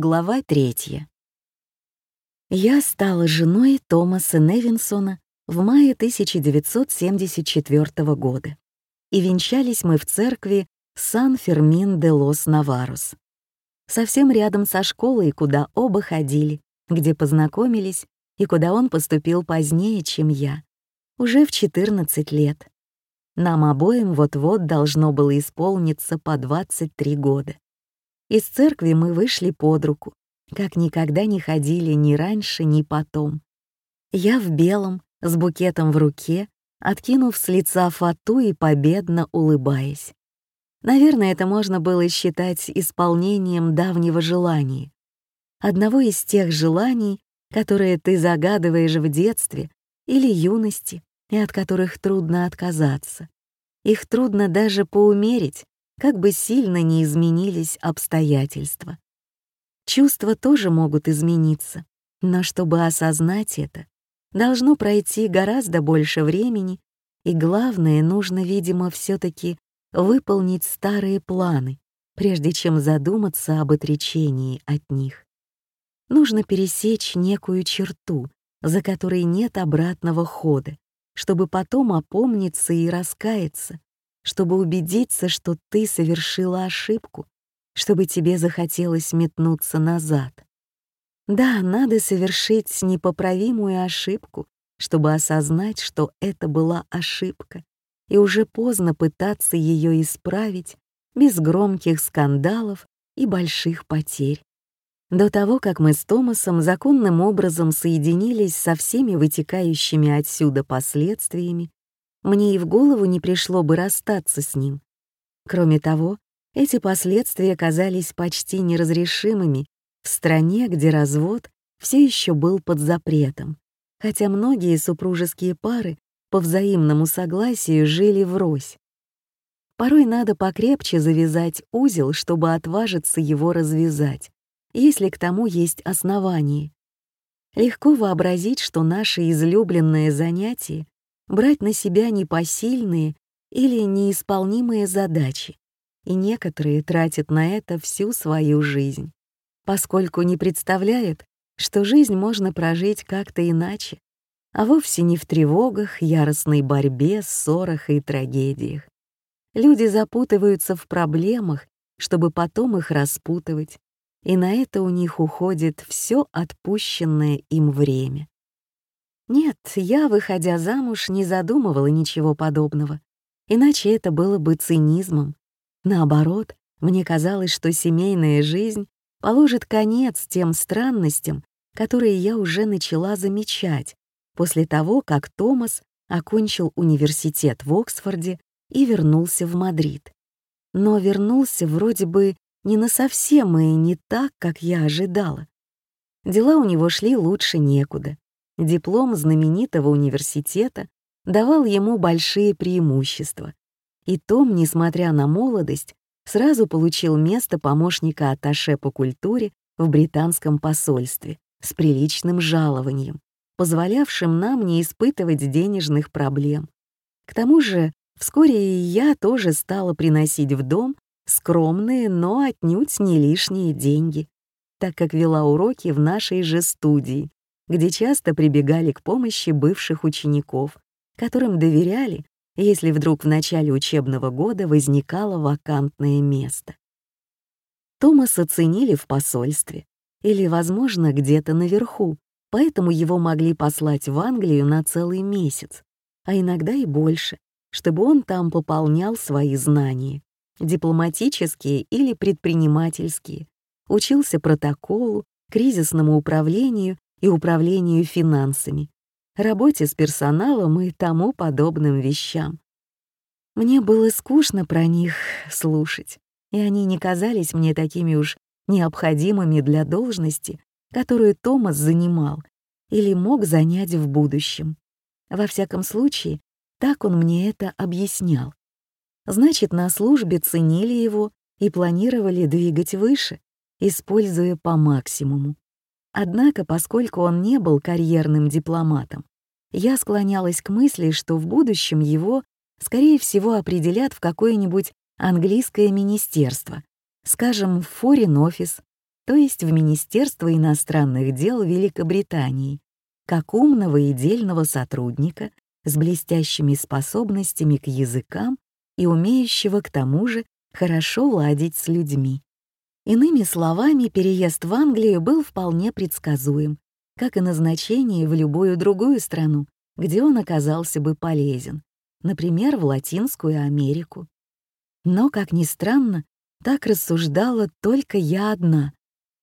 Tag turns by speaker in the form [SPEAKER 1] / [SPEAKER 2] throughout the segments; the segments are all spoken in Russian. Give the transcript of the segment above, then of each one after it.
[SPEAKER 1] Глава третья. Я стала женой Томаса Невинсона в мае 1974 года, и венчались мы в церкви Сан-Фермин-де-Лос-Наваррос, совсем рядом со школой, куда оба ходили, где познакомились и куда он поступил позднее, чем я, уже в 14 лет. Нам обоим вот-вот должно было исполниться по 23 года. Из церкви мы вышли под руку, как никогда не ходили ни раньше, ни потом. Я в белом, с букетом в руке, откинув с лица фату и победно улыбаясь. Наверное, это можно было считать исполнением давнего желания. Одного из тех желаний, которые ты загадываешь в детстве или юности, и от которых трудно отказаться. Их трудно даже поумерить, как бы сильно ни изменились обстоятельства. Чувства тоже могут измениться, но чтобы осознать это, должно пройти гораздо больше времени, и главное, нужно, видимо, все таки выполнить старые планы, прежде чем задуматься об отречении от них. Нужно пересечь некую черту, за которой нет обратного хода, чтобы потом опомниться и раскаяться, чтобы убедиться, что ты совершила ошибку, чтобы тебе захотелось метнуться назад. Да, надо совершить непоправимую ошибку, чтобы осознать, что это была ошибка, и уже поздно пытаться ее исправить без громких скандалов и больших потерь. До того, как мы с Томасом законным образом соединились со всеми вытекающими отсюда последствиями, мне и в голову не пришло бы расстаться с ним. Кроме того, эти последствия казались почти неразрешимыми в стране, где развод все еще был под запретом, хотя многие супружеские пары по взаимному согласию жили врозь. Порой надо покрепче завязать узел, чтобы отважиться его развязать, если к тому есть основания. Легко вообразить, что наше излюбленное занятие брать на себя непосильные или неисполнимые задачи, и некоторые тратят на это всю свою жизнь, поскольку не представляют, что жизнь можно прожить как-то иначе, а вовсе не в тревогах, яростной борьбе, ссорах и трагедиях. Люди запутываются в проблемах, чтобы потом их распутывать, и на это у них уходит все отпущенное им время. Нет, я, выходя замуж, не задумывала ничего подобного. Иначе это было бы цинизмом. Наоборот, мне казалось, что семейная жизнь положит конец тем странностям, которые я уже начала замечать после того, как Томас окончил университет в Оксфорде и вернулся в Мадрид. Но вернулся вроде бы не на совсем и не так, как я ожидала. Дела у него шли лучше некуда. Диплом знаменитого университета давал ему большие преимущества. И Том, несмотря на молодость, сразу получил место помощника атташе по культуре в британском посольстве с приличным жалованием, позволявшим нам не испытывать денежных проблем. К тому же, вскоре и я тоже стала приносить в дом скромные, но отнюдь не лишние деньги, так как вела уроки в нашей же студии, где часто прибегали к помощи бывших учеников, которым доверяли, если вдруг в начале учебного года возникало вакантное место. Томаса ценили в посольстве или, возможно, где-то наверху, поэтому его могли послать в Англию на целый месяц, а иногда и больше, чтобы он там пополнял свои знания, дипломатические или предпринимательские, учился протоколу, кризисному управлению и управлению финансами, работе с персоналом и тому подобным вещам. Мне было скучно про них слушать, и они не казались мне такими уж необходимыми для должности, которую Томас занимал или мог занять в будущем. Во всяком случае, так он мне это объяснял. Значит, на службе ценили его и планировали двигать выше, используя по максимуму. Однако, поскольку он не был карьерным дипломатом, я склонялась к мысли, что в будущем его, скорее всего, определят в какое-нибудь английское министерство, скажем, в Foreign Office то есть в Министерство иностранных дел Великобритании, как умного и дельного сотрудника с блестящими способностями к языкам и умеющего к тому же хорошо ладить с людьми. Иными словами, переезд в Англию был вполне предсказуем, как и назначение в любую другую страну, где он оказался бы полезен, например, в Латинскую Америку. Но, как ни странно, так рассуждала только я одна,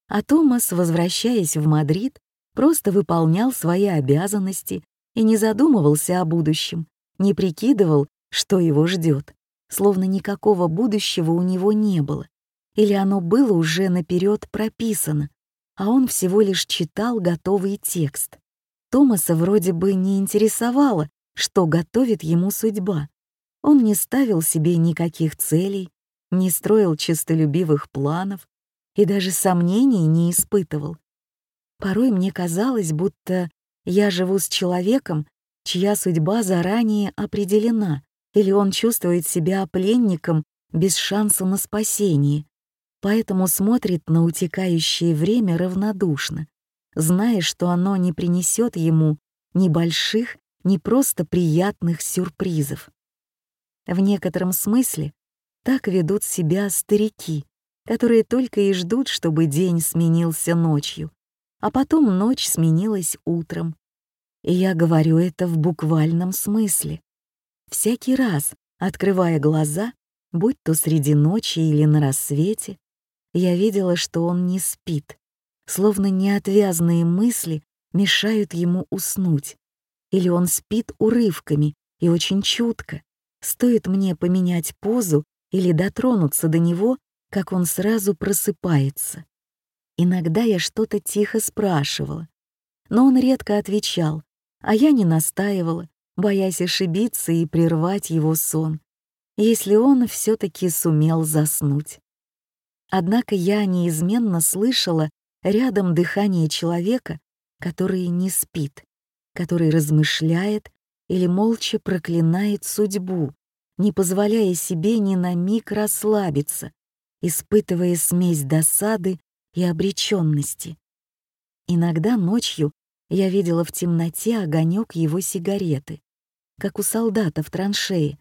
[SPEAKER 1] а Томас, возвращаясь в Мадрид, просто выполнял свои обязанности и не задумывался о будущем, не прикидывал, что его ждет, словно никакого будущего у него не было, или оно было уже наперед прописано, а он всего лишь читал готовый текст. Томаса вроде бы не интересовало, что готовит ему судьба. Он не ставил себе никаких целей, не строил честолюбивых планов и даже сомнений не испытывал. Порой мне казалось, будто я живу с человеком, чья судьба заранее определена, или он чувствует себя пленником без шанса на спасение, поэтому смотрит на утекающее время равнодушно, зная, что оно не принесет ему ни больших, ни просто приятных сюрпризов. В некотором смысле так ведут себя старики, которые только и ждут, чтобы день сменился ночью, а потом ночь сменилась утром. И я говорю это в буквальном смысле. Всякий раз, открывая глаза, будь то среди ночи или на рассвете, я видела, что он не спит, словно неотвязные мысли мешают ему уснуть, или он спит урывками и очень чутко. Стоит мне поменять позу или дотронуться до него, как он сразу просыпается. Иногда я что-то тихо спрашивала, но он редко отвечал, а я не настаивала, боясь ошибиться и прервать его сон, если он все таки сумел заснуть. Однако я неизменно слышала рядом дыхание человека, который не спит, который размышляет или молча проклинает судьбу, не позволяя себе ни на миг расслабиться, испытывая смесь досады и обреченности. Иногда ночью я видела в темноте огонек его сигареты, как у солдата в траншее,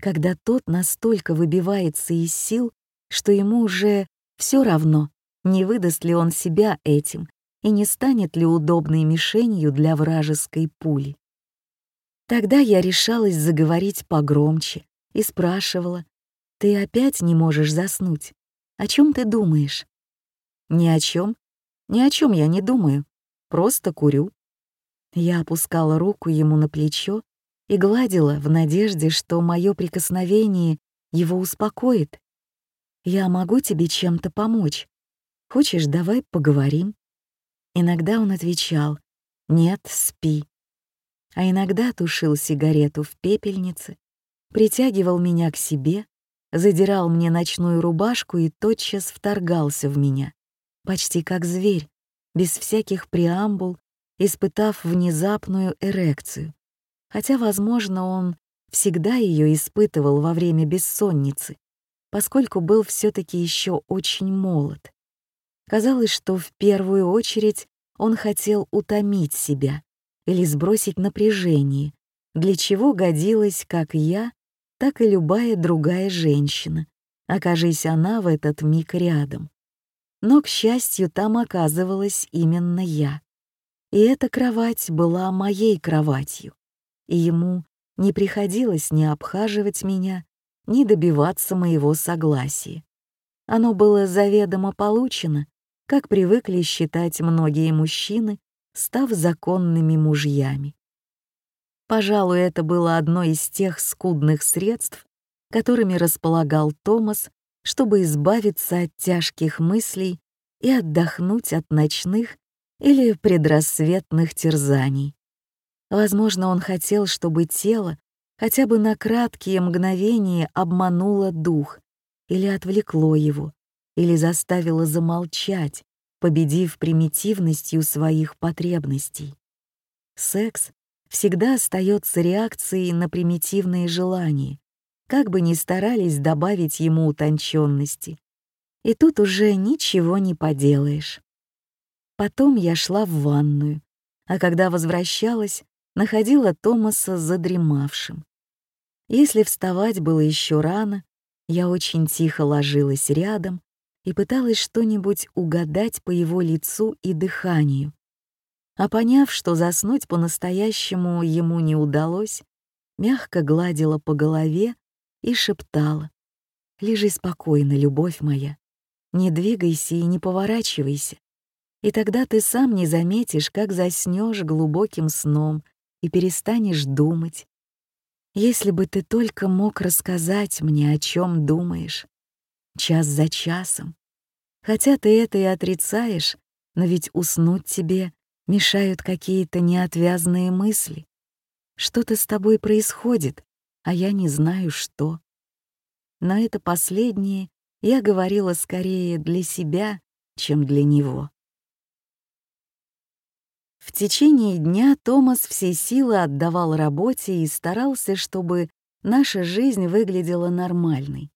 [SPEAKER 1] когда тот настолько выбивается из сил, что ему уже все равно, не выдаст ли он себя этим и не станет ли удобной мишенью для вражеской пули. Тогда я решалась заговорить погромче и спрашивала, «Ты опять не можешь заснуть? О чем ты думаешь?» «Ни о чем. Ни о чем я не думаю. Просто курю». Я опускала руку ему на плечо и гладила в надежде, что мое прикосновение его успокоит. «Я могу тебе чем-то помочь. Хочешь, давай поговорим?» Иногда он отвечал «Нет, спи». А иногда тушил сигарету в пепельнице, притягивал меня к себе, задирал мне ночную рубашку и тотчас вторгался в меня, почти как зверь, без всяких преамбул, испытав внезапную эрекцию. Хотя, возможно, он всегда ее испытывал во время бессонницы, поскольку был все таки еще очень молод. Казалось, что в первую очередь он хотел утомить себя или сбросить напряжение, для чего годилась как я, так и любая другая женщина, окажись она в этот миг рядом. Но, к счастью, там оказывалась именно я. И эта кровать была моей кроватью, и ему не приходилось ни обхаживать меня, ни добиваться моего согласия. Оно было заведомо получено, как привыкли считать многие мужчины, став законными мужьями. Пожалуй, это было одно из тех скудных средств, которыми располагал Томас, чтобы избавиться от тяжких мыслей и отдохнуть от ночных или предрассветных терзаний. Возможно, он хотел, чтобы тело хотя бы на краткие мгновения обмануло дух или отвлекло его, или заставила замолчать, победив примитивностью своих потребностей. Секс всегда остается реакцией на примитивные желания, как бы ни старались добавить ему утонченности. И тут уже ничего не поделаешь. Потом я шла в ванную, а когда возвращалась, находила Томаса задремавшим. Если вставать было еще рано, я очень тихо ложилась рядом и пыталась что-нибудь угадать по его лицу и дыханию. А поняв, что заснуть по-настоящему ему не удалось, мягко гладила по голове и шептала. «Лежи спокойно, любовь моя. Не двигайся и не поворачивайся. И тогда ты сам не заметишь, как заснешь глубоким сном и перестанешь думать. Если бы ты только мог рассказать мне, о чем думаешь, час за часом. Хотя ты это и отрицаешь, но ведь уснуть тебе мешают какие-то неотвязные мысли. Что-то с тобой происходит, а я не знаю, что. Но это последнее я говорила скорее для себя, чем для него. В течение дня Томас все силы отдавал работе и старался, чтобы наша жизнь выглядела нормальной.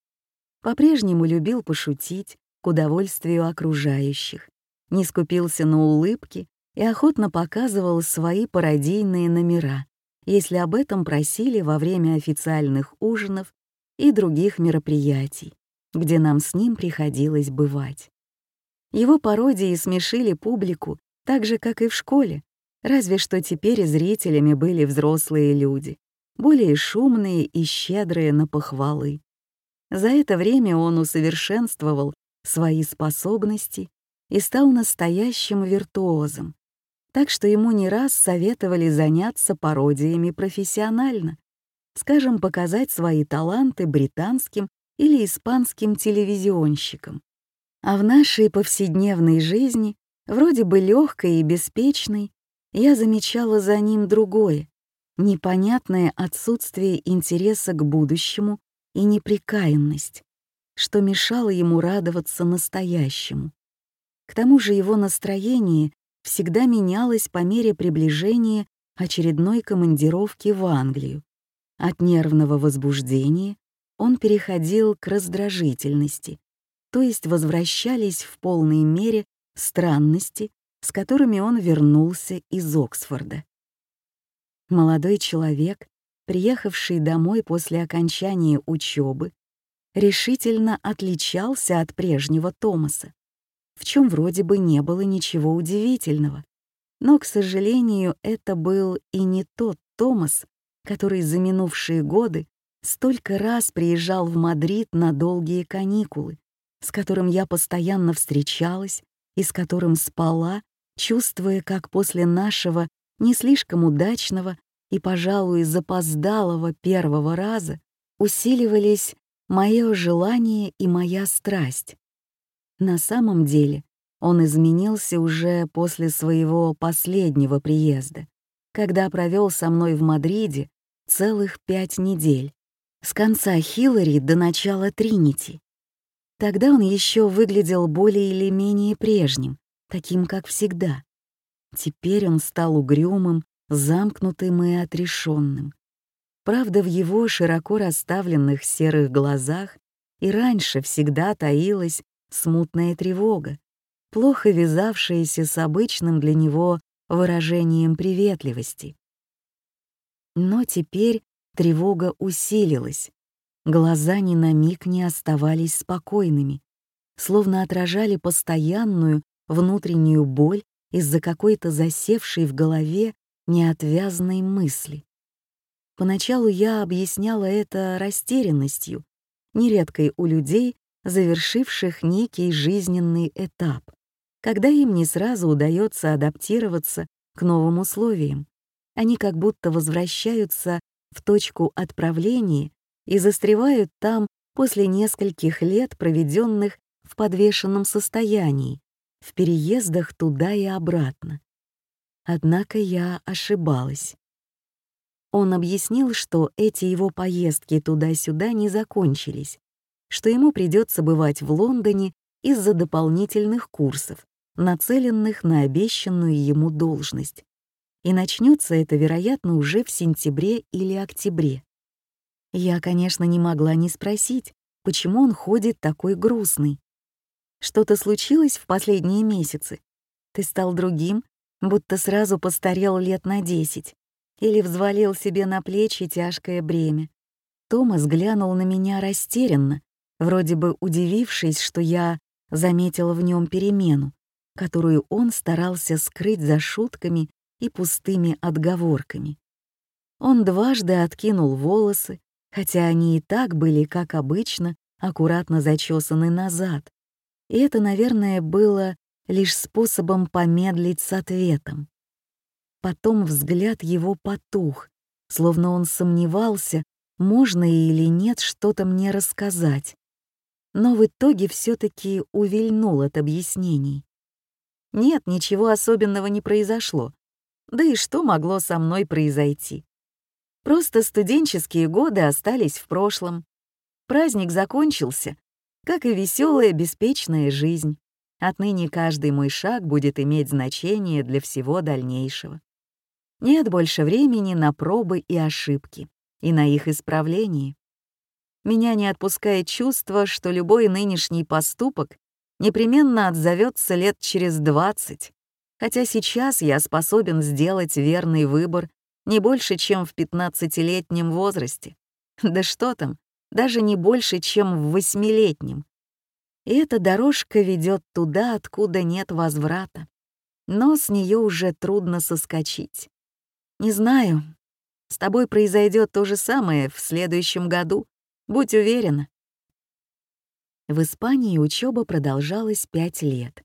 [SPEAKER 1] По-прежнему любил пошутить к удовольствию окружающих, не скупился на улыбки и охотно показывал свои пародийные номера, если об этом просили во время официальных ужинов и других мероприятий, где нам с ним приходилось бывать. Его пародии смешили публику так же, как и в школе, разве что теперь зрителями были взрослые люди, более шумные и щедрые на похвалы. За это время он усовершенствовал свои способности и стал настоящим виртуозом, так что ему не раз советовали заняться пародиями профессионально, скажем, показать свои таланты британским или испанским телевизионщикам. А в нашей повседневной жизни, вроде бы легкой и беспечной, я замечала за ним другое, непонятное отсутствие интереса к будущему и неприкаянность, что мешало ему радоваться настоящему. К тому же его настроение всегда менялось по мере приближения очередной командировки в Англию. От нервного возбуждения он переходил к раздражительности, то есть возвращались в полной мере странности, с которыми он вернулся из Оксфорда. Молодой человек, приехавший домой после окончания учебы, решительно отличался от прежнего Томаса, в чем вроде бы не было ничего удивительного. Но, к сожалению, это был и не тот Томас, который за минувшие годы столько раз приезжал в Мадрид на долгие каникулы, с которым я постоянно встречалась и с которым спала, чувствуя, как после нашего не слишком удачного и, пожалуй, запоздалого первого раза усиливались мое желание и моя страсть. На самом деле он изменился уже после своего последнего приезда, когда провел со мной в Мадриде целых пять недель, с конца Хиллари до начала Тринити. Тогда он еще выглядел более или менее прежним, таким, как всегда. Теперь он стал угрюмым, замкнутым и отрешенным. Правда, в его широко расставленных серых глазах и раньше всегда таилась смутная тревога, плохо вязавшаяся с обычным для него выражением приветливости. Но теперь тревога усилилась. Глаза ни на миг не оставались спокойными, словно отражали постоянную внутреннюю боль из-за какой-то засевшей в голове неотвязной мысли. Поначалу я объясняла это растерянностью, нередкой у людей, завершивших некий жизненный этап, когда им не сразу удается адаптироваться к новым условиям. Они как будто возвращаются в точку отправления и застревают там после нескольких лет, проведенных в подвешенном состоянии, в переездах туда и обратно. Однако я ошибалась. Он объяснил, что эти его поездки туда-сюда не закончились, что ему придется бывать в Лондоне из-за дополнительных курсов, нацеленных на обещанную ему должность. И начнется это, вероятно, уже в сентябре или октябре. Я, конечно, не могла не спросить, почему он ходит такой грустный. Что-то случилось в последние месяцы? Ты стал другим, будто сразу постарел лет на десять, или взвалил себе на плечи тяжкое бремя. Томас глянул на меня растерянно, вроде бы удивившись, что я заметила в нем перемену, которую он старался скрыть за шутками и пустыми отговорками. Он дважды откинул волосы, хотя они и так были, как обычно, аккуратно зачесаны назад. И это, наверное, было лишь способом помедлить с ответом. Потом взгляд его потух, словно он сомневался, можно или нет что-то мне рассказать. Но в итоге все таки увильнул от объяснений. Нет, ничего особенного не произошло. Да и что могло со мной произойти? Просто студенческие годы остались в прошлом. Праздник закончился, как и веселая, беспечная жизнь. Отныне каждый мой шаг будет иметь значение для всего дальнейшего. Нет больше времени на пробы и ошибки, и на их исправление. Меня не отпускает чувство, что любой нынешний поступок непременно отзовется лет через двадцать, хотя сейчас я способен сделать верный выбор не больше, чем в пятнадцатилетнем возрасте. Да что там, даже не больше, чем в восьмилетнем. И эта дорожка ведет туда, откуда нет возврата. Но с нее уже трудно соскочить. Не знаю, с тобой произойдет то же самое в следующем году, будь уверена. В Испании учеба продолжалась пять лет.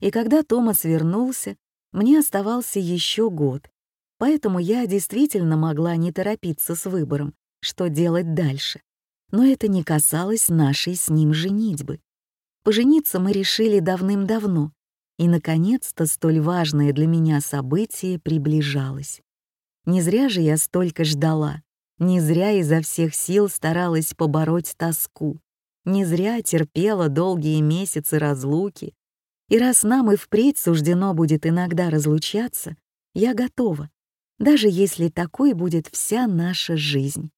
[SPEAKER 1] И когда Томас вернулся, мне оставался еще год, поэтому я действительно могла не торопиться с выбором, что делать дальше. Но это не касалось нашей с ним женитьбы. Пожениться мы решили давным-давно, и, наконец-то, столь важное для меня событие приближалось. Не зря же я столько ждала, не зря изо всех сил старалась побороть тоску, не зря терпела долгие месяцы разлуки. И раз нам и впредь суждено будет иногда разлучаться, я готова, даже если такой будет вся наша жизнь.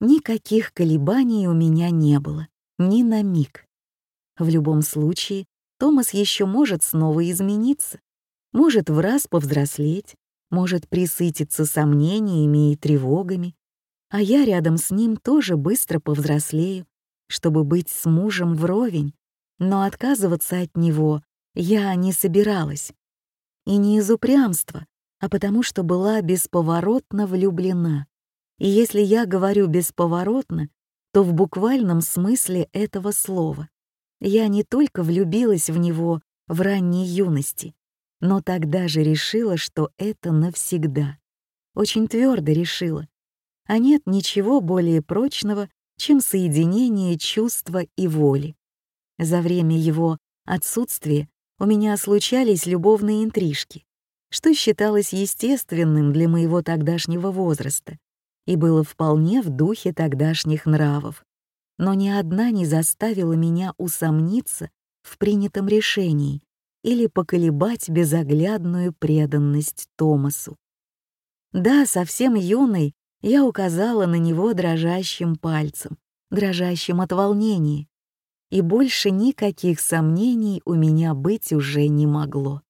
[SPEAKER 1] Никаких колебаний у меня не было, ни на миг. В любом случае, Томас еще может снова измениться, может в раз повзрослеть, может присытиться сомнениями и тревогами, а я рядом с ним тоже быстро повзрослею, чтобы быть с мужем вровень, но отказываться от него я не собиралась. И не из упрямства, а потому что была бесповоротно влюблена. И если я говорю «бесповоротно», то в буквальном смысле этого слова. Я не только влюбилась в него в ранней юности, но тогда же решила, что это навсегда. Очень твердо решила. А нет ничего более прочного, чем соединение чувства и воли. За время его отсутствия у меня случались любовные интрижки, что считалось естественным для моего тогдашнего возраста и было вполне в духе тогдашних нравов но ни одна не заставила меня усомниться в принятом решении или поколебать безоглядную преданность Томасу. Да, совсем юной я указала на него дрожащим пальцем, дрожащим от волнения, и больше никаких сомнений у меня быть уже не могло.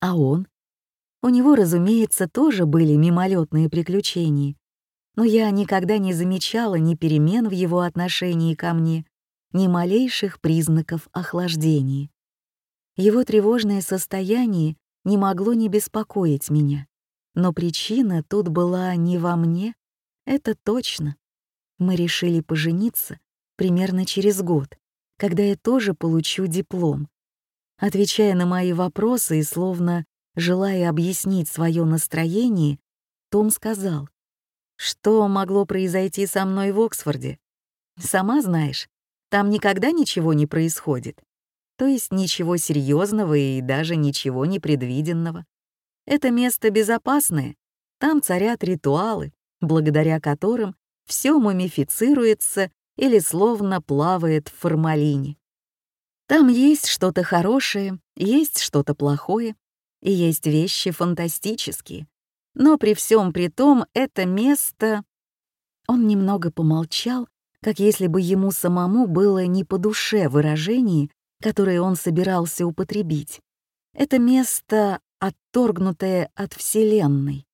[SPEAKER 1] А он? У него, разумеется, тоже были мимолетные приключения, но я никогда не замечала ни перемен в его отношении ко мне, ни малейших признаков охлаждения. Его тревожное состояние не могло не беспокоить меня, но причина тут была не во мне, это точно. Мы решили пожениться примерно через год, когда я тоже получу диплом. Отвечая на мои вопросы и словно желая объяснить свое настроение, Том сказал, что могло произойти со мной в Оксфорде? Сама знаешь, там никогда ничего не происходит. То есть ничего серьезного и даже ничего непредвиденного. Это место безопасное, там царят ритуалы, благодаря которым все мумифицируется или словно плавает в формалине. Там есть что-то хорошее, есть что-то плохое, и есть вещи фантастические, но при всем при том это место... Он немного помолчал, как если бы ему самому было не по душе выражение, которые он собирался употребить. Это место, отторгнутое от Вселенной.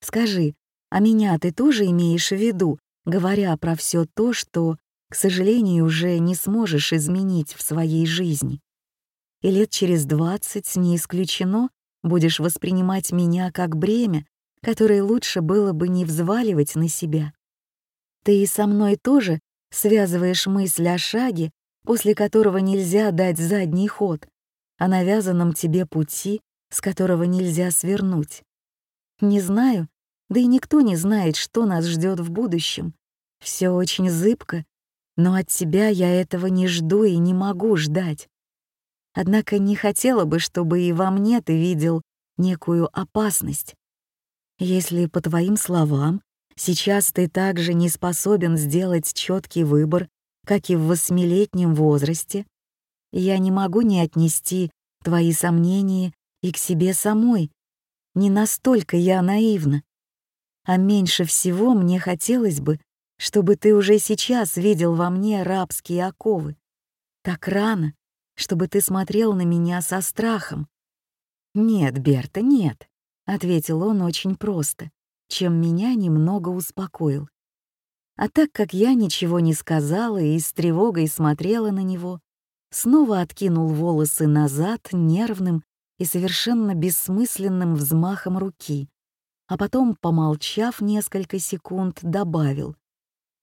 [SPEAKER 1] Скажи, а меня ты тоже имеешь в виду, говоря про все то, что, к сожалению, уже не сможешь изменить в своей жизни? И лет через двадцать, не исключено, будешь воспринимать меня как бремя, которое лучше было бы не взваливать на себя. Ты и со мной тоже связываешь мысль о шаге, после которого нельзя дать задний ход, о навязанном тебе пути, с которого нельзя свернуть. Не знаю, да и никто не знает, что нас ждет в будущем. Все очень зыбко, но от тебя я этого не жду и не могу ждать. Однако не хотела бы, чтобы и во мне ты видел некую опасность. Если, по твоим словам, сейчас ты также не способен сделать четкий выбор, как и в восьмилетнем возрасте, я не могу не отнести твои сомнения и к себе самой. Не настолько я наивна. А меньше всего мне хотелось бы, чтобы ты уже сейчас видел во мне рабские оковы. Так рано, чтобы ты смотрел на меня со страхом. Нет, Берта, нет. — ответил он очень просто, чем меня немного успокоил. А так как я ничего не сказала и с тревогой смотрела на него, снова откинул волосы назад нервным и совершенно бессмысленным взмахом руки, а потом, помолчав несколько секунд, добавил.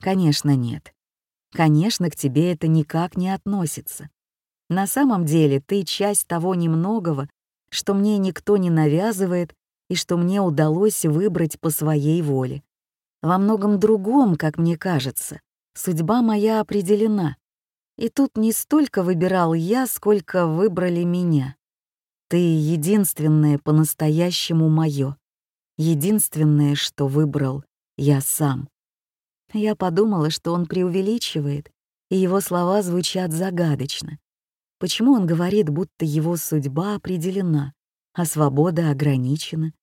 [SPEAKER 1] «Конечно, нет. Конечно, к тебе это никак не относится. На самом деле ты часть того немногого, что мне никто не навязывает и что мне удалось выбрать по своей воле. Во многом другом, как мне кажется, судьба моя определена. И тут не столько выбирал я, сколько выбрали меня. Ты единственное по-настоящему моё. Единственное, что выбрал я сам. Я подумала, что он преувеличивает, и его слова звучат загадочно. Почему он говорит, будто его судьба определена? а свобода ограничена.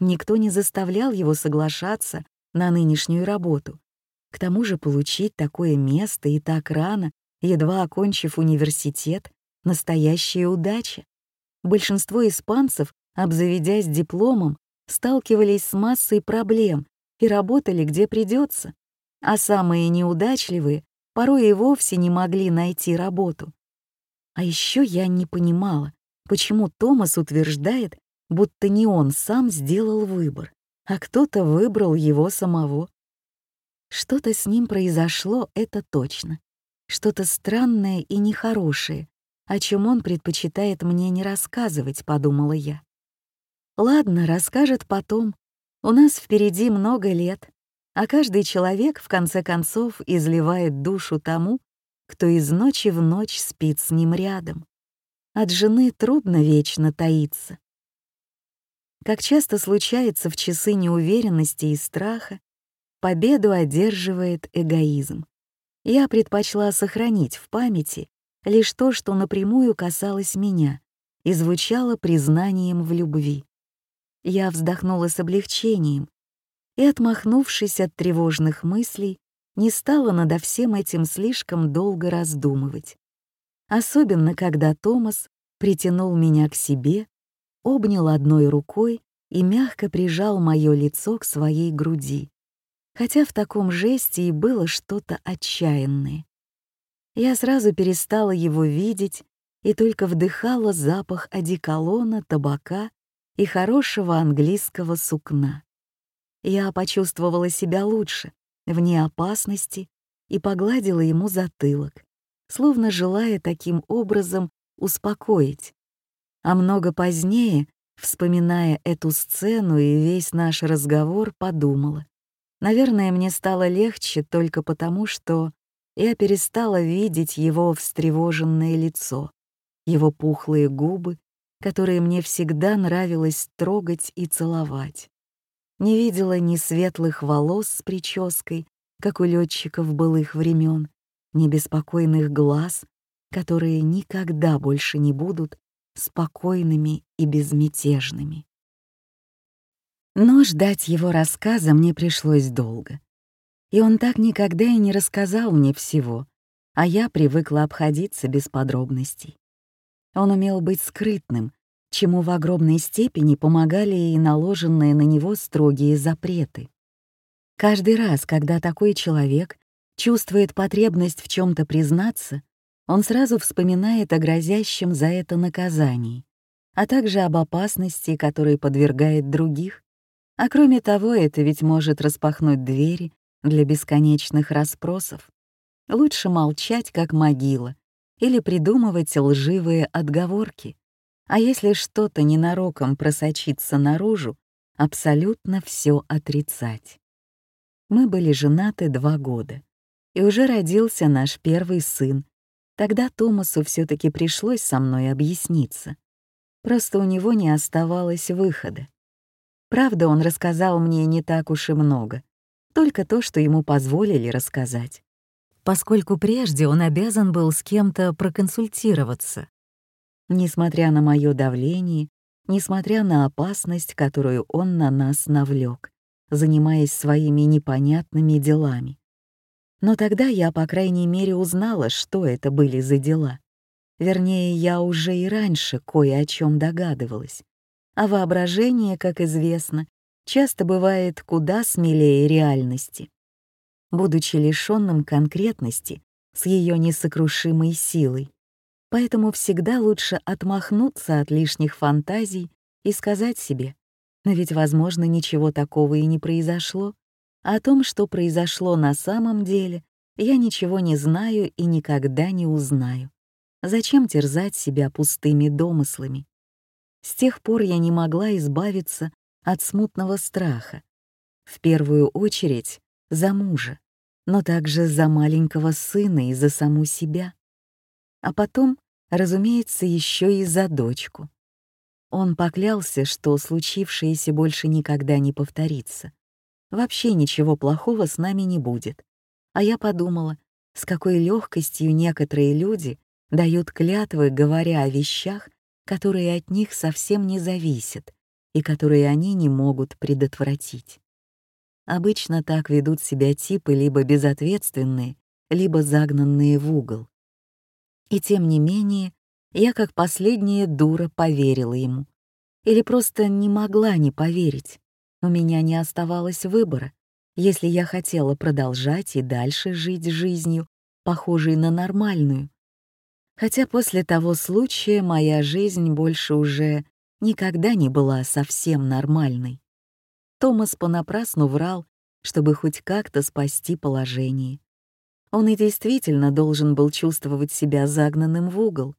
[SPEAKER 1] Никто не заставлял его соглашаться на нынешнюю работу. К тому же получить такое место и так рано, едва окончив университет, настоящая удача. Большинство испанцев, обзаведясь дипломом, сталкивались с массой проблем и работали где придется, а самые неудачливые порой и вовсе не могли найти работу. А еще я не понимала, почему Томас утверждает, будто не он сам сделал выбор, а кто-то выбрал его самого. Что-то с ним произошло, это точно. Что-то странное и нехорошее, о чем он предпочитает мне не рассказывать, подумала я. Ладно, расскажет потом. У нас впереди много лет, а каждый человек, в конце концов, изливает душу тому, кто из ночи в ночь спит с ним рядом. От жены трудно вечно таиться. Как часто случается в часы неуверенности и страха, победу одерживает эгоизм. Я предпочла сохранить в памяти лишь то, что напрямую касалось меня и звучало признанием в любви. Я вздохнула с облегчением и, отмахнувшись от тревожных мыслей, не стала надо всем этим слишком долго раздумывать особенно когда Томас притянул меня к себе, обнял одной рукой и мягко прижал мое лицо к своей груди, хотя в таком жесте и было что-то отчаянное. Я сразу перестала его видеть и только вдыхала запах одеколона, табака и хорошего английского сукна. Я почувствовала себя лучше, вне опасности, и погладила ему затылок, словно желая таким образом успокоить. А много позднее, вспоминая эту сцену и весь наш разговор, подумала. Наверное, мне стало легче только потому, что я перестала видеть его встревоженное лицо, его пухлые губы, которые мне всегда нравилось трогать и целовать. Не видела ни светлых волос с прической, как у летчиков былых времен, небеспокойных глаз, которые никогда больше не будут спокойными и безмятежными. Но ждать его рассказа мне пришлось долго. И он так никогда и не рассказал мне всего, а я привыкла обходиться без подробностей. Он умел быть скрытным, чему в огромной степени помогали и наложенные на него строгие запреты. Каждый раз, когда такой человек чувствует потребность в чем то признаться, он сразу вспоминает о грозящем за это наказании, а также об опасности, которой подвергает других. А кроме того, это ведь может распахнуть двери для бесконечных расспросов. Лучше молчать, как могила, или придумывать лживые отговорки. А если что-то ненароком просочится наружу, абсолютно все отрицать. Мы были женаты два года, и уже родился наш первый сын. Тогда Томасу все таки пришлось со мной объясниться. Просто у него не оставалось выхода. Правда, он рассказал мне не так уж и много, только то, что ему позволили рассказать поскольку прежде он обязан был с кем-то проконсультироваться. Несмотря на мое давление, несмотря на опасность, которую он на нас навлек, занимаясь своими непонятными делами. Но тогда я, по крайней мере, узнала, что это были за дела. Вернее, я уже и раньше кое о чем догадывалась. А воображение, как известно, часто бывает куда смелее реальности будучи лишённым конкретности с ее несокрушимой силой. Поэтому всегда лучше отмахнуться от лишних фантазий и сказать себе, но ведь, возможно, ничего такого и не произошло. А о том, что произошло на самом деле, я ничего не знаю и никогда не узнаю. Зачем терзать себя пустыми домыслами? С тех пор я не могла избавиться от смутного страха. В первую очередь за мужа, но также за маленького сына и за саму себя. А потом, разумеется, еще и за дочку. Он поклялся, что случившееся больше никогда не повторится. Вообще ничего плохого с нами не будет. А я подумала, с какой легкостью некоторые люди дают клятвы, говоря о вещах, которые от них совсем не зависят и которые они не могут предотвратить. Обычно так ведут себя типы либо безответственные, либо загнанные в угол. И тем не менее, я как последняя дура поверила ему. Или просто не могла не поверить. У меня не оставалось выбора, если я хотела продолжать и дальше жить жизнью, похожей на нормальную. Хотя после того случая моя жизнь больше уже никогда не была совсем нормальной. Томас понапрасну врал, чтобы хоть как-то спасти положение. Он и действительно должен был чувствовать себя загнанным в угол.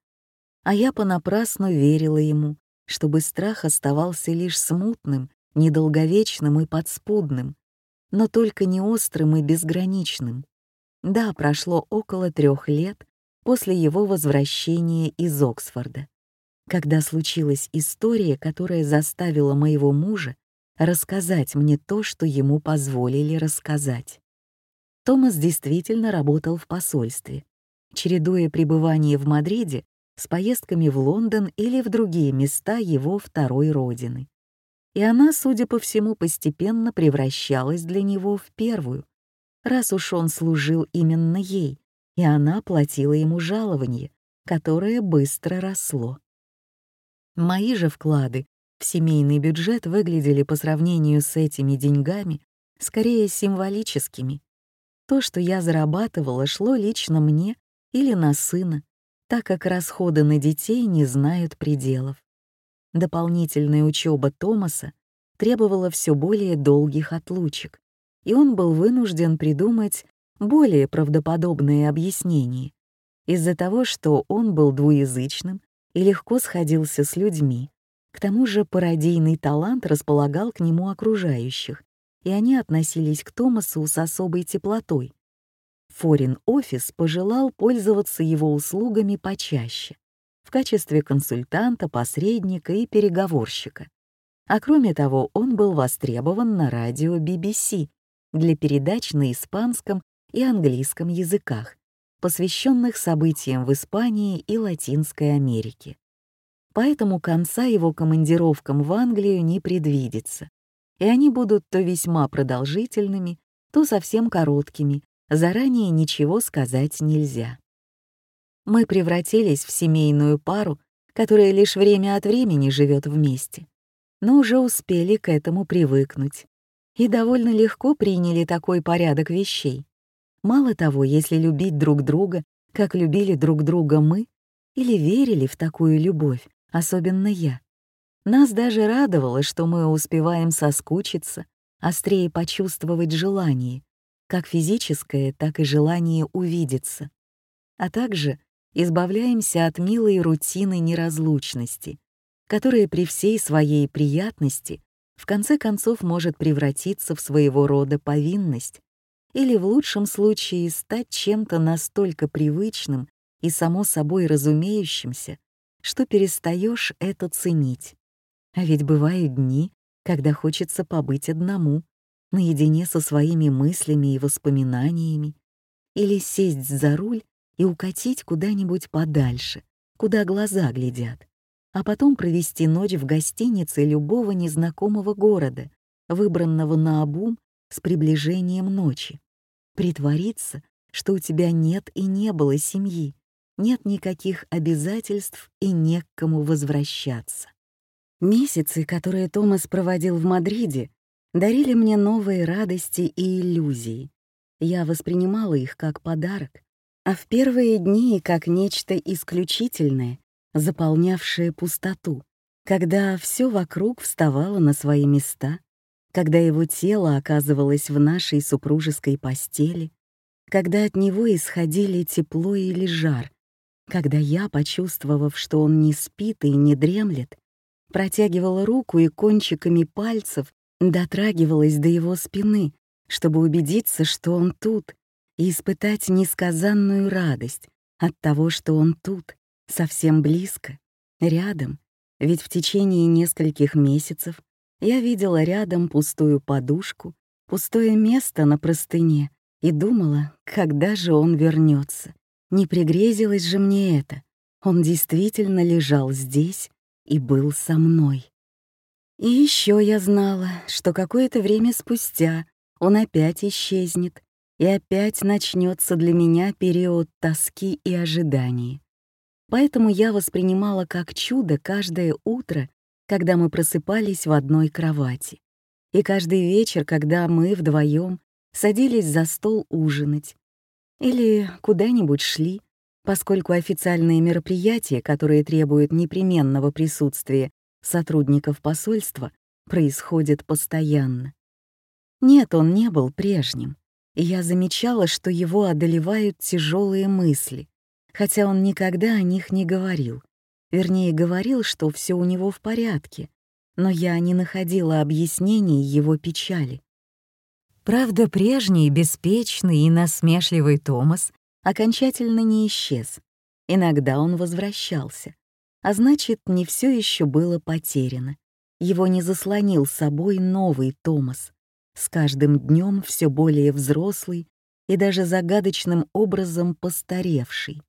[SPEAKER 1] А я понапрасну верила ему, чтобы страх оставался лишь смутным, недолговечным и подспудным, но только не острым и безграничным. Да, прошло около трех лет после его возвращения из Оксфорда, когда случилась история, которая заставила моего мужа рассказать мне то, что ему позволили рассказать. Томас действительно работал в посольстве, чередуя пребывание в Мадриде с поездками в Лондон или в другие места его второй родины. И она, судя по всему, постепенно превращалась для него в первую, раз уж он служил именно ей, и она платила ему жалование, которое быстро росло. Мои же вклады в семейный бюджет выглядели по сравнению с этими деньгами скорее символическими. То, что я зарабатывала, шло лично мне или на сына, так как расходы на детей не знают пределов. Дополнительная учеба Томаса требовала все более долгих отлучек, и он был вынужден придумать более правдоподобные объяснения из-за того, что он был двуязычным и легко сходился с людьми, к тому же пародийный талант располагал к нему окружающих, и они относились к Томасу с особой теплотой. Форин офис пожелал пользоваться его услугами почаще, в качестве консультанта, посредника и переговорщика. А кроме того, он был востребован на радио BBC для передач на испанском и английском языках, посвященных событиям в Испании и Латинской Америке поэтому конца его командировкам в Англию не предвидится, и они будут то весьма продолжительными, то совсем короткими, заранее ничего сказать нельзя. Мы превратились в семейную пару, которая лишь время от времени живет вместе, но уже успели к этому привыкнуть и довольно легко приняли такой порядок вещей. Мало того, если любить друг друга, как любили друг друга мы, или верили в такую любовь, особенно я, нас даже радовало, что мы успеваем соскучиться, острее почувствовать желание, как физическое, так и желание увидеться, а также избавляемся от милой рутины неразлучности, которая при всей своей приятности в конце концов может превратиться в своего рода повинность или в лучшем случае стать чем-то настолько привычным и само собой разумеющимся, что перестаешь это ценить. А ведь бывают дни, когда хочется побыть одному, наедине со своими мыслями и воспоминаниями, или сесть за руль и укатить куда-нибудь подальше, куда глаза глядят, а потом провести ночь в гостинице любого незнакомого города, выбранного на обум с приближением ночи. Притвориться, что у тебя нет и не было семьи, нет никаких обязательств и не к кому возвращаться. Месяцы, которые Томас проводил в Мадриде, дарили мне новые радости и иллюзии. Я воспринимала их как подарок, а в первые дни как нечто исключительное, заполнявшее пустоту, когда все вокруг вставало на свои места, когда его тело оказывалось в нашей супружеской постели, когда от него исходили тепло или жар, когда я, почувствовав, что он не спит и не дремлет, протягивала руку и кончиками пальцев дотрагивалась до его спины, чтобы убедиться, что он тут, и испытать несказанную радость от того, что он тут, совсем близко, рядом, ведь в течение нескольких месяцев я видела рядом пустую подушку, пустое место на простыне и думала, когда же он вернется. Не пригрезилось же мне это. Он действительно лежал здесь и был со мной. И еще я знала, что какое-то время спустя он опять исчезнет, и опять начнется для меня период тоски и ожидания. Поэтому я воспринимала как чудо каждое утро, когда мы просыпались в одной кровати, и каждый вечер, когда мы вдвоем садились за стол ужинать или куда-нибудь шли, поскольку официальные мероприятия, которые требуют непременного присутствия сотрудников посольства, происходят постоянно. Нет, он не был прежним, и я замечала, что его одолевают тяжелые мысли, хотя он никогда о них не говорил. Вернее, говорил, что все у него в порядке, но я не находила объяснений его печали. Правда, прежний, беспечный и насмешливый Томас окончательно не исчез. Иногда он возвращался. А значит, не все еще было потеряно. Его не заслонил собой новый Томас, с каждым днем все более взрослый и даже загадочным образом постаревший.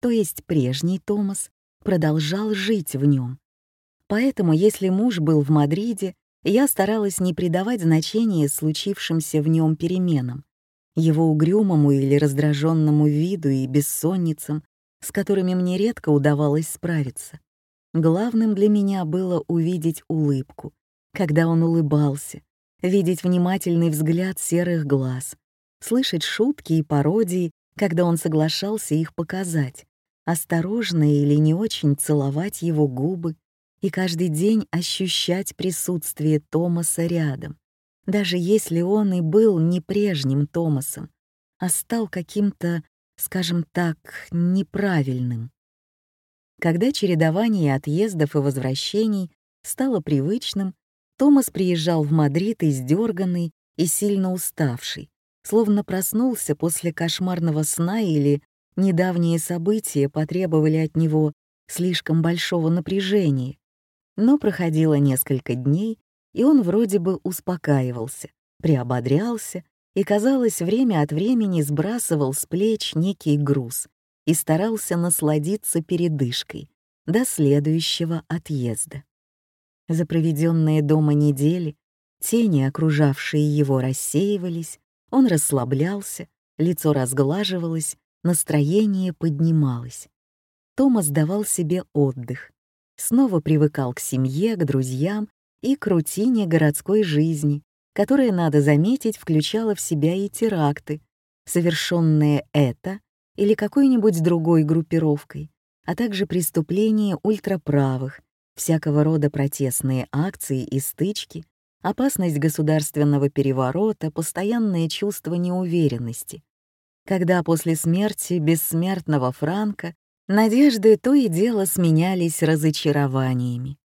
[SPEAKER 1] То есть прежний Томас продолжал жить в нем. Поэтому, если муж был в Мадриде, я старалась не придавать значения случившимся в нем переменам, его угрюмому или раздраженному виду и бессонницам, с которыми мне редко удавалось справиться. Главным для меня было увидеть улыбку, когда он улыбался, видеть внимательный взгляд серых глаз, слышать шутки и пародии, когда он соглашался их показать, осторожно или не очень целовать его губы и каждый день ощущать присутствие Томаса рядом, даже если он и был не прежним Томасом, а стал каким-то, скажем так, неправильным. Когда чередование отъездов и возвращений стало привычным, Томас приезжал в Мадрид издерганный и сильно уставший, словно проснулся после кошмарного сна или недавние события потребовали от него слишком большого напряжения. Но проходило несколько дней, и он вроде бы успокаивался, приободрялся и, казалось, время от времени сбрасывал с плеч некий груз и старался насладиться передышкой до следующего отъезда. За проведенные дома недели тени, окружавшие его, рассеивались, он расслаблялся, лицо разглаживалось, настроение поднималось. Томас давал себе отдых, снова привыкал к семье, к друзьям и к рутине городской жизни, которая, надо заметить, включала в себя и теракты, совершенные это или какой-нибудь другой группировкой, а также преступления ультраправых, всякого рода протестные акции и стычки, опасность государственного переворота, постоянное чувство неуверенности. Когда после смерти бессмертного Франка надежды то и дело сменялись разочарованиями.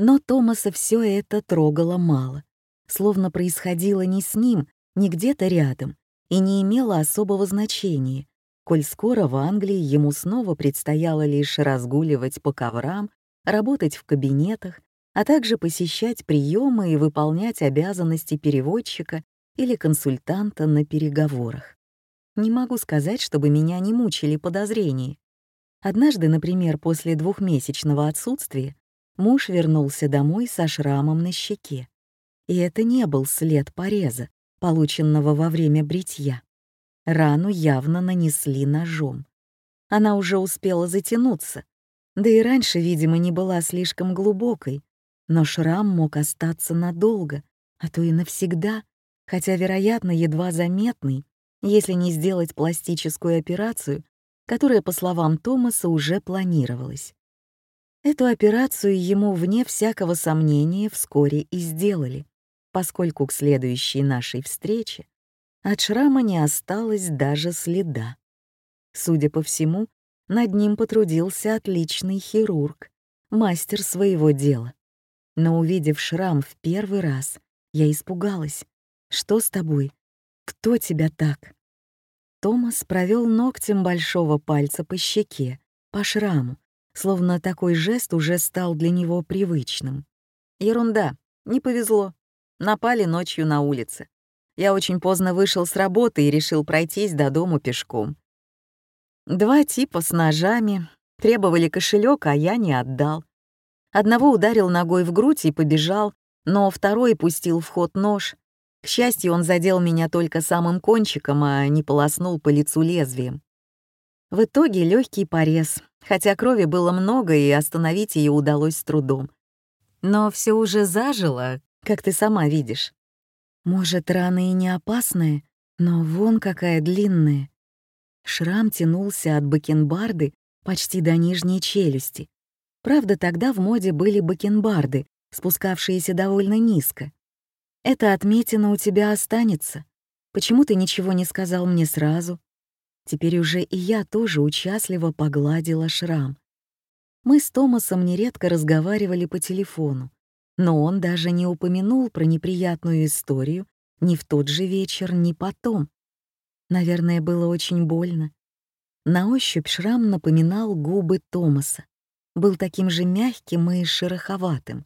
[SPEAKER 1] Но Томаса все это трогало мало, словно происходило не с ним, не где-то рядом, и не имело особого значения, коль скоро в Англии ему снова предстояло лишь разгуливать по коврам, работать в кабинетах, а также посещать приемы и выполнять обязанности переводчика или консультанта на переговорах. Не могу сказать, чтобы меня не мучили подозрения. Однажды, например, после двухмесячного отсутствия, муж вернулся домой со шрамом на щеке. И это не был след пореза, полученного во время бритья. Рану явно нанесли ножом. Она уже успела затянуться, да и раньше, видимо, не была слишком глубокой, но шрам мог остаться надолго, а то и навсегда, хотя, вероятно, едва заметный, если не сделать пластическую операцию, которая, по словам Томаса, уже планировалась. Эту операцию ему, вне всякого сомнения, вскоре и сделали, поскольку к следующей нашей встрече от шрама не осталось даже следа. Судя по всему, над ним потрудился отличный хирург, мастер своего дела. Но увидев шрам в первый раз, я испугалась. «Что с тобой? Кто тебя так?» Томас провел ногтем большого пальца по щеке, по шраму, словно такой жест уже стал для него привычным. «Ерунда, не повезло. Напали ночью на улице. Я очень поздно вышел с работы и решил пройтись до дому пешком. Два типа с ножами требовали кошелек, а я не отдал. Одного ударил ногой в грудь и побежал, но второй пустил в ход нож. К счастью, он задел меня только самым кончиком, а не полоснул по лицу лезвием. В итоге легкий порез, хотя крови было много и остановить ее удалось с трудом. Но все уже зажило, как ты сама видишь. Может, рана и не опасная, но вон какая длинная. Шрам тянулся от бакенбарды почти до нижней челюсти. Правда, тогда в моде были бакенбарды, спускавшиеся довольно низко. Эта отметина у тебя останется. Почему ты ничего не сказал мне сразу? Теперь уже и я тоже участливо погладила шрам. Мы с Томасом нередко разговаривали по телефону, но он даже не упомянул про неприятную историю ни в тот же вечер, ни потом. Наверное, было очень больно. На ощупь шрам напоминал губы Томаса. Был таким же мягким и шероховатым.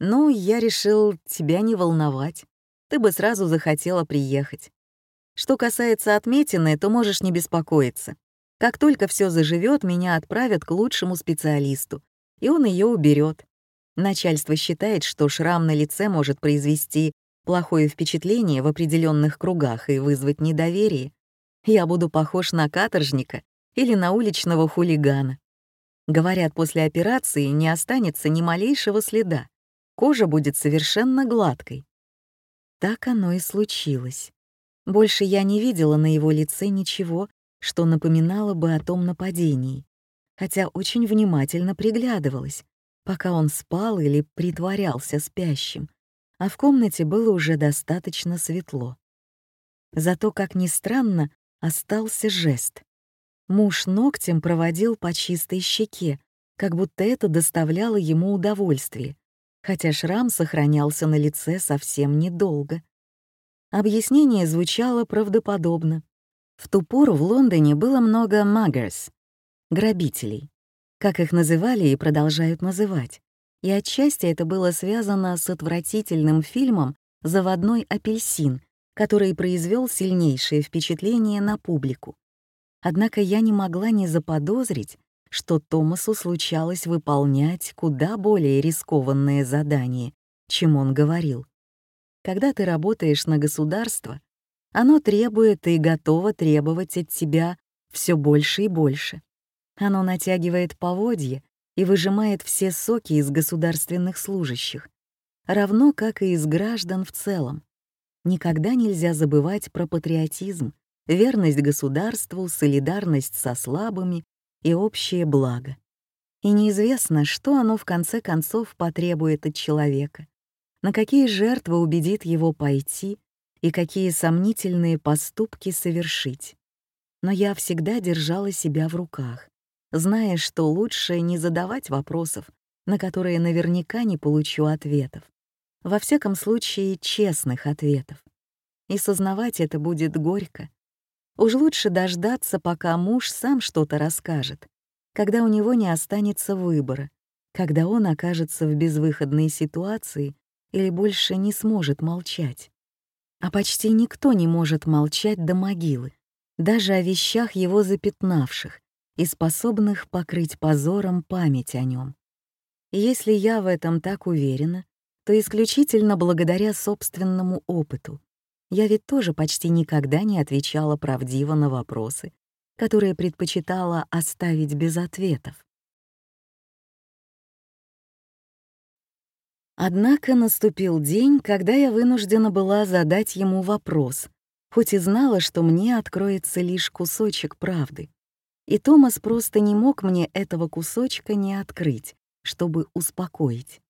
[SPEAKER 1] «Ну, я решил тебя не волновать. Ты бы сразу захотела приехать. Что касается отметины, то можешь не беспокоиться. Как только все заживет, меня отправят к лучшему специалисту, и он ее уберет. Начальство считает, что шрам на лице может произвести плохое впечатление в определенных кругах и вызвать недоверие. Я буду похож на каторжника или на уличного хулигана. Говорят, после операции не останется ни малейшего следа. Кожа будет совершенно гладкой. Так оно и случилось. Больше я не видела на его лице ничего, что напоминало бы о том нападении, хотя очень внимательно приглядывалась, пока он спал или притворялся спящим, а в комнате было уже достаточно светло. Зато, как ни странно, остался жест. Муж ногтем проводил по чистой щеке, как будто это доставляло ему удовольствие, хотя шрам сохранялся на лице совсем недолго. Объяснение звучало правдоподобно. В ту пору в Лондоне было много «muggers» — грабителей как их называли и продолжают называть. И отчасти это было связано с отвратительным фильмом «Заводной апельсин», который произвел сильнейшее впечатление на публику. Однако я не могла не заподозрить, что Томасу случалось выполнять куда более рискованные задания, чем он говорил. Когда ты работаешь на государство, оно требует и готово требовать от тебя все больше и больше. Оно натягивает поводья и выжимает все соки из государственных служащих, равно как и из граждан в целом. Никогда нельзя забывать про патриотизм, верность государству, солидарность со слабыми и общее благо. И неизвестно, что оно в конце концов потребует от человека, на какие жертвы убедит его пойти и какие сомнительные поступки совершить. Но я всегда держала себя в руках, зная, что лучше не задавать вопросов, на которые наверняка не получу ответов. Во всяком случае, честных ответов. И сознавать это будет горько. Уж лучше дождаться, пока муж сам что-то расскажет, когда у него не останется выбора, когда он окажется в безвыходной ситуации или больше не сможет молчать. А почти никто не может молчать до могилы, даже о вещах его запятнавших и способных покрыть позором память о нем. Если я в этом так уверена, то исключительно благодаря собственному опыту. Я ведь тоже почти никогда не отвечала правдиво на вопросы, которые предпочитала оставить без ответов. Однако наступил день, когда я вынуждена была задать ему вопрос, хоть и знала, что мне откроется лишь кусочек правды. И Томас просто не мог мне этого кусочка не открыть, чтобы успокоить.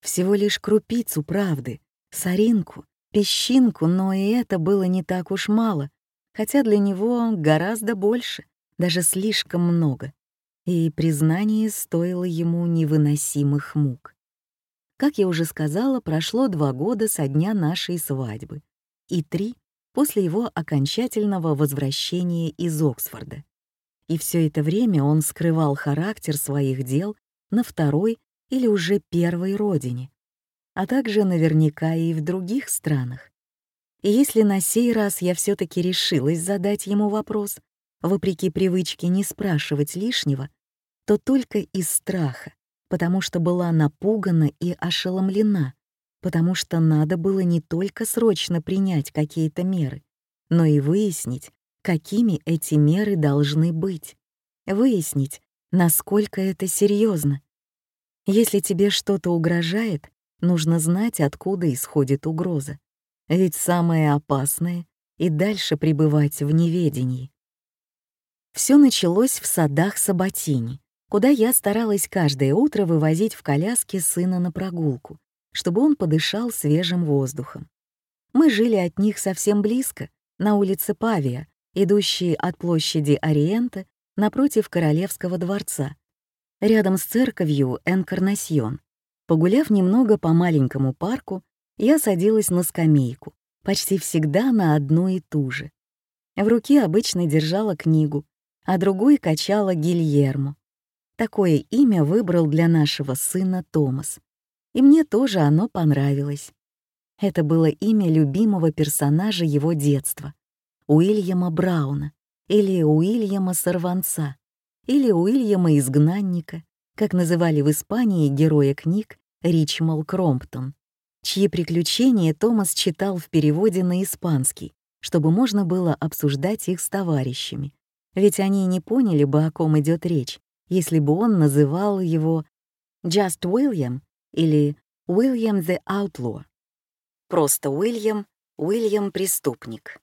[SPEAKER 1] Всего лишь крупицу правды, соринку, песчинку, но и это было не так уж мало, хотя для него гораздо больше, даже слишком много. И признание стоило ему невыносимых мук. Как я уже сказала, прошло два года со дня нашей свадьбы и три после его окончательного возвращения из Оксфорда. И все это время он скрывал характер своих дел на второй или уже первой родине, а также наверняка и в других странах. И если на сей раз я все таки решилась задать ему вопрос, вопреки привычке не спрашивать лишнего, то только из страха, потому что была напугана и ошеломлена, потому что надо было не только срочно принять какие-то меры, но и выяснить, какими эти меры должны быть. Выяснить, насколько это серьезно. Если тебе что-то угрожает, нужно знать, откуда исходит угроза. Ведь самое опасное — и дальше пребывать в неведении. Все началось в садах Саботини, куда я старалась каждое утро вывозить в коляске сына на прогулку, чтобы он подышал свежим воздухом. Мы жили от них совсем близко, на улице Павия, идущей от площади Ориента напротив Королевского дворца, рядом с церковью Энкарнасьон. Погуляв немного по маленькому парку, я садилась на скамейку, почти всегда на одну и ту же. В руке обычно держала книгу, а другой качала Гильермо. Такое имя выбрал для нашего сына Томас. И мне тоже оно понравилось. Это было имя любимого персонажа его детства — Уильяма Брауна или Уильяма Сорванца или Уильяма Изгнанника, как называли в Испании героя книг Ричмал Кромптон, чьи приключения Томас читал в переводе на испанский, чтобы можно было обсуждать их с товарищами, ведь они не поняли бы, о ком идет речь, если бы он называл его Just William или William the Outlaw. Просто Уильям, Уильям Преступник.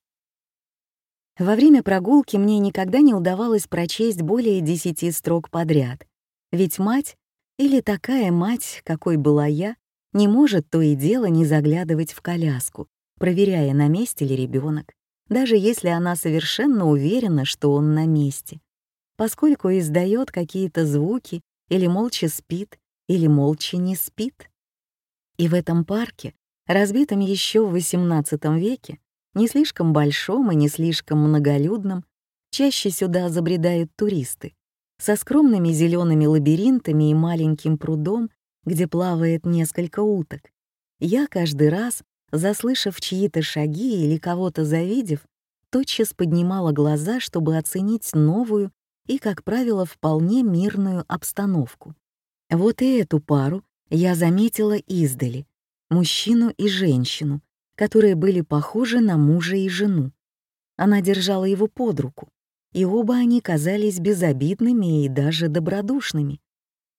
[SPEAKER 1] Во время прогулки мне никогда не удавалось прочесть более десяти строк подряд, ведь мать, или такая мать, какой была я, не может то и дело не заглядывать в коляску, проверяя, на месте ли ребенок, даже если она совершенно уверена, что он на месте поскольку издает какие-то звуки или молча спит, или молча не спит. И в этом парке, разбитом еще в XVIII веке, не слишком большом и не слишком многолюдном, чаще сюда забредают туристы, со скромными зелеными лабиринтами и маленьким прудом, где плавает несколько уток. Я каждый раз, заслышав чьи-то шаги или кого-то завидев, тотчас поднимала глаза, чтобы оценить новую и, как правило, вполне мирную обстановку. Вот и эту пару я заметила издали, мужчину и женщину, которые были похожи на мужа и жену. Она держала его под руку. и оба они казались безобидными и даже добродушными.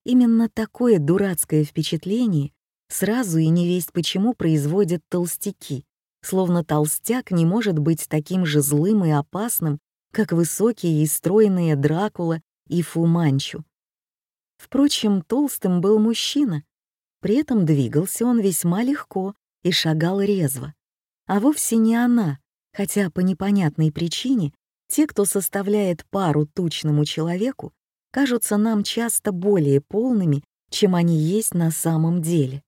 [SPEAKER 1] Именно такое дурацкое впечатление сразу и не весть почему производят толстяки, словно толстяк не может быть таким же злым и опасным, как высокие и стройные Дракула и Фуманчу. Впрочем, толстым был мужчина. При этом двигался он весьма легко и шагал резво. А вовсе не она, хотя по непонятной причине те, кто составляет пару тучному человеку, кажутся нам часто более полными, чем они есть на самом деле.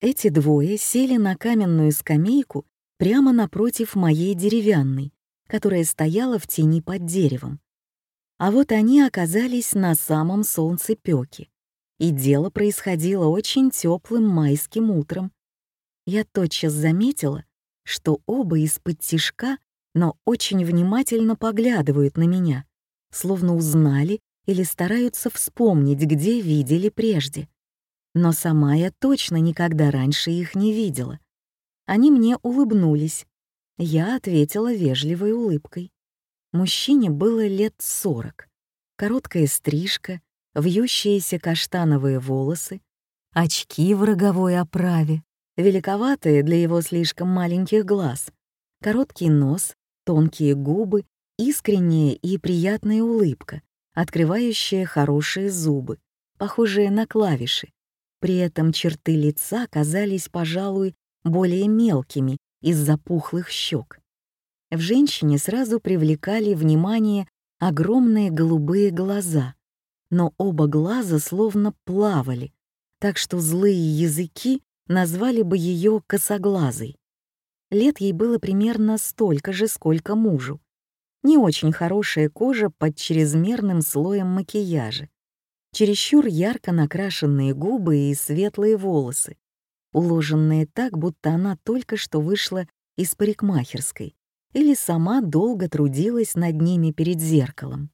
[SPEAKER 1] Эти двое сели на каменную скамейку прямо напротив моей деревянной, которая стояла в тени под деревом. А вот они оказались на самом солнцепёке, и дело происходило очень теплым майским утром. Я тотчас заметила, что оба из-под тишка, но очень внимательно поглядывают на меня, словно узнали или стараются вспомнить, где видели прежде. Но сама я точно никогда раньше их не видела. Они мне улыбнулись. Я ответила вежливой улыбкой. Мужчине было лет сорок. Короткая стрижка, вьющиеся каштановые волосы, очки в роговой оправе, великоватые для его слишком маленьких глаз, короткий нос, тонкие губы, искренняя и приятная улыбка, открывающая хорошие зубы, похожие на клавиши. При этом черты лица казались, пожалуй, более мелкими из-за пухлых щек в женщине сразу привлекали внимание огромные голубые глаза, но оба глаза словно плавали, так что злые языки назвали бы ее косоглазой. Лет ей было примерно столько же, сколько мужу. Не очень хорошая кожа под чрезмерным слоем макияжа. Чересчур ярко накрашенные губы и светлые волосы, уложенные так, будто она только что вышла из парикмахерской или сама долго трудилась над ними перед зеркалом.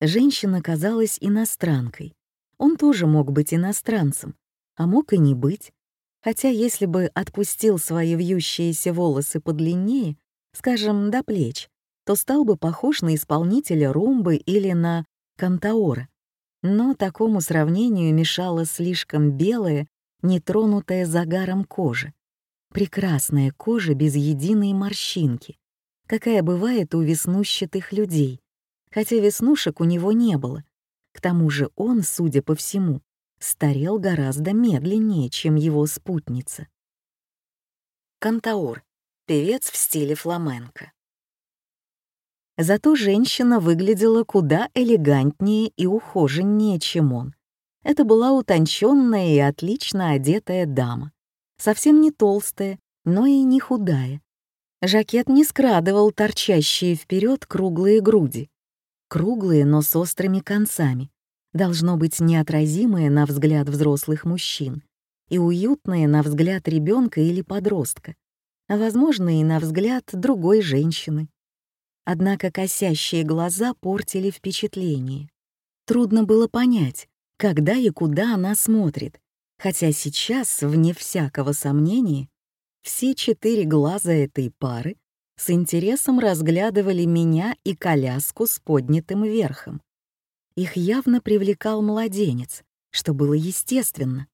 [SPEAKER 1] Женщина казалась иностранкой. Он тоже мог быть иностранцем, а мог и не быть. Хотя если бы отпустил свои вьющиеся волосы подлиннее, скажем, до плеч, то стал бы похож на исполнителя румбы или на кантаора. Но такому сравнению мешала слишком белая, нетронутая загаром кожа. Прекрасная кожа без единой морщинки, какая бывает у веснущатых людей, хотя веснушек у него не было. К тому же он, судя по всему, старел гораздо медленнее, чем его спутница. Кантаур — певец в стиле фламенко. Зато женщина выглядела куда элегантнее и ухоженнее, чем он. Это была утонченная и отлично одетая дама. Совсем не толстая, но и не худая, Жакет не скрадывал торчащие вперед круглые груди. Круглые, но с острыми концами. Должно быть неотразимые на взгляд взрослых мужчин и уютные на взгляд ребенка или подростка, а возможно и на взгляд другой женщины. Однако косящие глаза портили впечатление. Трудно было понять, когда и куда она смотрит, хотя сейчас, вне всякого сомнения, все четыре глаза этой пары с интересом разглядывали меня и коляску с поднятым верхом. Их явно привлекал младенец, что было естественно.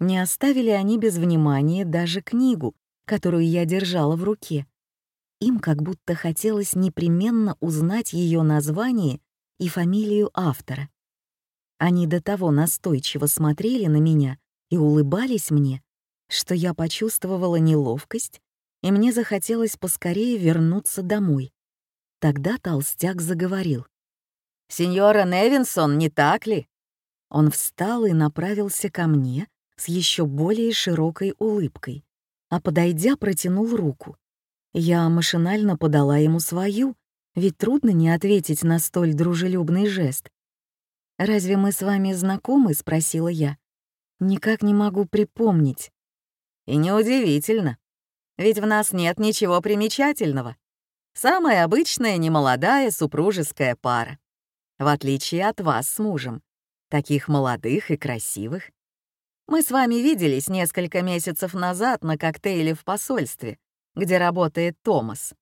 [SPEAKER 1] Не оставили они без внимания даже книгу, которую я держала в руке. Им как будто хотелось непременно узнать ее название и фамилию автора. Они до того настойчиво смотрели на меня и улыбались мне, что я почувствовала неловкость, и мне захотелось поскорее вернуться домой. Тогда толстяк заговорил. «Сеньора Невинсон, не так ли?» Он встал и направился ко мне с еще более широкой улыбкой, а подойдя, протянул руку. Я машинально подала ему свою, ведь трудно не ответить на столь дружелюбный жест. «Разве мы с вами знакомы?» — спросила я. «Никак не могу припомнить». И неудивительно, ведь в нас нет ничего примечательного. Самая обычная немолодая супружеская пара. В отличие от вас с мужем, таких молодых и красивых. Мы с вами виделись несколько месяцев назад на коктейле в посольстве, где работает Томас.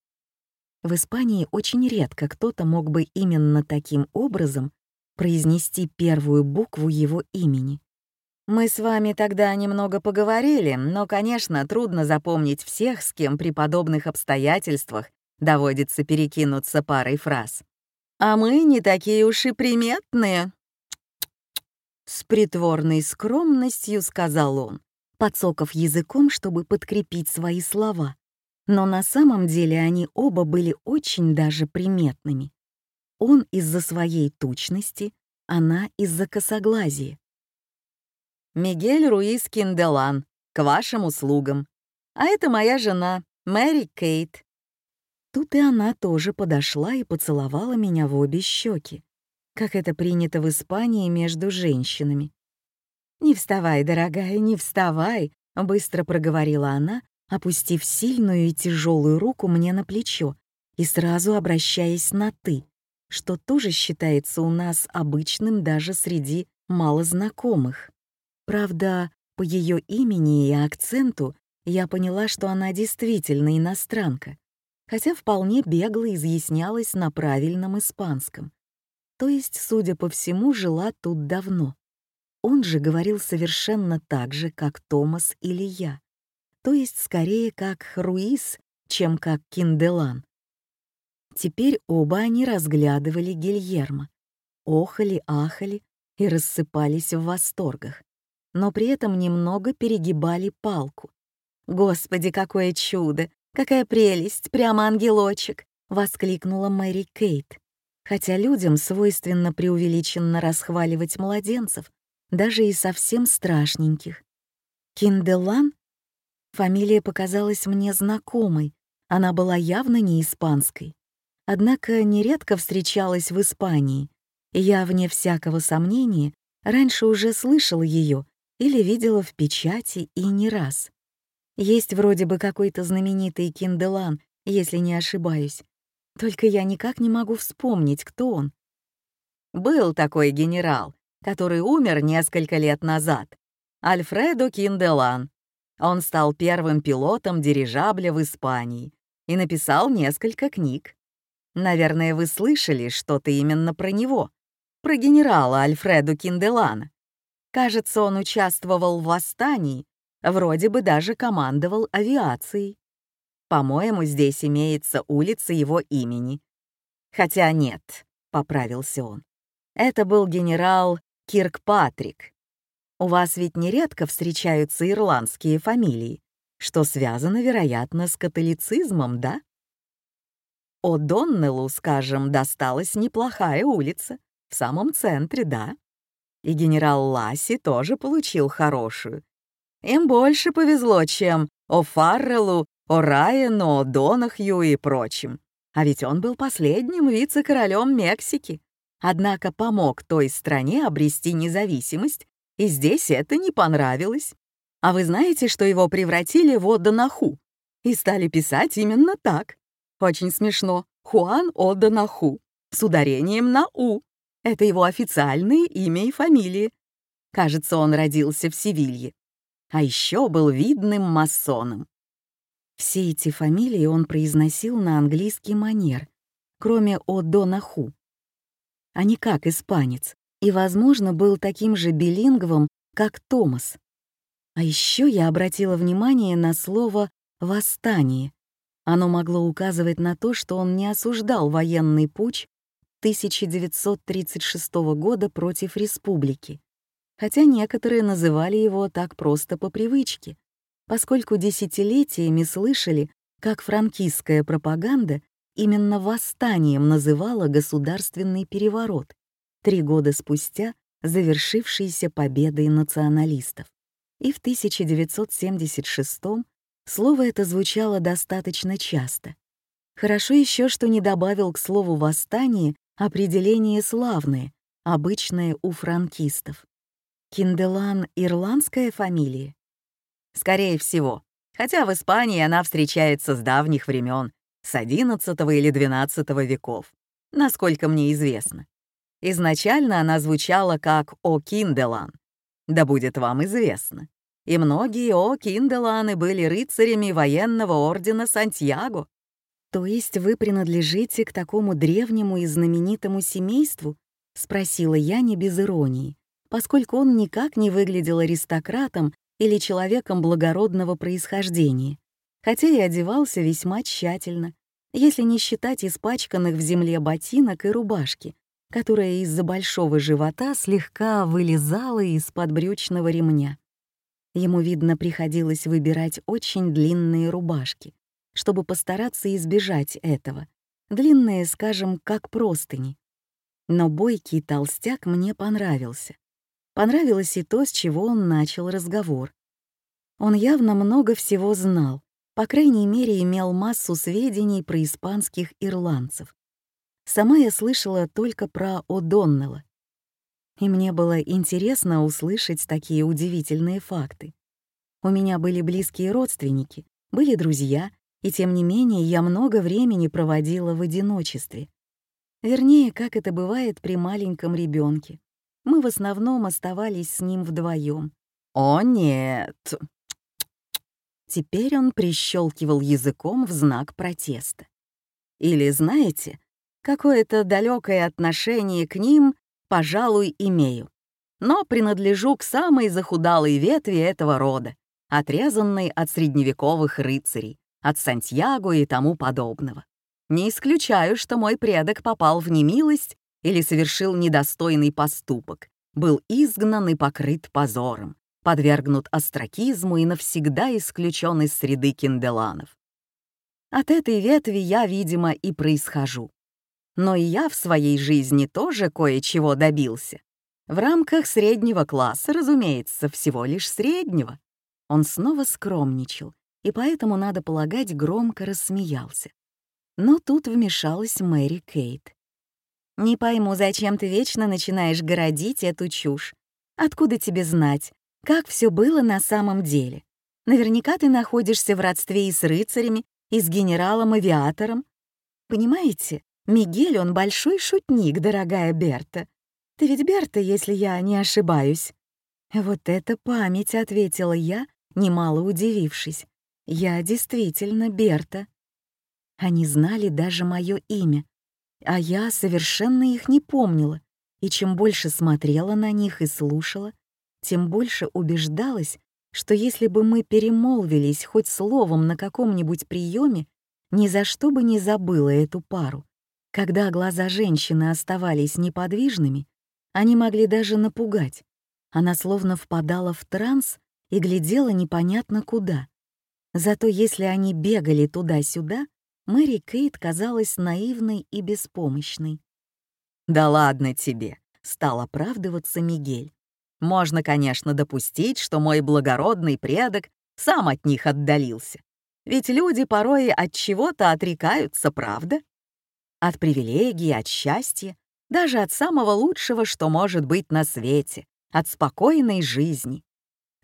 [SPEAKER 1] В Испании очень редко кто-то мог бы именно таким образом произнести первую букву его имени. Мы с вами тогда немного поговорили, но, конечно, трудно запомнить всех, с кем при подобных обстоятельствах доводится перекинуться парой фраз. А мы не такие уж и приметные. С притворной скромностью сказал он, подсоков языком, чтобы подкрепить свои слова. Но на самом деле они оба были очень даже приметными. Он из-за своей тучности, она из-за косоглазия. «Мигель Руис Кинделан, к вашим услугам. А это моя жена, Мэри Кейт». Тут и она тоже подошла и поцеловала меня в обе щеки, как это принято в Испании между женщинами. «Не вставай, дорогая, не вставай», — быстро проговорила она, опустив сильную и тяжелую руку мне на плечо и сразу обращаясь на «ты», что тоже считается у нас обычным даже среди малознакомых. Правда, по ее имени и акценту я поняла, что она действительно иностранка, хотя вполне бегло изъяснялась на правильном испанском. То есть, судя по всему, жила тут давно. Он же говорил совершенно так же, как Томас или я. То есть, скорее, как Руис, чем как Кинделан. Теперь оба они разглядывали Гильермо, охали-ахали и рассыпались в восторгах но при этом немного перегибали палку. «Господи, какое чудо! Какая прелесть! Прямо ангелочек!» — воскликнула Мэри Кейт. Хотя людям свойственно преувеличенно расхваливать младенцев, даже и совсем страшненьких. Кинделан? Фамилия показалась мне знакомой, она была явно не испанской. Однако нередко встречалась в Испании, и я, вне всякого сомнения, раньше уже слышала ее или видела в печати и не раз. Есть вроде бы какой-то знаменитый Кинделан, если не ошибаюсь. Только я никак не могу вспомнить, кто он. Был такой генерал, который умер несколько лет назад. Альфредо Кинделан. Он стал первым пилотом дирижабля в Испании и написал несколько книг. Наверное, вы слышали что-то именно про него, про генерала Альфреду Кинделана. Кажется, он участвовал в восстании, вроде бы даже командовал авиацией. По-моему, здесь имеется улица его имени. Хотя нет, — поправился он. Это был генерал Киркпатрик. У вас ведь нередко встречаются ирландские фамилии, что связано, вероятно, с католицизмом, да? О Доннеллу, скажем, досталась неплохая улица, в самом центре, да? И генерал Ласси тоже получил хорошую. Им больше повезло, чем о Фарреллу, о Райану, о Донахью и прочим. А ведь он был последним вице-королем Мексики. Однако помог той стране обрести независимость, и здесь это не понравилось. А вы знаете, что его превратили в Одонаху? И стали писать именно так. Очень смешно. Хуан Одонаху. С ударением на «у». Это его официальное имя и фамилия. Кажется, он родился в Севилье. А еще был видным масоном. Все эти фамилии он произносил на английский манер, кроме О'Донаху. А не как испанец, и, возможно, был таким же билингвом, как Томас. А еще я обратила внимание на слово «восстание». Оно могло указывать на то, что он не осуждал военный путь 1936 года против республики, хотя некоторые называли его так просто по привычке, поскольку десятилетиями слышали, как франкистская пропаганда именно восстанием называла государственный переворот, три года спустя завершившийся победой националистов. И в 1976 слово это звучало достаточно часто. Хорошо еще, что не добавил к слову «восстание» Определение славное, обычное у франкистов. Кинделан — ирландская фамилия? Скорее всего, хотя в Испании она встречается с давних времен, с XI или XII веков, насколько мне известно. Изначально она звучала как «О Кинделан», да будет вам известно. И многие О Кинделаны были рыцарями военного ордена Сантьяго. «То есть вы принадлежите к такому древнему и знаменитому семейству?» — спросила я не без иронии, поскольку он никак не выглядел аристократом или человеком благородного происхождения, хотя и одевался весьма тщательно, если не считать испачканных в земле ботинок и рубашки, которая из-за большого живота слегка вылезала из-под брючного ремня. Ему, видно, приходилось выбирать очень длинные рубашки, чтобы постараться избежать этого. Длинные, скажем, как простыни. Но бойкий толстяк мне понравился. Понравилось и то, с чего он начал разговор. Он явно много всего знал, по крайней мере, имел массу сведений про испанских ирландцев. Сама я слышала только про О'Доннелла. И мне было интересно услышать такие удивительные факты. У меня были близкие родственники, были друзья, и тем не менее я много времени проводила в одиночестве. Вернее, как это бывает при маленьком ребенке. Мы в основном оставались с ним вдвоем. «О, нет!» Теперь он прищелкивал языком в знак протеста. Или, знаете, какое-то далекое отношение к ним, пожалуй, имею. Но принадлежу к самой захудалой ветви этого рода, отрезанной от средневековых рыцарей, от Сантьяго и тому подобного. Не исключаю, что мой предок попал в немилость или совершил недостойный поступок, был изгнан и покрыт позором, подвергнут остракизму и навсегда исключен из среды кинделанов. От этой ветви я, видимо, и происхожу. Но и я в своей жизни тоже кое-чего добился. В рамках среднего класса, разумеется, всего лишь среднего. Он снова скромничал, и поэтому, надо полагать, громко рассмеялся. Но тут вмешалась Мэри Кейт. «Не пойму, зачем ты вечно начинаешь городить эту чушь? Откуда тебе знать, как все было на самом деле? Наверняка ты находишься в родстве и с рыцарями, и с генералом-авиатором. Понимаете, Мигель, он большой шутник, дорогая Берта. Ты ведь Берта, если я не ошибаюсь. Вот это память, ответила я, немало удивившись. Я действительно Берта. Они знали даже мое имя, а я совершенно их не помнила, и чем больше смотрела на них и слушала, тем больше убеждалась, что если бы мы перемолвились хоть словом на каком-нибудь приеме, ни за что бы не забыла эту пару. Когда глаза женщины оставались неподвижными, они могли даже напугать. Она словно впадала в транс и глядела непонятно куда. Зато если они бегали туда-сюда, Мэри Кейт казалась наивной и беспомощной. «Да ладно тебе», — стал оправдываться Мигель. Можно, конечно, допустить, что мой благородный предок сам от них отдалился. Ведь люди порой от чего-то отрекаются, правда? От привилегий, от счастья, даже от самого лучшего, что может быть на свете, от спокойной жизни.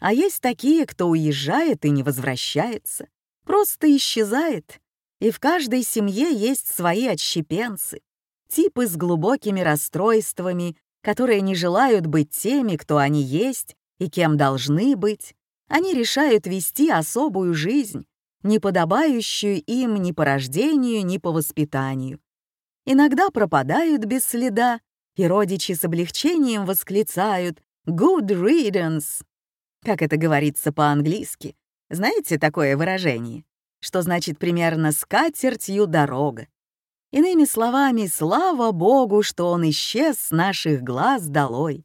[SPEAKER 1] А есть такие, кто уезжает и не возвращается, просто исчезает. И в каждой семье есть свои отщепенцы, типы с глубокими расстройствами которые не желают быть теми, кто они есть и кем должны быть. Они решают вести особую жизнь, не подобающую им ни по рождению, ни по воспитанию. Иногда пропадают без следа, и родичи с облегчением восклицают «good riddance», как это говорится по-английски. Знаете такое выражение? Что значит примерно «скатертью дорога». Иными словами, слава богу, что он исчез с наших глаз долой.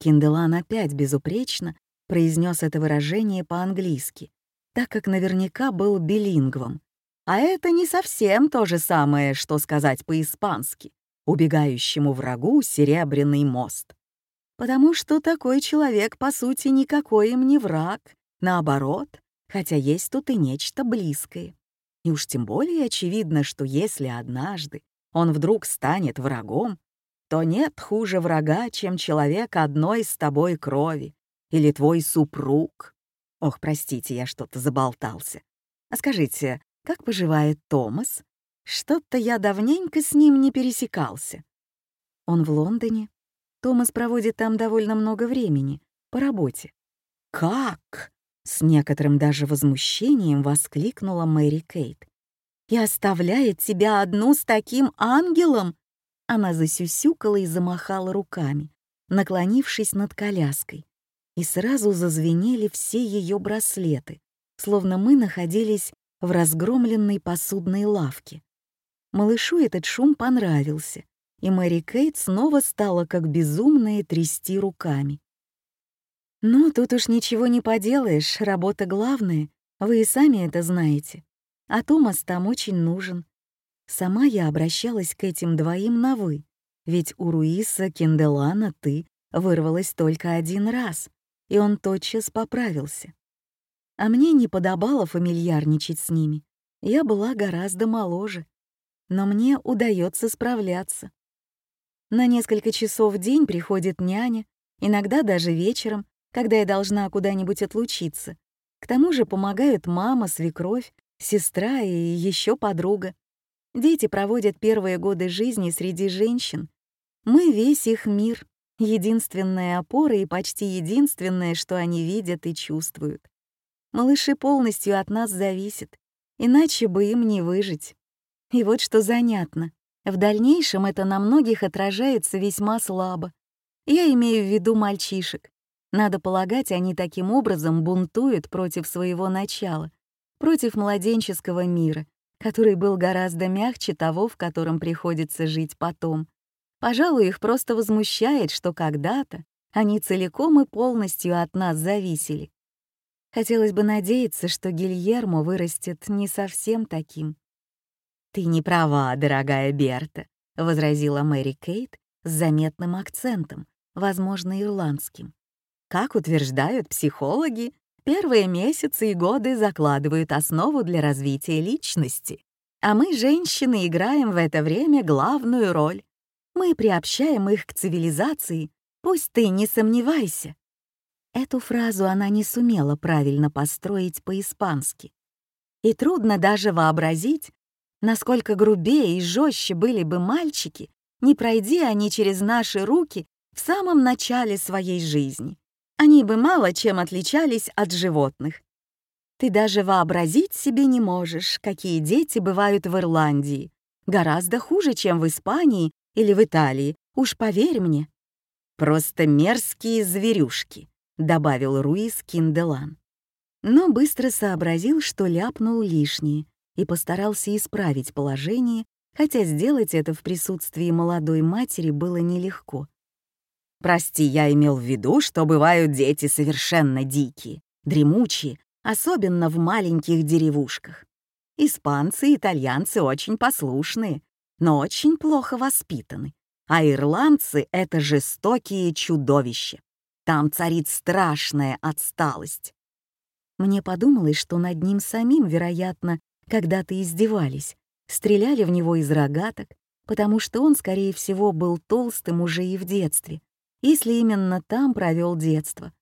[SPEAKER 1] Кинделан опять безупречно произнес это выражение по-английски, так как наверняка был билингвом. А это не совсем то же самое, что сказать по-испански «убегающему врагу серебряный мост». Потому что такой человек, по сути, никакой им не враг, наоборот, хотя есть тут и нечто близкое. И уж тем более очевидно, что если однажды он вдруг станет врагом, то нет хуже врага, чем человек одной с тобой крови или твой супруг. Ох, простите, я что-то заболтался. А скажите, как поживает Томас? Что-то я давненько с ним не пересекался. Он в Лондоне. Томас проводит там довольно много времени, по работе. Как? С некоторым даже возмущением воскликнула Мэри Кейт. и оставляет тебя одну с таким ангелом?» Она засюсюкала и замахала руками, наклонившись над коляской. И сразу зазвенели все ее браслеты, словно мы находились в разгромленной посудной лавке. Малышу этот шум понравился, и Мэри Кейт снова стала как безумная трясти руками. «Ну, тут уж ничего не поделаешь, работа главная, вы и сами это знаете. А Томас там очень нужен. Сама я обращалась к этим двоим на «вы», ведь у Руиса Кенделана ты вырвалась только один раз, и он тотчас поправился. А мне не подобало фамильярничать с ними, я была гораздо моложе. Но мне удается справляться. На несколько часов в день приходит няня, иногда даже вечером, когда я должна куда-нибудь отлучиться. К тому же помогают мама, свекровь, сестра и еще подруга. Дети проводят первые годы жизни среди женщин. Мы весь их мир, единственная опора и почти единственное, что они видят и чувствуют. Малыши полностью от нас зависят, иначе бы им не выжить. И вот что занятно. В дальнейшем это на многих отражается весьма слабо. Я имею в виду мальчишек. Надо полагать, они таким образом бунтуют против своего начала, против младенческого мира, который был гораздо мягче того, в котором приходится жить потом. Пожалуй, их просто возмущает, что когда-то они целиком и полностью от нас зависели. Хотелось бы надеяться, что Гильермо вырастет не совсем таким. «Ты не права, дорогая Берта», — возразила Мэри Кейт с заметным акцентом, возможно, ирландским. Как утверждают психологи, первые месяцы и годы закладывают основу для развития личности. А мы, женщины, играем в это время главную роль. Мы приобщаем их к цивилизации, пусть ты не сомневайся. Эту фразу она не сумела правильно построить по-испански. И трудно даже вообразить, насколько грубее и жестче были бы мальчики, не пройди они через наши руки в самом начале своей жизни они бы мало чем отличались от животных. Ты даже вообразить себе не можешь, какие дети бывают в Ирландии. Гораздо хуже, чем в Испании или в Италии, уж поверь мне. Просто мерзкие зверюшки, добавил Руис Кинделан. Но быстро сообразил, что ляпнул лишнее и постарался исправить положение, хотя сделать это в присутствии молодой матери было нелегко. Прости, я имел в виду, что бывают дети совершенно дикие, дремучие, особенно в маленьких деревушках. Испанцы и итальянцы очень послушные, но очень плохо воспитаны. А ирландцы — это жестокие чудовища. Там царит страшная отсталость. Мне подумалось, что над ним самим, вероятно, когда-то издевались, стреляли в него из рогаток, потому что он, скорее всего, был толстым уже и в детстве, если именно там провел детство.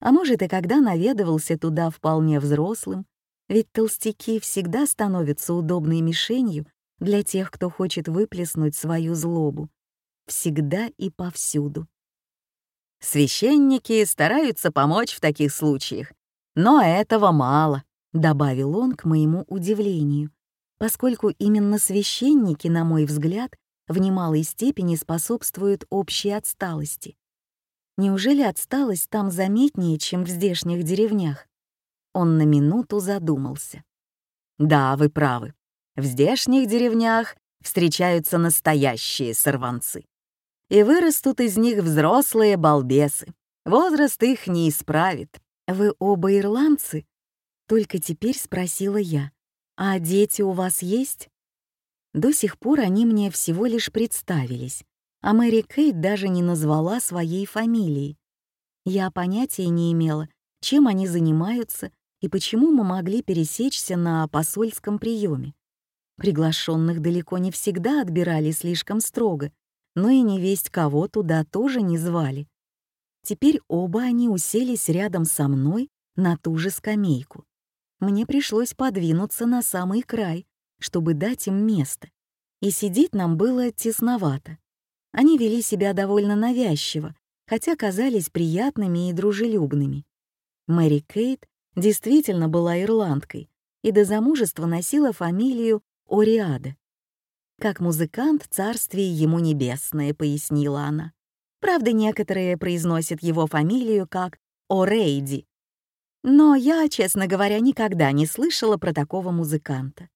[SPEAKER 1] А может, и когда наведывался туда вполне взрослым, ведь толстяки всегда становятся удобной мишенью для тех, кто хочет выплеснуть свою злобу. Всегда и повсюду. Священники стараются помочь в таких случаях, но этого мало, добавил он к моему удивлению, поскольку именно священники, на мой взгляд, в немалой степени способствуют общей отсталости. Неужели отсталость там заметнее, чем в здешних деревнях? Он на минуту задумался. Да, вы правы. В здешних деревнях встречаются настоящие сорванцы. И вырастут из них взрослые балбесы. Возраст их не исправит. Вы оба ирландцы? Только теперь спросила я. А дети у вас есть? До сих пор они мне всего лишь представились, а Мэри Кейт даже не назвала своей фамилии. Я понятия не имела, чем они занимаются и почему мы могли пересечься на посольском приеме. Приглашенных далеко не всегда отбирали слишком строго, но и невесть кого туда тоже не звали. Теперь оба они уселись рядом со мной на ту же скамейку. Мне пришлось подвинуться на самый край, чтобы дать им место, и сидеть нам было тесновато. Они вели себя довольно навязчиво, хотя казались приятными и дружелюбными. Мэри Кейт действительно была ирландкой и до замужества носила фамилию Ориада. «Как музыкант, царствие ему небесное», — пояснила она. Правда, некоторые произносят его фамилию как О'Рейди. Но я, честно говоря, никогда не слышала про такого музыканта.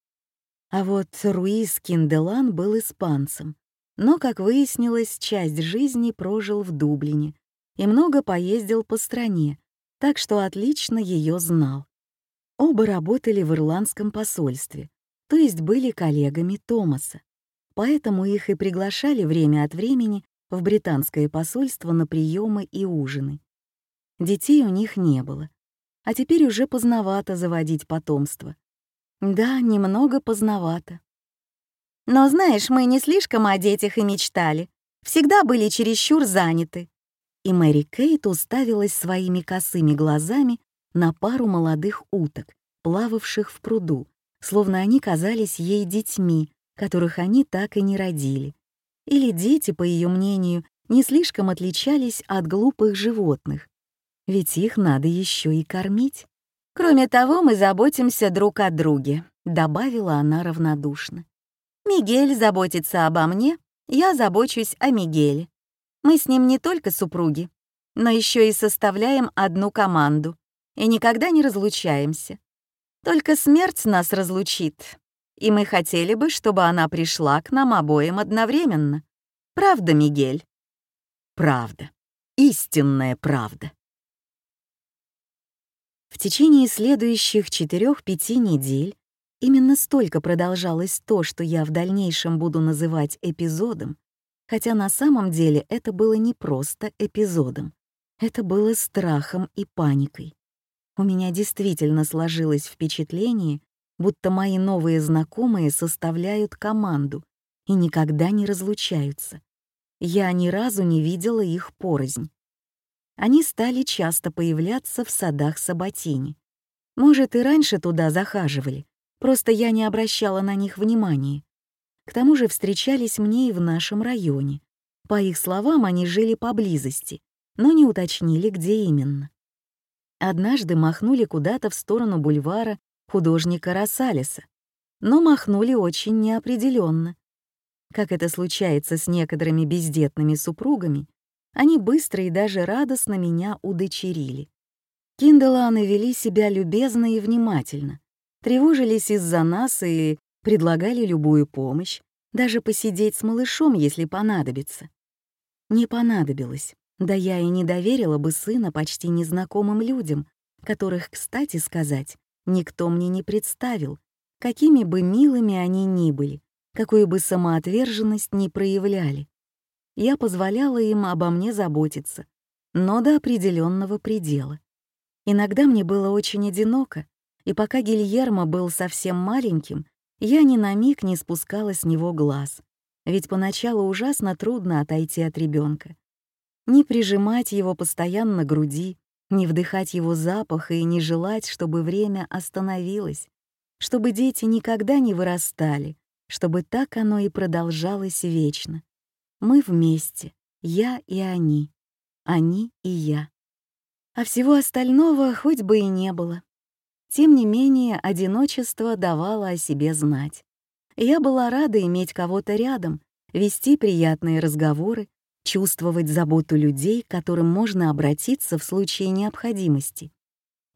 [SPEAKER 1] А вот Руис Кинделан был испанцем, но, как выяснилось, часть жизни прожил в Дублине и много поездил по стране, так что отлично ее знал. Оба работали в ирландском посольстве, то есть были коллегами Томаса, поэтому их и приглашали время от времени в британское посольство на приемы и ужины. Детей у них не было, а теперь уже поздновато заводить потомство. Да, немного поздновато. Но знаешь, мы не слишком о детях и мечтали, всегда были чересчур заняты. И Мэри Кейт уставилась своими косыми глазами на пару молодых уток, плававших в пруду, словно они казались ей детьми, которых они так и не родили. Или дети, по ее мнению, не слишком отличались от глупых животных, ведь их надо еще и кормить. Кроме того, мы заботимся друг о друге, добавила она равнодушно. Мигель заботится обо мне, я забочусь о Мигеле. Мы с ним не только супруги, но еще и составляем одну команду и никогда не разлучаемся. Только смерть нас разлучит, и мы хотели бы, чтобы она пришла к нам обоим одновременно. Правда, Мигель? Правда. Истинная правда. В течение следующих четырех-пяти недель именно столько продолжалось то, что я в дальнейшем буду называть эпизодом, хотя на самом деле это было не просто эпизодом, это было страхом и паникой. У меня действительно сложилось впечатление, будто мои новые знакомые составляют команду и никогда не разлучаются. Я ни разу не видела их порознь. Они стали часто появляться в садах Саботини. Может, и раньше туда захаживали, просто я не обращала на них внимания. К тому же встречались мне и в нашем районе. По их словам, они жили поблизости, но не уточнили, где именно. Однажды махнули куда-то в сторону бульвара художника Рассалиса, но махнули очень неопределенно. Как это случается с некоторыми бездетными супругами, они быстро и даже радостно меня удочерили. Кинделаны вели себя любезно и внимательно, тревожились из-за нас и предлагали любую помощь, даже посидеть с малышом, если понадобится. Не понадобилось. Да я и не доверила бы сына почти незнакомым людям, которых, кстати сказать, никто мне не представил, какими бы милыми они ни были, какую бы самоотверженность ни проявляли. Я позволяла им обо мне заботиться, но до определенного предела. Иногда мне было очень одиноко, и пока Гильермо был совсем маленьким, я ни на миг не спускала с него глаз, ведь поначалу ужасно трудно отойти от ребенка не прижимать его постоянно груди, не вдыхать его запах и не желать, чтобы время остановилось, чтобы дети никогда не вырастали, чтобы так оно и продолжалось вечно. Мы вместе, я и они, они и я. А всего остального хоть бы и не было. Тем не менее, одиночество давало о себе знать. Я была рада иметь кого-то рядом, вести приятные разговоры, чувствовать заботу людей, к которым можно обратиться в случае необходимости.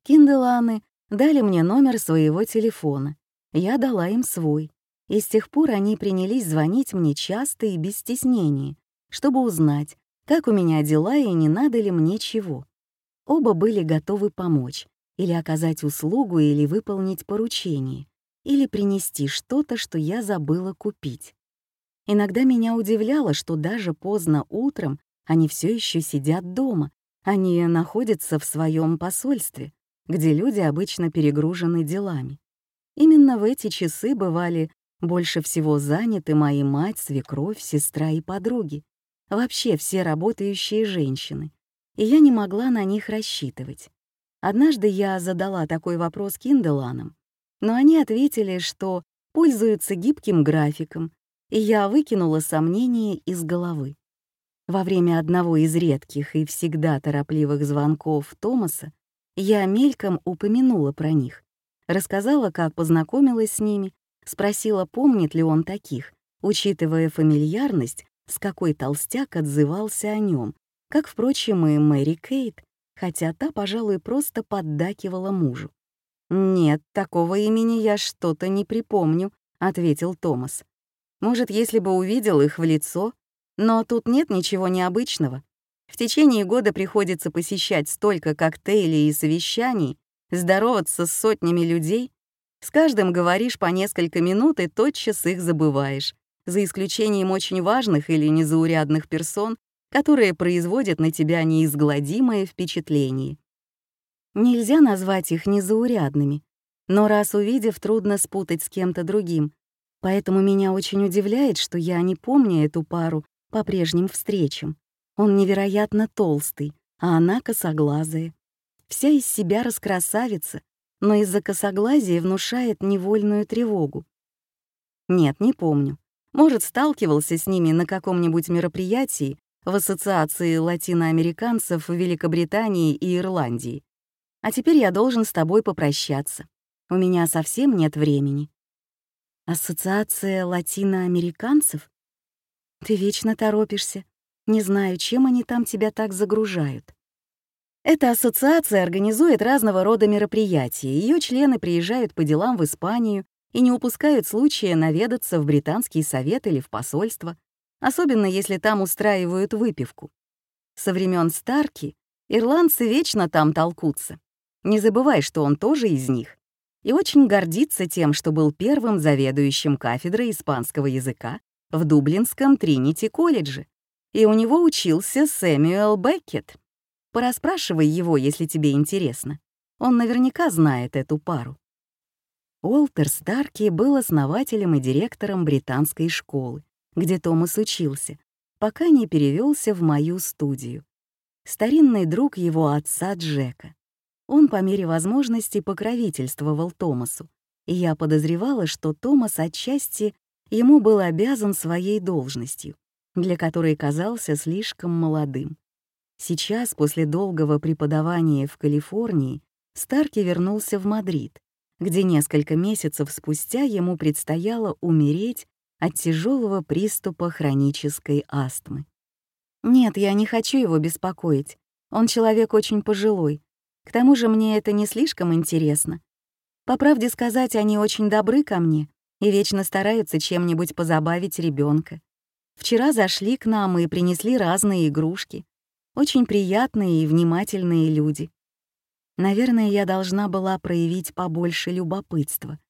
[SPEAKER 1] Кинделаны дали мне номер своего телефона, я дала им свой, и с тех пор они принялись звонить мне часто и без стеснения, чтобы узнать, как у меня дела и не надо ли мне чего. Оба были готовы помочь, или оказать услугу, или выполнить поручение, или принести что-то, что я забыла купить. Иногда меня удивляло, что даже поздно утром они все еще сидят дома, они находятся в своем посольстве, где люди обычно перегружены делами. Именно в эти часы бывали больше всего заняты мои мать, свекровь, сестра и подруги, вообще все работающие женщины, и я не могла на них рассчитывать. Однажды я задала такой вопрос Кинделанам, но они ответили, что пользуются гибким графиком и я выкинула сомнения из головы. Во время одного из редких и всегда торопливых звонков Томаса я мельком упомянула про них, рассказала, как познакомилась с ними спросила, помнит ли он таких, учитывая фамильярность, с какой толстяк отзывался о нем, как, впрочем, и Мэри Кейт, хотя та, пожалуй, просто поддакивала мужу. «Нет, такого имени я что-то не припомню», — ответил Томас. «Может, если бы увидел их в лицо? Но тут нет ничего необычного. В течение года приходится посещать столько коктейлей и совещаний, здороваться с сотнями людей. С каждым говоришь по несколько минут и тотчас их забываешь, за исключением очень важных или незаурядных персон, которые производят на тебя неизгладимое впечатление. Нельзя назвать их незаурядными, но раз увидев, трудно спутать с кем-то другим. Поэтому меня очень удивляет, что я не помню эту пару по прежним встречам. Он невероятно толстый, а она косоглазая. Вся из себя раскрасавица, но из-за косоглазия внушает невольную тревогу. Нет, не помню. Может, сталкивался с ними на каком-нибудь мероприятии в Ассоциации латиноамериканцев Великобритании и Ирландии. А теперь я должен с тобой попрощаться. У меня совсем нет времени. Ассоциация латиноамериканцев? Ты вечно торопишься. Не знаю, чем они там тебя так загружают. Эта ассоциация организует разного рода мероприятия. Ее члены приезжают по делам в Испанию и не упускают случая наведаться в британский совет или в посольство, особенно если там устраивают выпивку. Со времен Старки ирландцы вечно там толкутся. Не забывай, что он тоже из них. И очень гордится тем, что был первым заведующим кафедрой испанского языка в Дублинском Тринити-колледже. И у него учился Сэмюэл Беккет. Пораспрашивай его, если тебе интересно. Он наверняка знает эту пару. Уолтер Старки был основателем и директором британской школы, где Томас учился, пока не перевелся в мою студию. Старинный друг его отца Джека. Он по мере возможности покровительствовал Томасу, и я подозревала, что Томас отчасти ему был обязан своей должностью, для которой казался слишком молодым. Сейчас, после долгого преподавания в Калифорнии, Старки вернулся в Мадрид, где несколько месяцев спустя ему предстояло умереть от тяжелого приступа хронической астмы. Нет, я не хочу его беспокоить. Он человек очень пожилой, к тому же мне это не слишком интересно. По правде сказать, они очень добры ко мне и вечно стараются чем-нибудь позабавить ребенка. Вчера зашли к нам и принесли разные игрушки. Очень приятные и внимательные люди. Наверное, я должна была проявить побольше любопытства.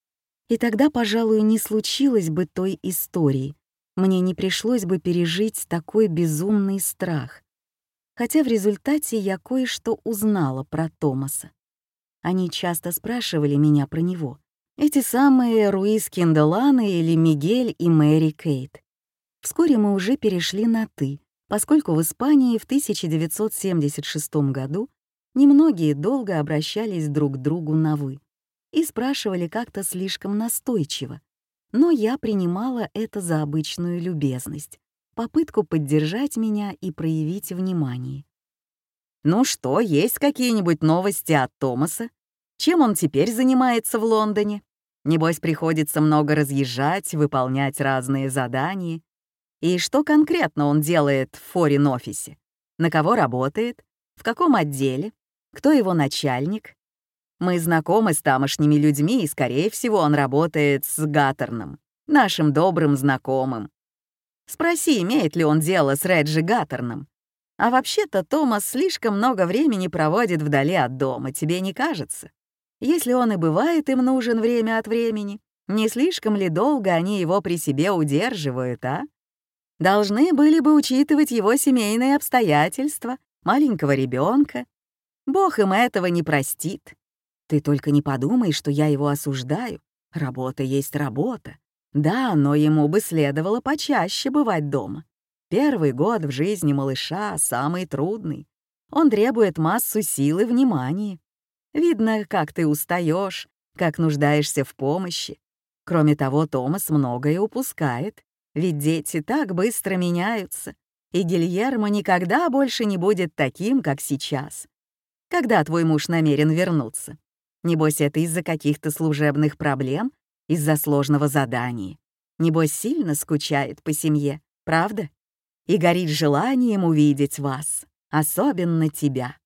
[SPEAKER 1] И тогда, пожалуй, не случилось бы той истории. Мне не пришлось бы пережить такой безумный страх хотя в результате я кое-что узнала про Томаса. Они часто спрашивали меня про него. Эти самые Руис Кинделаны или Мигель и Мэри Кейт. Вскоре мы уже перешли на «ты», поскольку в Испании в 1976 году немногие долго обращались друг к другу на «вы» и спрашивали как-то слишком настойчиво. Но я принимала это за обычную любезность попытку поддержать меня и проявить внимание. «Ну что, есть какие-нибудь новости от Томаса? Чем он теперь занимается в Лондоне? Небось, приходится много разъезжать, выполнять разные задания. И что конкретно он делает в форин-офисе? На кого работает? В каком отделе? Кто его начальник? Мы знакомы с тамошними людьми, и, скорее всего, он работает с Гаттерном, нашим добрым знакомым. Спроси, имеет ли он дело с Реджи Гаттерном. А вообще-то Томас слишком много времени проводит вдали от дома, тебе не кажется? Если он и бывает им нужен время от времени, не слишком ли долго они его при себе удерживают, а? Должны были бы учитывать его семейные обстоятельства, маленького ребенка. Бог им этого не простит. Ты только не подумай, что я его осуждаю. Работа есть работа. Да, но ему бы следовало почаще бывать дома. Первый год в жизни малыша самый трудный. Он требует массу сил и внимания. Видно, как ты устаешь, как нуждаешься в помощи. Кроме того, Томас многое упускает, ведь дети так быстро меняются, и Гильермо никогда больше не будет таким, как сейчас. Когда твой муж намерен вернуться? Небось, это из-за каких-то служебных проблем из-за сложного задания. Небось, сильно скучает по семье, правда? И горит желанием увидеть вас, особенно тебя».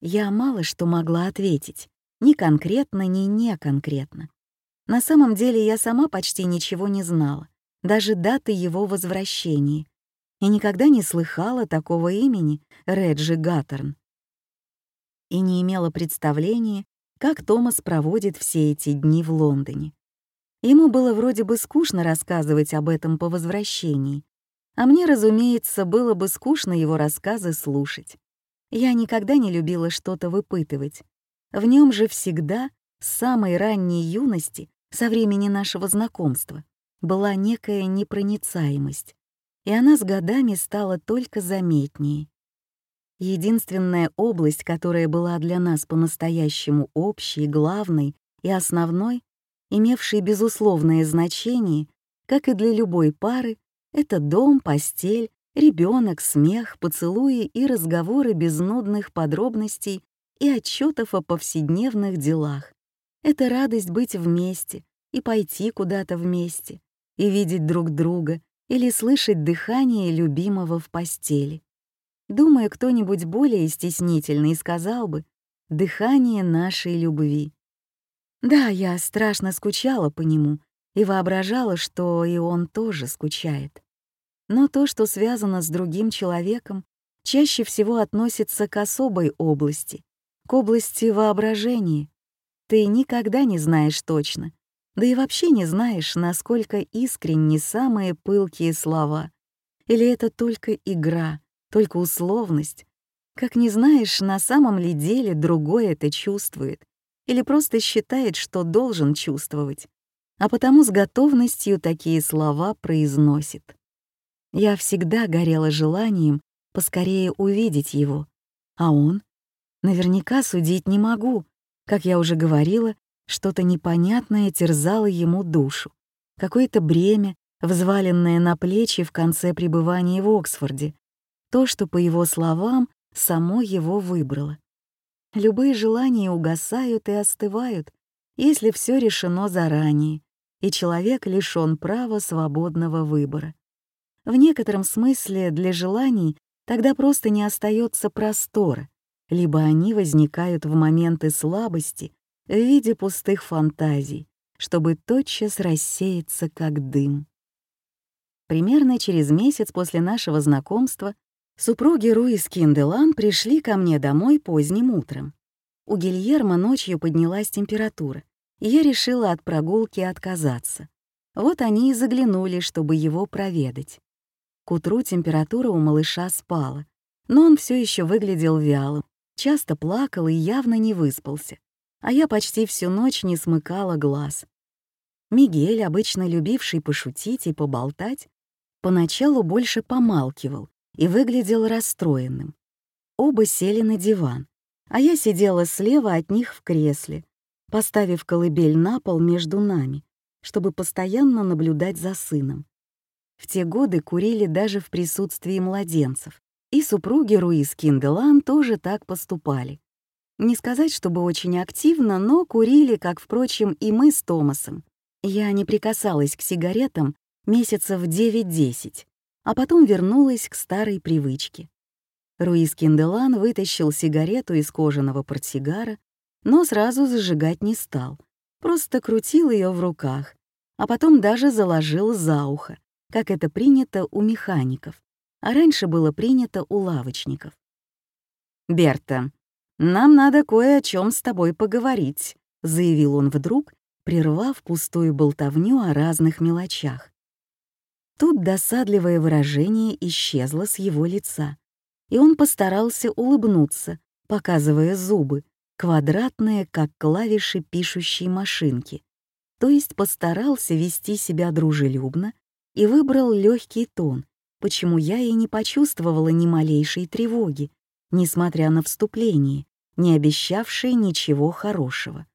[SPEAKER 1] Я мало что могла ответить, ни конкретно, ни не конкретно. На самом деле я сама почти ничего не знала, даже даты его возвращения, и никогда не слыхала такого имени Реджи Гаттерн. И не имела представления, как Томас проводит все эти дни в Лондоне. Ему было вроде бы скучно рассказывать об этом по возвращении, а мне, разумеется, было бы скучно его рассказы слушать. Я никогда не любила что-то выпытывать. В нем же всегда, с самой ранней юности, со времени нашего знакомства, была некая непроницаемость, и она с годами стала только заметнее. Единственная область, которая была для нас по-настоящему общей, главной и основной, имевшей безусловное значение, как и для любой пары, это дом, постель, ребенок, смех, поцелуи и разговоры без нудных подробностей и отчетов о повседневных делах. Это радость быть вместе и пойти куда-то вместе, и видеть друг друга или слышать дыхание любимого в постели. Думаю, кто-нибудь более стеснительный сказал бы «дыхание нашей любви». Да, я страшно скучала по нему и воображала, что и он тоже скучает. Но то, что связано с другим человеком, чаще всего относится к особой области, к области воображения. Ты никогда не знаешь точно, да и вообще не знаешь, насколько искренни самые пылкие слова. Или это только игра, только условность. Как не знаешь, на самом ли деле другой это чувствует. Или просто считает, что должен чувствовать. А потому с готовностью такие слова произносит. Я всегда горела желанием поскорее увидеть его. А он? Наверняка судить не могу. Как я уже говорила, что-то непонятное терзало ему душу. Какое-то бремя, взваленное на плечи в конце пребывания в Оксфорде. То, что, по его словам, само его выбрало. Любые желания угасают и остывают, если все решено заранее, и человек лишён права свободного выбора. В некотором смысле для желаний тогда просто не остается простора, либо они возникают в моменты слабости в виде пустых фантазий, чтобы тотчас рассеяться как дым. Примерно через месяц после нашего знакомства супруги Руис Кинделан пришли ко мне домой поздним утром. У Гильермо ночью поднялась температура, и я решила от прогулки отказаться. Вот они и заглянули, чтобы его проведать. К утру температура у малыша спала, но он все еще выглядел вялым, часто плакал и явно не выспался а я почти всю ночь не смыкала глаз. Мигель, обычно любивший пошутить и поболтать, поначалу больше помалкивал и выглядел расстроенным. Оба сели на диван, а я сидела слева от них в кресле, поставив колыбель на пол между нами, чтобы постоянно наблюдать за сыном. В те годы курили даже в присутствии младенцев, и супруги Руис Кинделан тоже так поступали. Не сказать, чтобы очень активно, но курили, как, впрочем, и мы с Томасом. Я не прикасалась к сигаретам месяцев 9-10, а потом вернулась к старой привычке. Руис Кинделан вытащил сигарету из кожаного портсигара, но сразу зажигать не стал, просто крутил ее в руках, а потом даже заложил за ухо, как это принято у механиков, а раньше было принято у лавочников. «Берта, «Нам надо кое о чем с тобой поговорить», — заявил он вдруг, прервав пустую болтовню о разных мелочах. Тут досадливое выражение исчезло с его лица, и он постарался улыбнуться, показывая зубы, квадратные, как клавиши пишущей машинки, то есть постарался вести себя дружелюбно и выбрал легкий тон, почему я и не почувствовала ни малейшей тревоги, несмотря на вступление, не обещавшее ничего хорошего,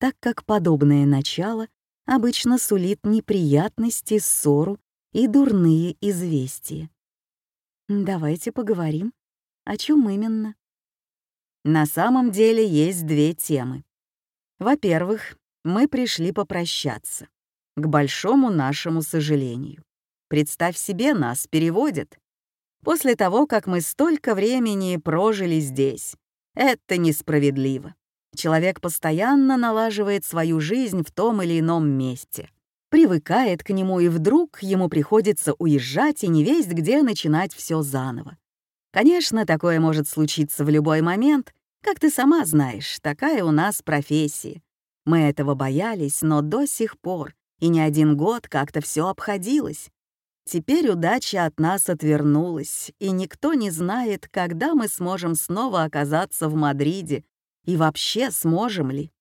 [SPEAKER 1] так как подобное начало обычно сулит неприятности, ссору и дурные известия. Давайте поговорим. О чем именно? На самом деле есть две темы. Во-первых,
[SPEAKER 2] мы пришли попрощаться. К большому нашему сожалению. Представь себе, нас переводят. После того, как мы столько времени прожили здесь. Это несправедливо. Человек постоянно налаживает свою жизнь в том или ином месте. Привыкает к нему, и вдруг ему приходится уезжать и не весть, где начинать все заново. Конечно, такое может случиться в любой момент, как ты сама знаешь, такая у нас профессия. Мы этого боялись, но до сих пор, и не один год как-то все обходилось. Теперь удача от нас отвернулась, и никто не знает, когда мы сможем снова оказаться в Мадриде, и вообще сможем ли.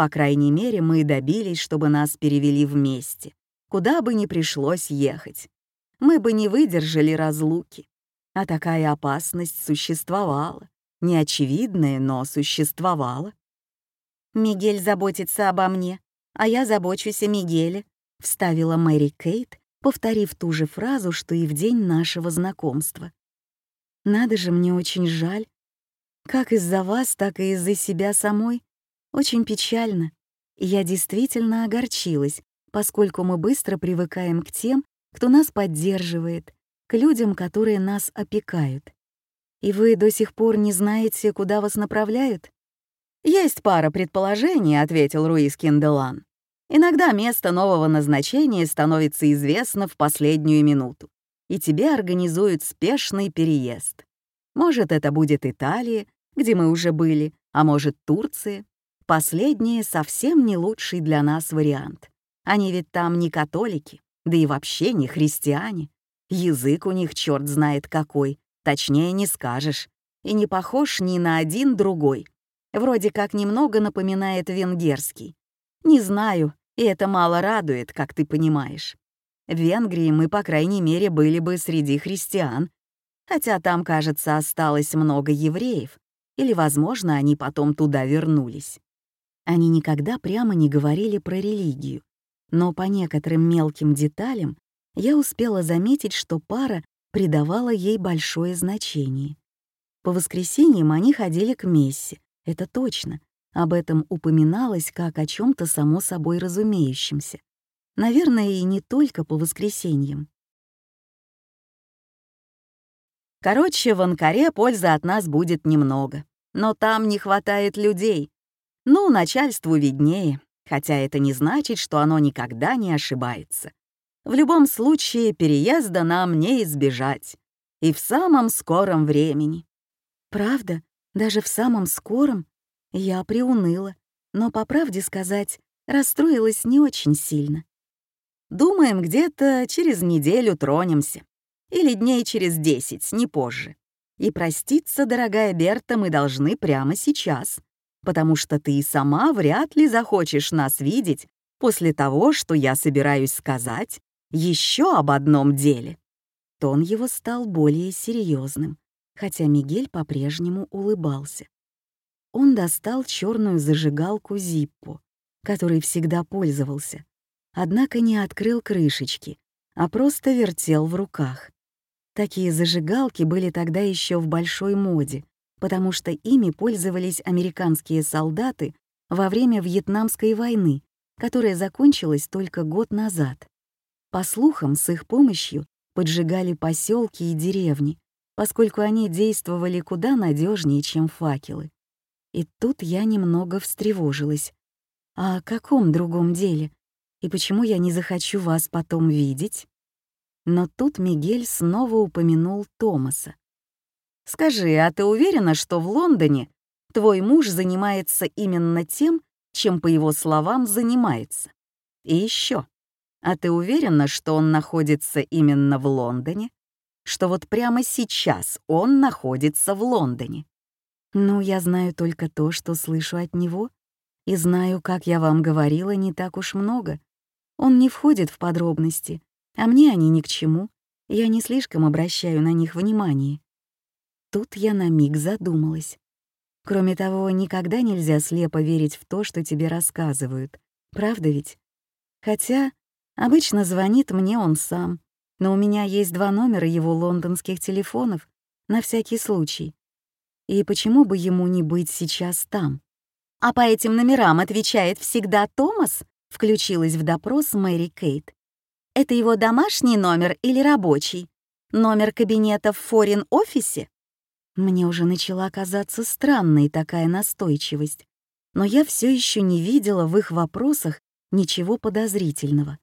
[SPEAKER 2] По крайней мере, мы добились, чтобы нас перевели вместе, куда бы ни пришлось ехать. Мы бы не выдержали разлуки. А такая опасность существовала. Неочевидная, но существовала.
[SPEAKER 1] «Мигель заботится обо мне, а я забочусь о Мигеле», — вставила Мэри Кейт, повторив ту же фразу, что и в день нашего знакомства. «Надо же, мне очень жаль. Как из-за вас, так и из-за себя самой. Очень печально. Я действительно огорчилась, поскольку мы быстро привыкаем к тем, кто нас поддерживает, к людям, которые нас опекают. И вы до сих пор не знаете, куда вас направляют?
[SPEAKER 2] «Есть пара предположений», — ответил Руис Кинделан. «Иногда место нового назначения становится известно в последнюю минуту, и тебе организуют спешный переезд. Может, это будет Италия, где мы уже были, а может, Турция. Последнее совсем не лучший для нас вариант. Они ведь там не католики, да и вообще не христиане. Язык у них черт знает какой, точнее не скажешь, и не похож ни на один другой. Вроде как немного напоминает венгерский. Не знаю, и это мало радует, как ты понимаешь. В Венгрии мы, по крайней мере, были бы среди христиан, хотя там, кажется, осталось много евреев, или, возможно, они потом туда вернулись. Они никогда прямо не говорили про религию, но по некоторым мелким деталям я успела заметить, что пара придавала ей большое значение. По воскресеньям они ходили к мессе, это точно. Об этом упоминалось как о чем то само собой разумеющемся. Наверное, и не только по воскресеньям. Короче, в Анкаре пользы от нас будет немного. Но там не хватает людей. Ну, начальству виднее, хотя это не значит, что оно никогда не ошибается. В любом случае, переезда нам не избежать. И в самом скором времени.
[SPEAKER 1] Правда, даже в самом скором я приуныла, но, по правде сказать, расстроилась не очень сильно.
[SPEAKER 2] Думаем, где-то через неделю тронемся. Или дней через десять, не позже. И проститься, дорогая Берта, мы должны прямо сейчас, потому что ты и сама вряд ли захочешь нас видеть после того, что я собираюсь сказать еще об одном деле».
[SPEAKER 1] Тон его стал более серьезным, хотя Мигель по-прежнему улыбался. Он достал черную зажигалку Зиппо, которой всегда пользовался, однако не открыл крышечки, а просто вертел в руках. Такие зажигалки были тогда еще в большой моде, потому что ими пользовались американские солдаты во время Вьетнамской войны, которая закончилась только год назад. По слухам, с их помощью поджигали поселки и деревни, поскольку они действовали куда надежнее, чем факелы. И тут я немного встревожилась. А о каком другом деле? И почему я не захочу вас потом видеть? Но тут Мигель снова упомянул Томаса.
[SPEAKER 2] «Скажи, а ты уверена, что в Лондоне твой муж занимается именно тем, чем, по его словам, занимается? И еще, а ты уверена, что он находится именно в Лондоне? Что вот прямо сейчас он находится в Лондоне?
[SPEAKER 1] Ну, я знаю только то, что слышу от него. И знаю, как я вам говорила, не так уж много. Он не входит в подробности, а мне они ни к чему. Я не слишком обращаю на них внимание. Тут я на миг задумалась. Кроме того, никогда нельзя слепо верить в то, что тебе рассказывают. Правда ведь? Хотя Обычно звонит мне он сам, но у меня есть два номера его лондонских телефонов, на всякий случай. И почему бы ему не быть сейчас там? «А по этим номерам отвечает всегда Томас?» — включилась в допрос Мэри Кейт. «Это его домашний номер или рабочий? Номер кабинета в форин-офисе?» Мне уже начала казаться странной такая настойчивость, но я все еще не видела в их вопросах ничего подозрительного.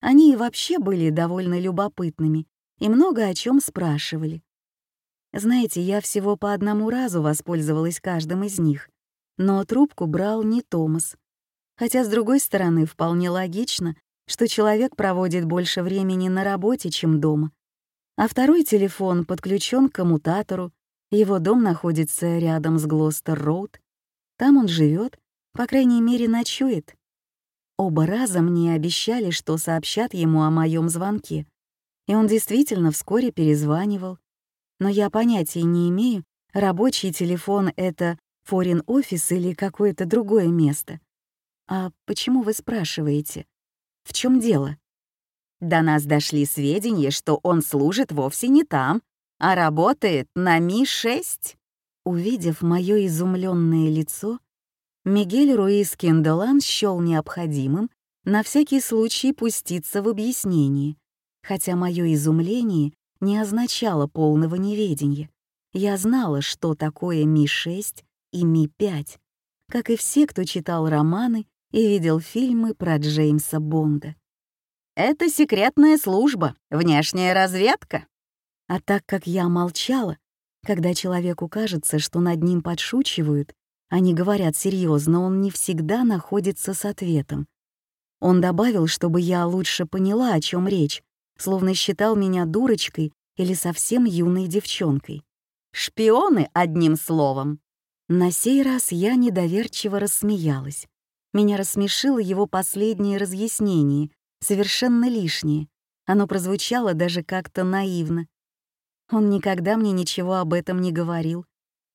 [SPEAKER 1] Они и вообще были довольно любопытными и много о чем спрашивали. Знаете, я всего по одному разу воспользовалась каждым из них, но трубку брал не Томас. Хотя, с другой стороны, вполне логично, что человек проводит больше времени на работе, чем дома. А второй телефон подключен к коммутатору, его дом находится рядом с Глостер-Роуд. Там он живет, по крайней мере, ночует. Оба раза мне обещали, что сообщат ему о моем звонке. И он действительно вскоре перезванивал, но я понятия не имею, рабочий телефон — это форин офис или какое-то другое место. А почему вы спрашиваете? В чем дело? До нас дошли сведения, что он служит вовсе не там, а работает на Ми-6. Увидев мое изумленное лицо, Мигель Руис Кенделан счел необходимым на всякий случай пуститься в объяснение, хотя мое изумление не означало полного неведения. Я знала, что такое Ми-6 и Ми-5, как и все, кто читал романы и видел фильмы про Джеймса Бонда. «Это секретная служба, внешняя разведка». А так как я молчала, когда человеку кажется, что над ним подшучивают, они говорят серьезно, он не всегда находится с ответом. Он добавил, чтобы я лучше поняла, о чем речь, словно считал меня дурочкой или совсем юной девчонкой. Шпионы, одним словом. На сей раз я недоверчиво рассмеялась. Меня рассмешило его последнее разъяснение, совершенно лишнее. Оно прозвучало даже как-то наивно. Он никогда мне ничего об этом не говорил.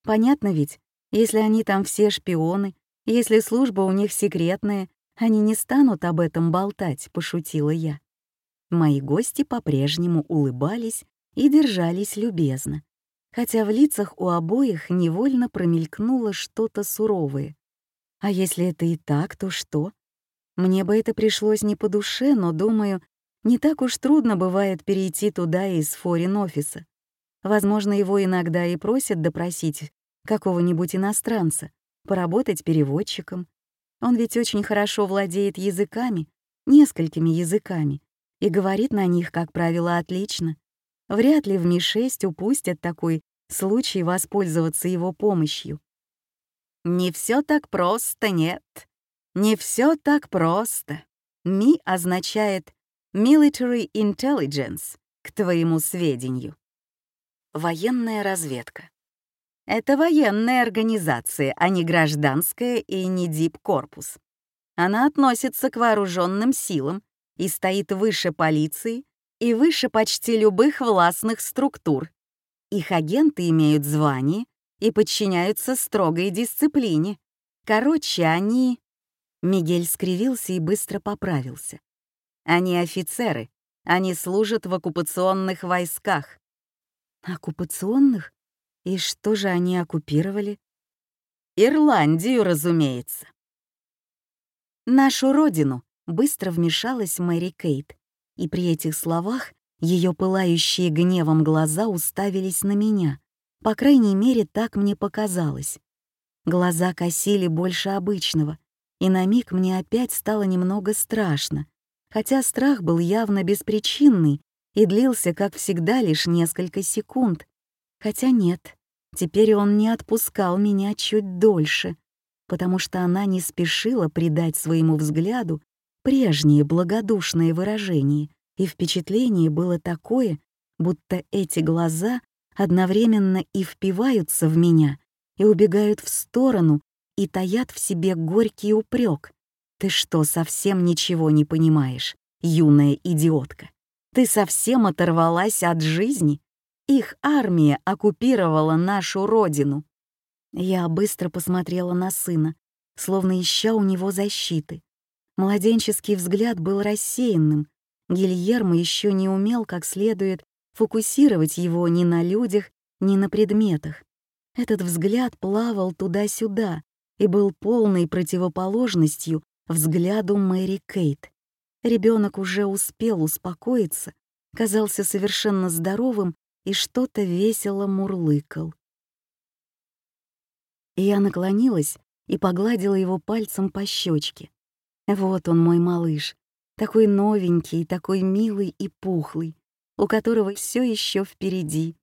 [SPEAKER 1] Понятно ведь, если они там все шпионы, если служба у них секретная, они не станут об этом болтать, пошутила я. Мои гости по-прежнему улыбались и держались любезно, хотя в лицах у обоих невольно промелькнуло что-то суровое. А если это и так, то что? Мне бы это пришлось не по душе, но, думаю, не так уж трудно бывает перейти туда из форин-офиса. Возможно, его иногда и просят допросить какого-нибудь иностранца, поработать переводчиком. Он ведь очень хорошо владеет языками, несколькими языками, и говорит на них, как правило, отлично. Вряд ли в Ми-6 упустят такой случай воспользоваться его помощью. Не все так просто, нет. Не все так просто. Ми означает Military Intelligence, к твоему сведению. Военная разведка. Это военная организация, а не гражданская и не дип-корпус. Она относится к вооруженным силам и стоит выше полиции и выше почти любых властных структур. Их агенты имеют звание и подчиняются строгой дисциплине. Короче, они... Мигель скривился и быстро поправился. Они офицеры, они служат в оккупационных войсках. Оккупационных? И что же они оккупировали? Ирландию, разумеется. Нашу родину, быстро вмешалась Мэри Кейт, и при этих словах ее пылающие гневом глаза уставились на меня. По крайней мере, так мне показалось. Глаза косили больше обычного, и на миг мне опять стало немного страшно, хотя страх был явно беспричинный и длился, как всегда, лишь несколько секунд. Хотя нет, теперь он не отпускал меня чуть дольше, потому что она не спешила придать своему взгляду прежнее благодушное выражение, и впечатление было такое, будто эти глаза одновременно и впиваются в меня, и убегают в сторону, и таят в себе горький упрек. Ты что, совсем ничего не понимаешь, юная идиотка? Ты совсем оторвалась от жизни? Их армия оккупировала нашу родину. Я быстро посмотрела на сына, словно ища у него защиты. Младенческий взгляд был рассеянным. Гильермо еще не умел как следует фокусировать его ни на людях, ни на предметах. Этот взгляд плавал туда-сюда, и был полной противоположностью взгляду Мэри Кейт. Ребенок уже успел успокоиться, казался совершенно здоровым и что-то весело мурлыкал. Я наклонилась и погладила его пальцем по щечке. Вот он, мой малыш, такой новенький, такой милый и пухлый, у которого все еще впереди.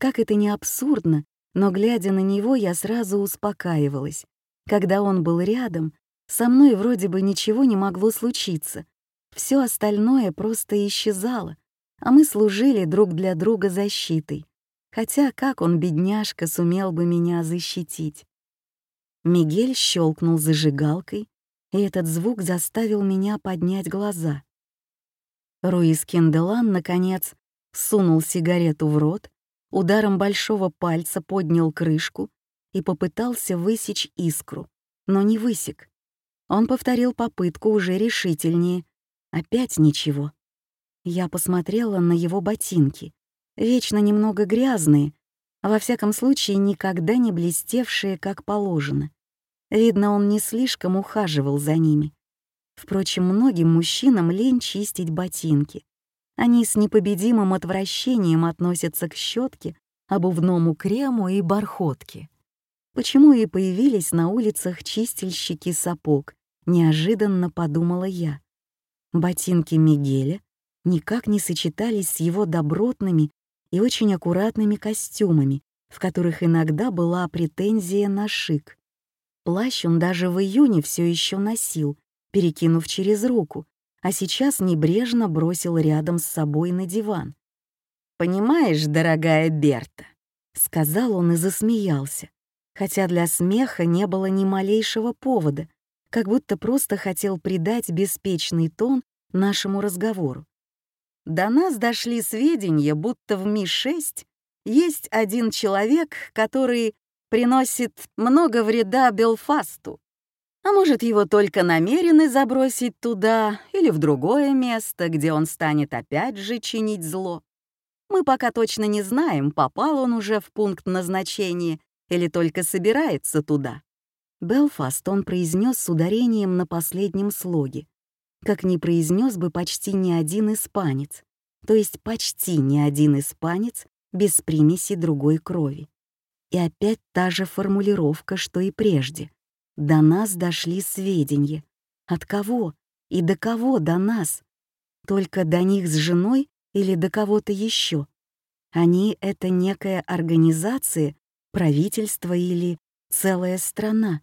[SPEAKER 1] Как это не абсурдно, но, глядя на него, я сразу успокаивалась. Когда он был рядом, со мной вроде бы ничего не могло случиться. Все остальное просто исчезало, а мы служили друг для друга защитой. Хотя как он, бедняжка, сумел бы меня защитить? Мигель щелкнул зажигалкой, и этот звук заставил меня поднять глаза. Руис Кинделан, наконец, сунул сигарету в рот, ударом большого пальца поднял крышку и попытался высечь искру, но не высек. Он повторил попытку уже решительнее. Опять ничего. Я посмотрела на его ботинки, вечно немного грязные, а во всяком случае никогда не блестевшие, как положено. Видно, он не слишком ухаживал за ними. Впрочем, многим мужчинам лень чистить ботинки. Они с непобедимым отвращением относятся к щетке, обувному крему и бархотке. Почему и появились на улицах чистильщики сапог, неожиданно подумала я. Ботинки Мигеля никак не сочетались с его добротными и очень аккуратными костюмами, в которых иногда была претензия на шик. Плащ он даже в июне все еще носил, перекинув через руку, а сейчас небрежно бросил рядом с собой на диван. «Понимаешь, дорогая Берта», — сказал он и засмеялся, хотя для смеха не было ни малейшего повода, как будто просто хотел придать беспечный тон нашему разговору. До нас дошли сведения, будто в Ми-6 есть один человек, который приносит много вреда Белфасту, а может, его только намерены забросить туда или в другое место, где он станет опять же чинить зло. Мы пока точно не знаем, попал он уже в пункт назначения или только собирается туда. Белфаст он произнес с ударением на последнем слоге, как не произнес бы почти ни один испанец, то есть почти ни один испанец без примеси другой крови. И опять та же формулировка, что и прежде. До нас дошли сведения. От кого и до кого до нас? Только до них с женой или до кого-то еще? Они — это некая организация, правительство или целая страна.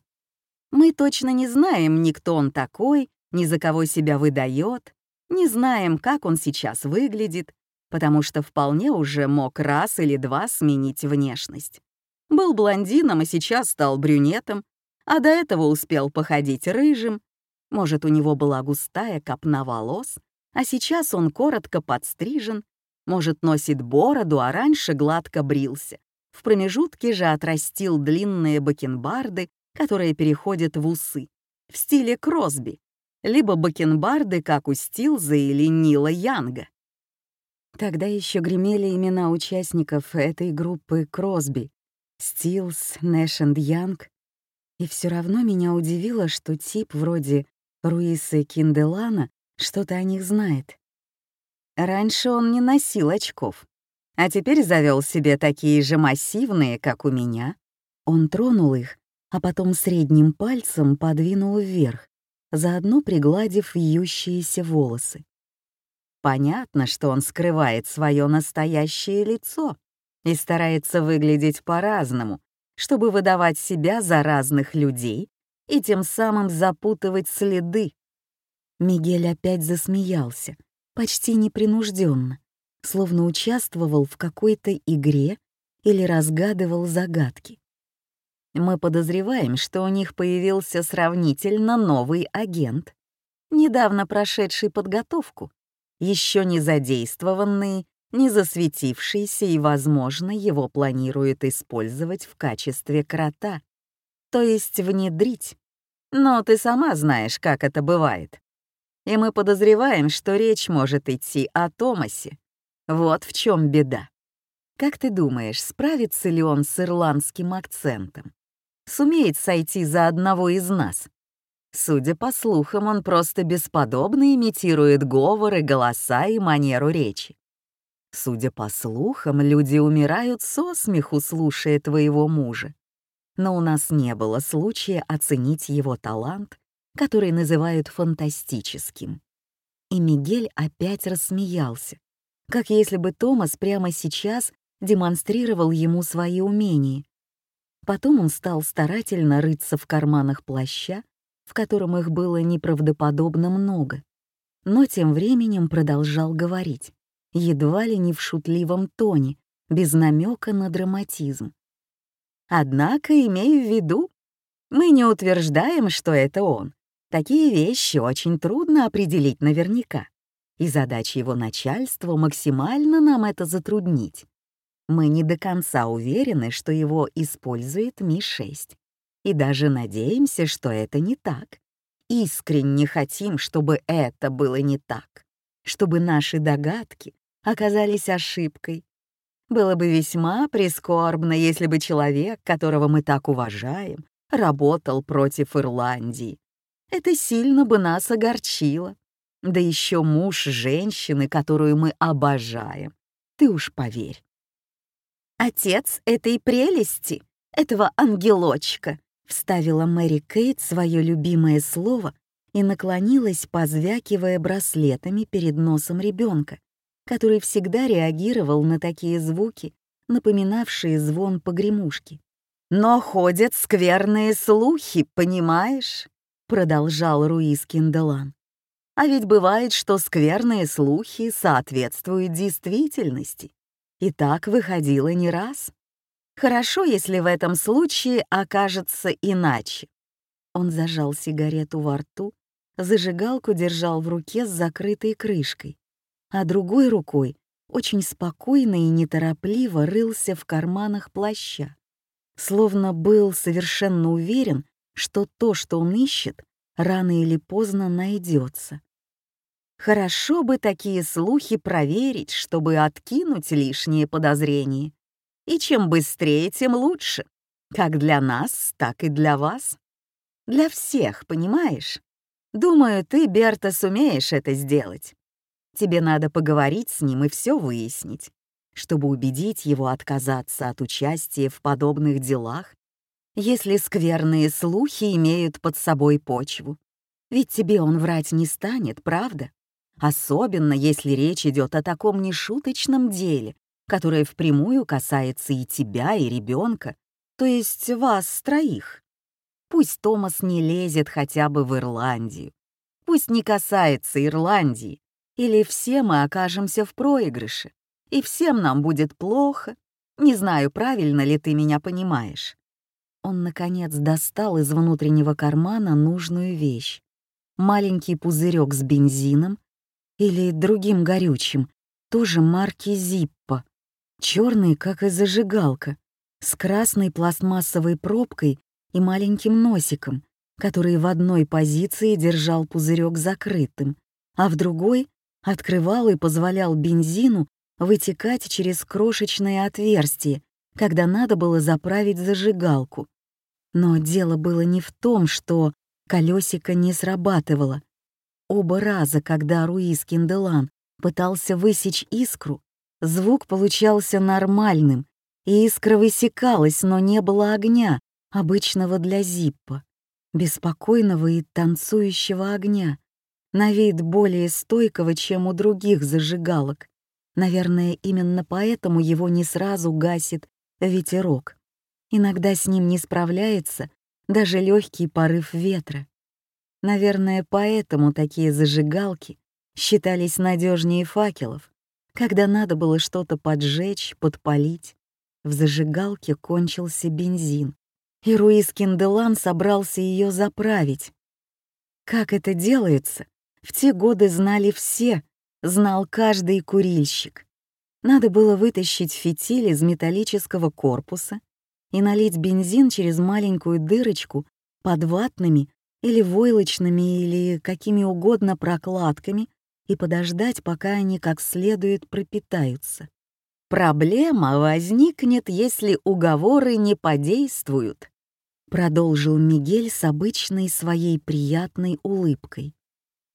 [SPEAKER 1] Мы точно не знаем, ни кто он такой, ни за кого себя выдает, не знаем, как он сейчас выглядит, потому что вполне уже мог раз или два сменить внешность. Был блондином, а сейчас стал брюнетом, а до этого успел походить рыжим. Может, у него была густая копна волос, а сейчас он коротко подстрижен, может, носит бороду, а раньше гладко брился. В промежутке же отрастил длинные бакенбарды, которые переходят в усы, в стиле Кросби, либо бакенбарды, как у Стилза или Нила Янга. Тогда еще гремели имена участников этой группы Кросби — Стилс, Нэш и Янг, и все равно меня удивило, что тип вроде Руиса Кинделана что-то о них знает. Раньше он не носил очков, а теперь завел себе такие же массивные, как у меня. Он тронул их, а потом средним пальцем подвинул вверх, заодно пригладив вьющиеся волосы. Понятно, что он скрывает свое настоящее лицо и старается выглядеть по-разному, чтобы выдавать себя за разных людей и тем самым запутывать следы. Мигель опять засмеялся, почти непринужденно, словно участвовал в какой-то игре или разгадывал загадки. Мы подозреваем, что у них появился сравнительно новый агент, недавно прошедший подготовку, еще не задействованный не засветившийся и, возможно, его планируют использовать в качестве крота, то есть внедрить. Но ты сама знаешь, как это бывает. И мы подозреваем, что речь может идти о Томасе. Вот в чем беда. Как ты думаешь, справится ли он с ирландским акцентом? Сумеет сойти за одного из нас. Судя по слухам, он просто бесподобно имитирует говоры, голоса и манеру речи. Судя по слухам, люди умирают со смеху, слушая твоего мужа. Но у нас не было случая оценить его талант, который называют фантастическим. И Мигель опять рассмеялся, как если бы Томас прямо сейчас демонстрировал ему свои умения. Потом он стал старательно рыться в карманах плаща, в котором их было неправдоподобно много, но тем временем продолжал говорить едва ли не в шутливом тоне, без намека на драматизм. Однако, имею в виду, мы не утверждаем, что это он. Такие вещи очень трудно определить наверняка, и задача его начальства максимально нам это затруднить. Мы не до конца уверены, что его использует Ми-6, и даже надеемся, что это не так. Искренне хотим, чтобы это было не так, чтобы наши догадки оказались ошибкой. Было бы весьма прискорбно, если бы человек, которого мы так уважаем, работал против Ирландии. Это сильно бы нас огорчило. Да еще муж женщины, которую мы обожаем. Ты уж поверь. «Отец этой прелести, этого ангелочка», — вставила Мэри Кейт свое любимое слово и наклонилась, позвякивая браслетами перед носом ребенка, который всегда реагировал на такие звуки, напоминавшие звон погремушки. «Но ходят скверные слухи, понимаешь?» — продолжал Руис Кинделан. «А ведь бывает, что скверные слухи соответствуют действительности. И так выходило не раз. Хорошо, если в этом случае окажется иначе». Он зажал сигарету во рту, зажигалку держал в руке с закрытой крышкой а другой рукой очень спокойно и неторопливо рылся в карманах плаща, словно был совершенно уверен, что то, что он ищет, рано или поздно найдется. Хорошо бы такие слухи проверить, чтобы откинуть лишние подозрения. И чем быстрее, тем лучше. Как для нас, так и для вас. Для всех, понимаешь? Думаю, ты, Берта, сумеешь это сделать. Тебе надо поговорить с ним и все выяснить, чтобы убедить его отказаться от участия в подобных делах, если скверные слухи имеют под собой почву. Ведь тебе он врать не станет, правда? Особенно, если речь идет о таком нешуточном деле, которое впрямую касается и тебя, и ребенка, то есть вас троих. Пусть Томас не лезет хотя бы в Ирландию. Пусть не касается Ирландии, или все мы окажемся в проигрыше, и всем нам будет плохо. Не знаю, правильно ли ты меня понимаешь. Он, наконец, достал из внутреннего кармана нужную вещь. Маленький пузырек с бензином или другим горючим, тоже марки Зиппо, черный, как и зажигалка, с красной пластмассовой пробкой и маленьким носиком, который в одной позиции держал пузырек закрытым, а в другой открывал и позволял бензину вытекать через крошечное отверстие, когда надо было заправить зажигалку. Но дело было не в том, что колесико не срабатывало. Оба раза, когда Руис Кинделан пытался высечь искру, звук получался нормальным, и искра высекалась, но не было огня, обычного для Зиппа, беспокойного и танцующего огня, на вид более стойкого, чем у других зажигалок. Наверное, именно поэтому его не сразу гасит ветерок. Иногда с ним не справляется даже легкий порыв ветра. Наверное, поэтому такие зажигалки считались надежнее факелов, когда надо было что-то поджечь, подпалить. В зажигалке кончился бензин, и Руис Кинделан собрался ее заправить. Как это делается, в те годы знали все, знал каждый курильщик. Надо было вытащить фитиль из металлического корпуса и налить бензин через маленькую дырочку под ватными или войлочными или какими угодно прокладками и подождать, пока они как следует пропитаются. Проблема возникнет, если уговоры не подействуют. продолжил Мигель с обычной своей приятной улыбкой.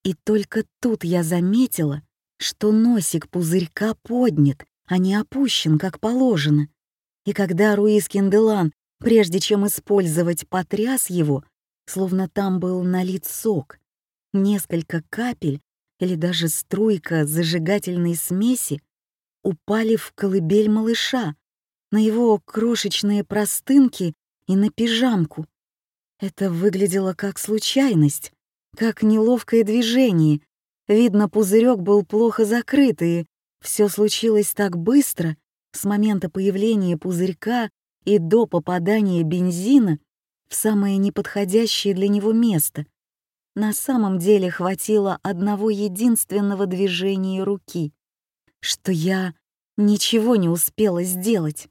[SPEAKER 1] И только тут я заметила, что носик пузырька поднят, а не опущен, как положено. И когда Руис Кенделан, прежде чем использовать, потряс его, словно там был налит сок, несколько капель или даже струйка зажигательной смеси упали в колыбель малыша, на его крошечные простынки и на пижамку. Это выглядело как случайность, как неловкое движение. Видно, пузырек был плохо закрыт, и все случилось так быстро, с момента появления пузырька и до попадания бензина в самое неподходящее для него место. На самом деле хватило одного единственного движения руки, что я ничего не успела сделать.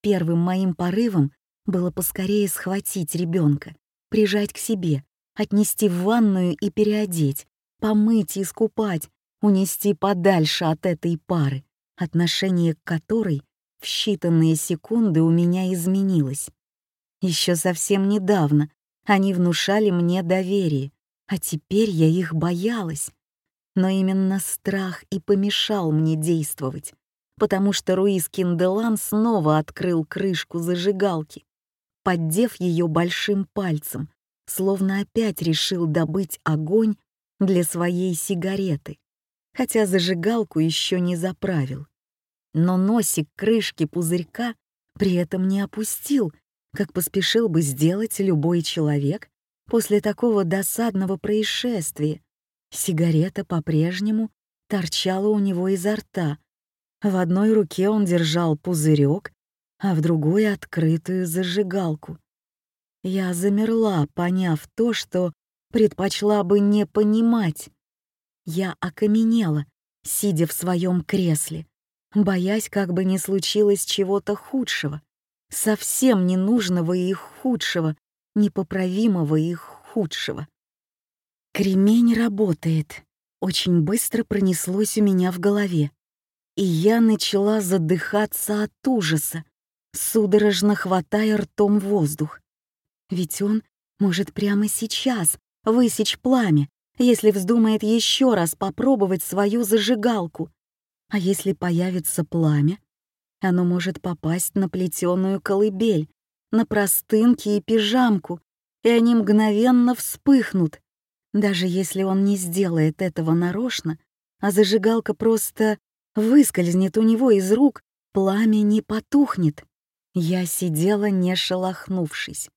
[SPEAKER 1] Первым моим порывом было поскорее схватить ребенка, прижать к себе, отнести в ванную и переодеть, помыть и искупать, унести подальше от этой пары, отношение к которой в считанные секунды у меня изменилось. Еще совсем недавно они внушали мне доверие, а теперь я их боялась. Но именно страх и помешал мне действовать, потому что Руис Кинделан снова открыл крышку зажигалки, поддев ее большим пальцем, словно опять решил добыть огонь для своей сигареты, хотя зажигалку еще не заправил. Но носик крышки пузырька при этом не опустил, как поспешил бы сделать любой человек после такого досадного происшествия. Сигарета по-прежнему торчала у него изо рта. В одной руке он держал пузырек, а в другой — открытую зажигалку. Я замерла, поняв то, что предпочла бы не понимать. Я окаменела, сидя в своем кресле, боясь, как бы не случилось чего-то худшего, совсем ненужного и худшего, непоправимого и худшего. Кремень работает. Очень быстро пронеслось у меня в голове, и я начала задыхаться от ужаса, судорожно хватая ртом воздух. Ведь он может прямо сейчас высечь пламя, если вздумает еще раз попробовать свою зажигалку. А если появится пламя, оно может попасть на плетеную колыбель, на простынки и пижамку, и они мгновенно вспыхнут. Даже если он не сделает этого нарочно, а зажигалка просто выскользнет у него из рук, пламя не потухнет. Я сидела, не шелохнувшись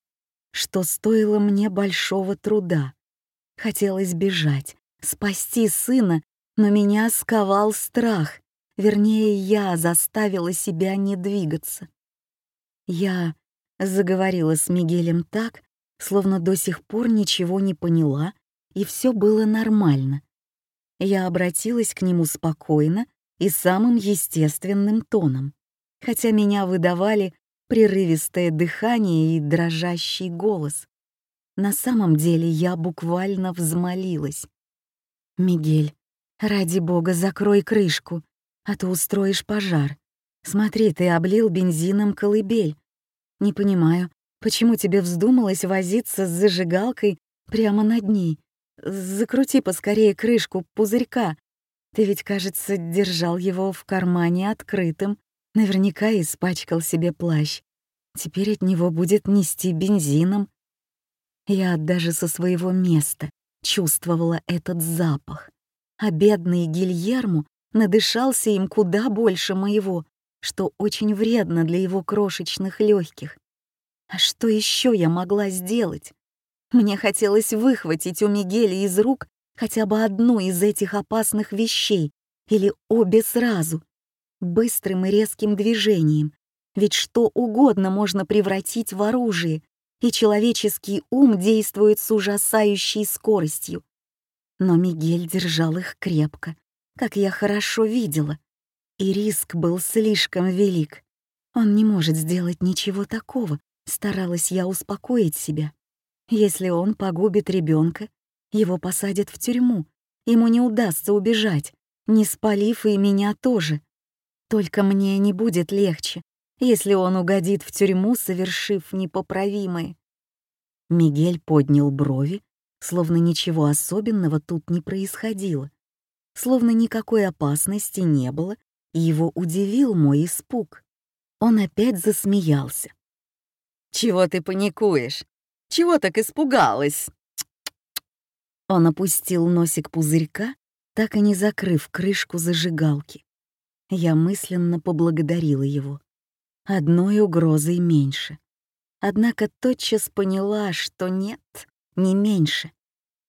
[SPEAKER 1] что стоило мне большого труда. Хотелось бежать, спасти сына, но меня сковал страх. Вернее, я заставила себя не двигаться. Я заговорила с Мигелем так, словно до сих пор ничего не поняла, и все было нормально. Я обратилась к нему спокойно и самым естественным тоном, хотя меня выдавали прерывистое дыхание и дрожащий голос. На самом деле я буквально взмолилась. «Мигель, ради бога, закрой крышку, а то устроишь пожар. Смотри, ты облил бензином колыбель. Не понимаю, почему тебе вздумалось возиться с зажигалкой прямо над ней? Закрути поскорее крышку пузырька. Ты ведь, кажется, держал его в кармане открытым. Наверняка испачкал себе плащ. Теперь от него будет нести бензином. Я даже со своего места чувствовала этот запах. А бедный Гильермо надышался им куда больше моего, что очень вредно для его крошечных легких. А что еще я могла сделать? Мне хотелось выхватить у Мигеля из рук хотя бы одну из этих опасных вещей или обе сразу — быстрым и резким движением, ведь что угодно можно превратить в оружие, и человеческий ум действует с ужасающей скоростью. Но Мигель держал их крепко, как я хорошо видела, и риск был слишком велик. Он не может сделать ничего такого, старалась я успокоить себя. Если он погубит ребенка, его посадят в тюрьму, ему не удастся убежать, не спалив и меня тоже. Только мне не будет легче, если он угодит в тюрьму, совершив непоправимое. Мигель поднял брови, словно ничего особенного тут не происходило, словно никакой опасности не было, и его удивил мой испуг. Он опять засмеялся. «Чего ты паникуешь? Чего так испугалась?» Он опустил носик пузырька, так и не закрыв крышку зажигалки. Я мысленно поблагодарила его. Одной угрозой меньше. Однако тотчас поняла, что нет, не меньше.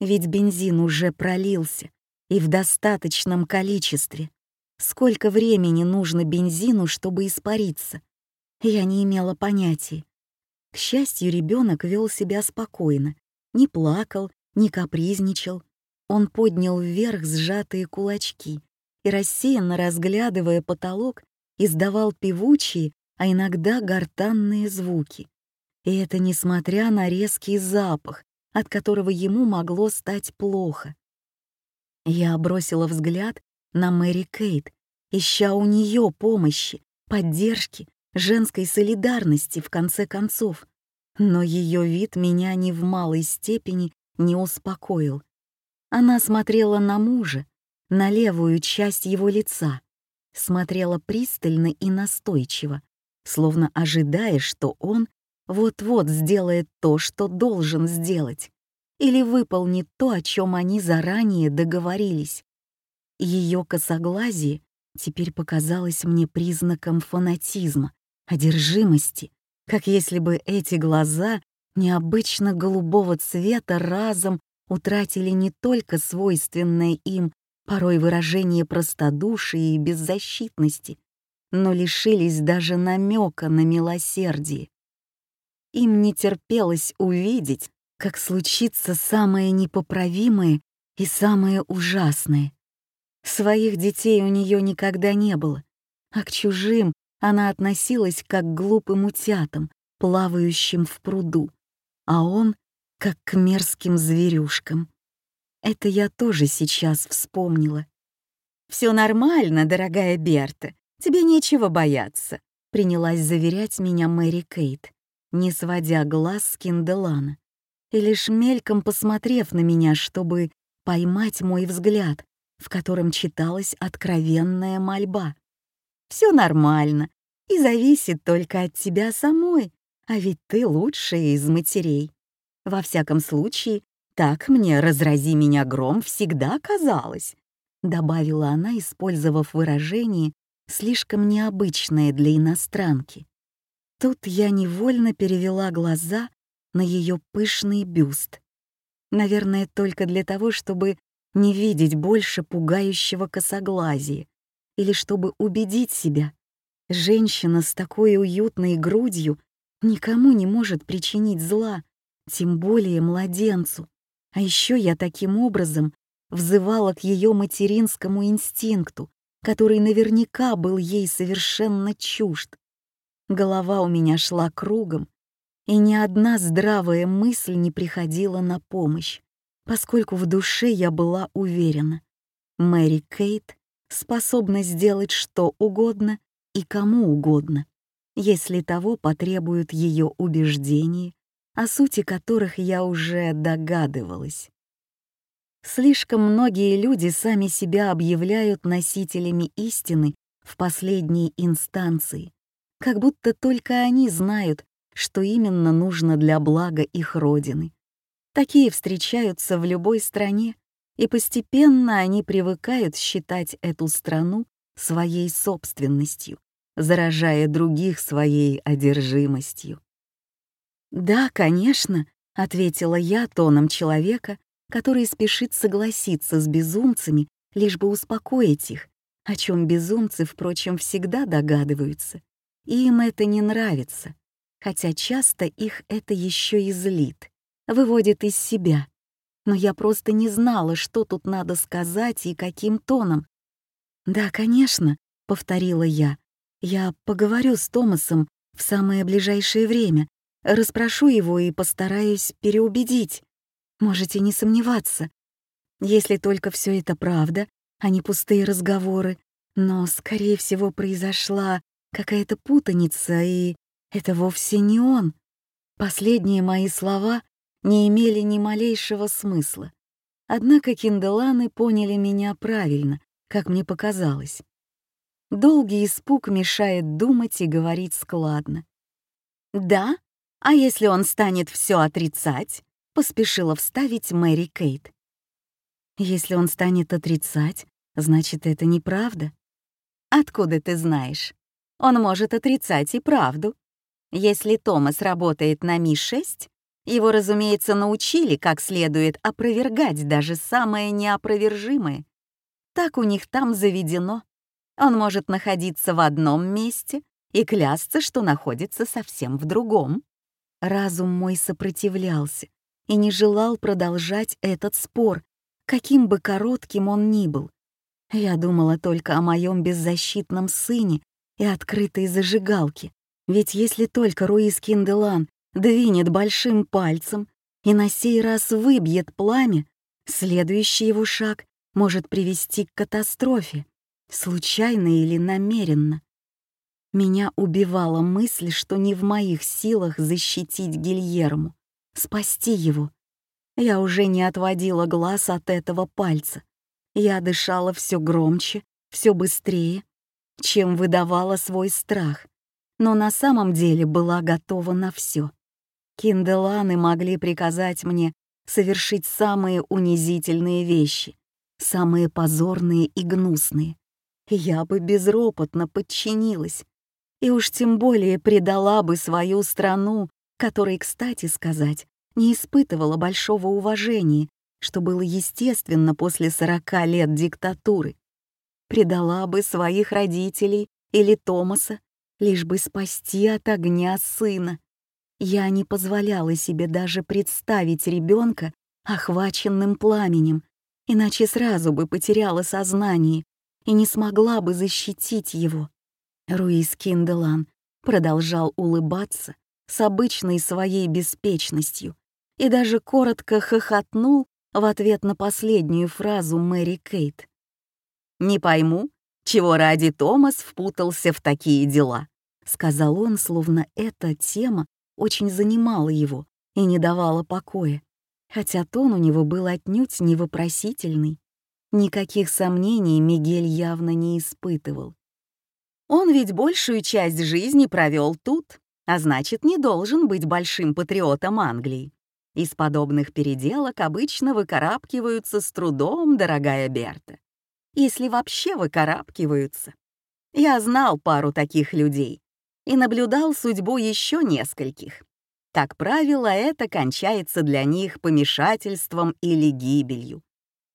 [SPEAKER 1] Ведь бензин уже пролился, и в достаточном количестве. Сколько времени нужно бензину, чтобы испариться? Я не имела понятия. К счастью, ребенок вел себя спокойно, не плакал, не капризничал. Он поднял вверх сжатые кулачки и, рассеянно разглядывая потолок, издавал певучие, а иногда гортанные звуки. И это несмотря на резкий запах, от которого ему могло стать плохо. Я бросила взгляд на Мэри Кейт, ища у нее помощи, поддержки, женской солидарности в конце концов. Но ее вид меня ни в малой степени не успокоил. Она смотрела на мужа, на левую часть его лица, смотрела пристально и настойчиво, словно ожидая, что он вот-вот сделает то, что должен сделать, или выполнит то, о чем они заранее договорились. Ее косоглазие теперь показалось мне признаком фанатизма, одержимости, как если бы эти глаза необычно голубого цвета разом утратили не только свойственное им порой выражение простодушия и беззащитности, но лишились даже намека на милосердие. Им не терпелось увидеть, как случится самое непоправимое и самое ужасное. Своих детей у нее никогда не было, а к чужим она относилась как к глупым утятам, плавающим в пруду, а он — как к мерзким зверюшкам. Это я тоже сейчас вспомнила. «Все нормально, дорогая Берта, тебе нечего бояться», — принялась заверять меня Мэри Кейт, не сводя глаз с Кинделана, и лишь мельком посмотрев на меня, чтобы поймать мой взгляд, в котором читалась откровенная мольба. Все нормально и зависит только от тебя самой, а ведь ты лучшая из матерей. Во всяком случае, так мне «разрази меня гром» всегда казалось, добавила она, использовав выражение, слишком необычное для иностранки. Тут я невольно перевела глаза на ее пышный бюст. Наверное, только для того, чтобы не видеть больше пугающего косоглазия, или чтобы убедить себя, женщина с такой уютной грудью никому не может причинить зла, тем более младенцу. А еще я таким образом взывала к ее материнскому инстинкту, который наверняка был ей совершенно чужд. Голова у меня шла кругом, и ни одна здравая мысль не приходила на помощь поскольку в душе я была уверена. Мэри Кейт способна сделать что угодно и кому угодно, если того потребуют ее убеждения, о сути которых я уже догадывалась. Слишком многие люди сами себя объявляют носителями истины в последней инстанции, как будто только они знают, что именно нужно для блага их родины. Такие встречаются в любой стране, и постепенно они привыкают считать эту страну своей собственностью, заражая других своей одержимостью. «Да, конечно», — ответила я тоном человека, который спешит согласиться с безумцами, лишь бы успокоить их, о чем безумцы, впрочем, всегда догадываются. И им это не нравится, хотя часто их это еще и злит выводит из себя. Но я просто не знала, что тут надо сказать и каким тоном. «Да, конечно», — повторила я. «Я поговорю с Томасом в самое ближайшее время, расспрошу его и постараюсь переубедить. Можете не сомневаться. Если только все это правда, а не пустые разговоры, но, скорее всего, произошла какая-то путаница, и это вовсе не он. Последние мои слова не имели ни малейшего смысла. Однако кинделаны поняли меня правильно, как мне показалось. Долгий испуг мешает думать и говорить складно. «Да? А если он станет все отрицать?» — поспешила вставить Мэри Кейт. «Если он станет отрицать, значит, это неправда». «Откуда ты знаешь? Он может отрицать и правду. Если Томас работает на Ми-6, его, разумеется, научили, как следует опровергать даже самое неопровержимое. Так у них там заведено. Он может находиться в одном месте и клясться, что находится совсем в другом. Разум мой сопротивлялся и не желал продолжать этот спор, каким бы коротким он ни был. Я думала только о моем беззащитном сыне и открытой зажигалке, ведь если только Руис Кинделан двинет большим пальцем и на сей раз выбьет пламя, следующий его шаг может привести к катастрофе, случайно или намеренно. Меня убивала мысль, что не в моих силах защитить Гильерму, спасти его. Я уже не отводила глаз от этого пальца. Я дышала все громче, все быстрее, чем выдавала свой страх, но на самом деле была готова на все. Кинделаны могли приказать мне совершить самые унизительные вещи, самые позорные и гнусные. Я бы безропотно подчинилась, и уж тем более предала бы свою страну, которой, кстати сказать, не испытывала большого уважения, что было естественно после сорока лет диктатуры. Предала бы своих родителей или Томаса, лишь бы спасти от огня сына. Я не позволяла себе даже представить ребенка охваченным пламенем, иначе сразу бы потеряла сознание и не смогла бы защитить его. Руис Кинделан продолжал улыбаться с обычной своей беспечностью и даже коротко хохотнул в ответ на последнюю фразу Мэри Кейт. «Не пойму, чего ради Томас впутался в такие дела», — сказал он, словно эта тема очень занимала его и не давала покоя, хотя тон у него был отнюдь не вопросительный. Никаких сомнений Мигель явно не испытывал. Он ведь большую часть жизни провел тут, а значит, не должен быть большим патриотом Англии. Из подобных переделок обычно выкарабкиваются с трудом, дорогая Берта. Если вообще выкарабкиваются. Я знал пару таких людей, и наблюдал судьбу еще нескольких. Как правило, это кончается для них помешательством или гибелью.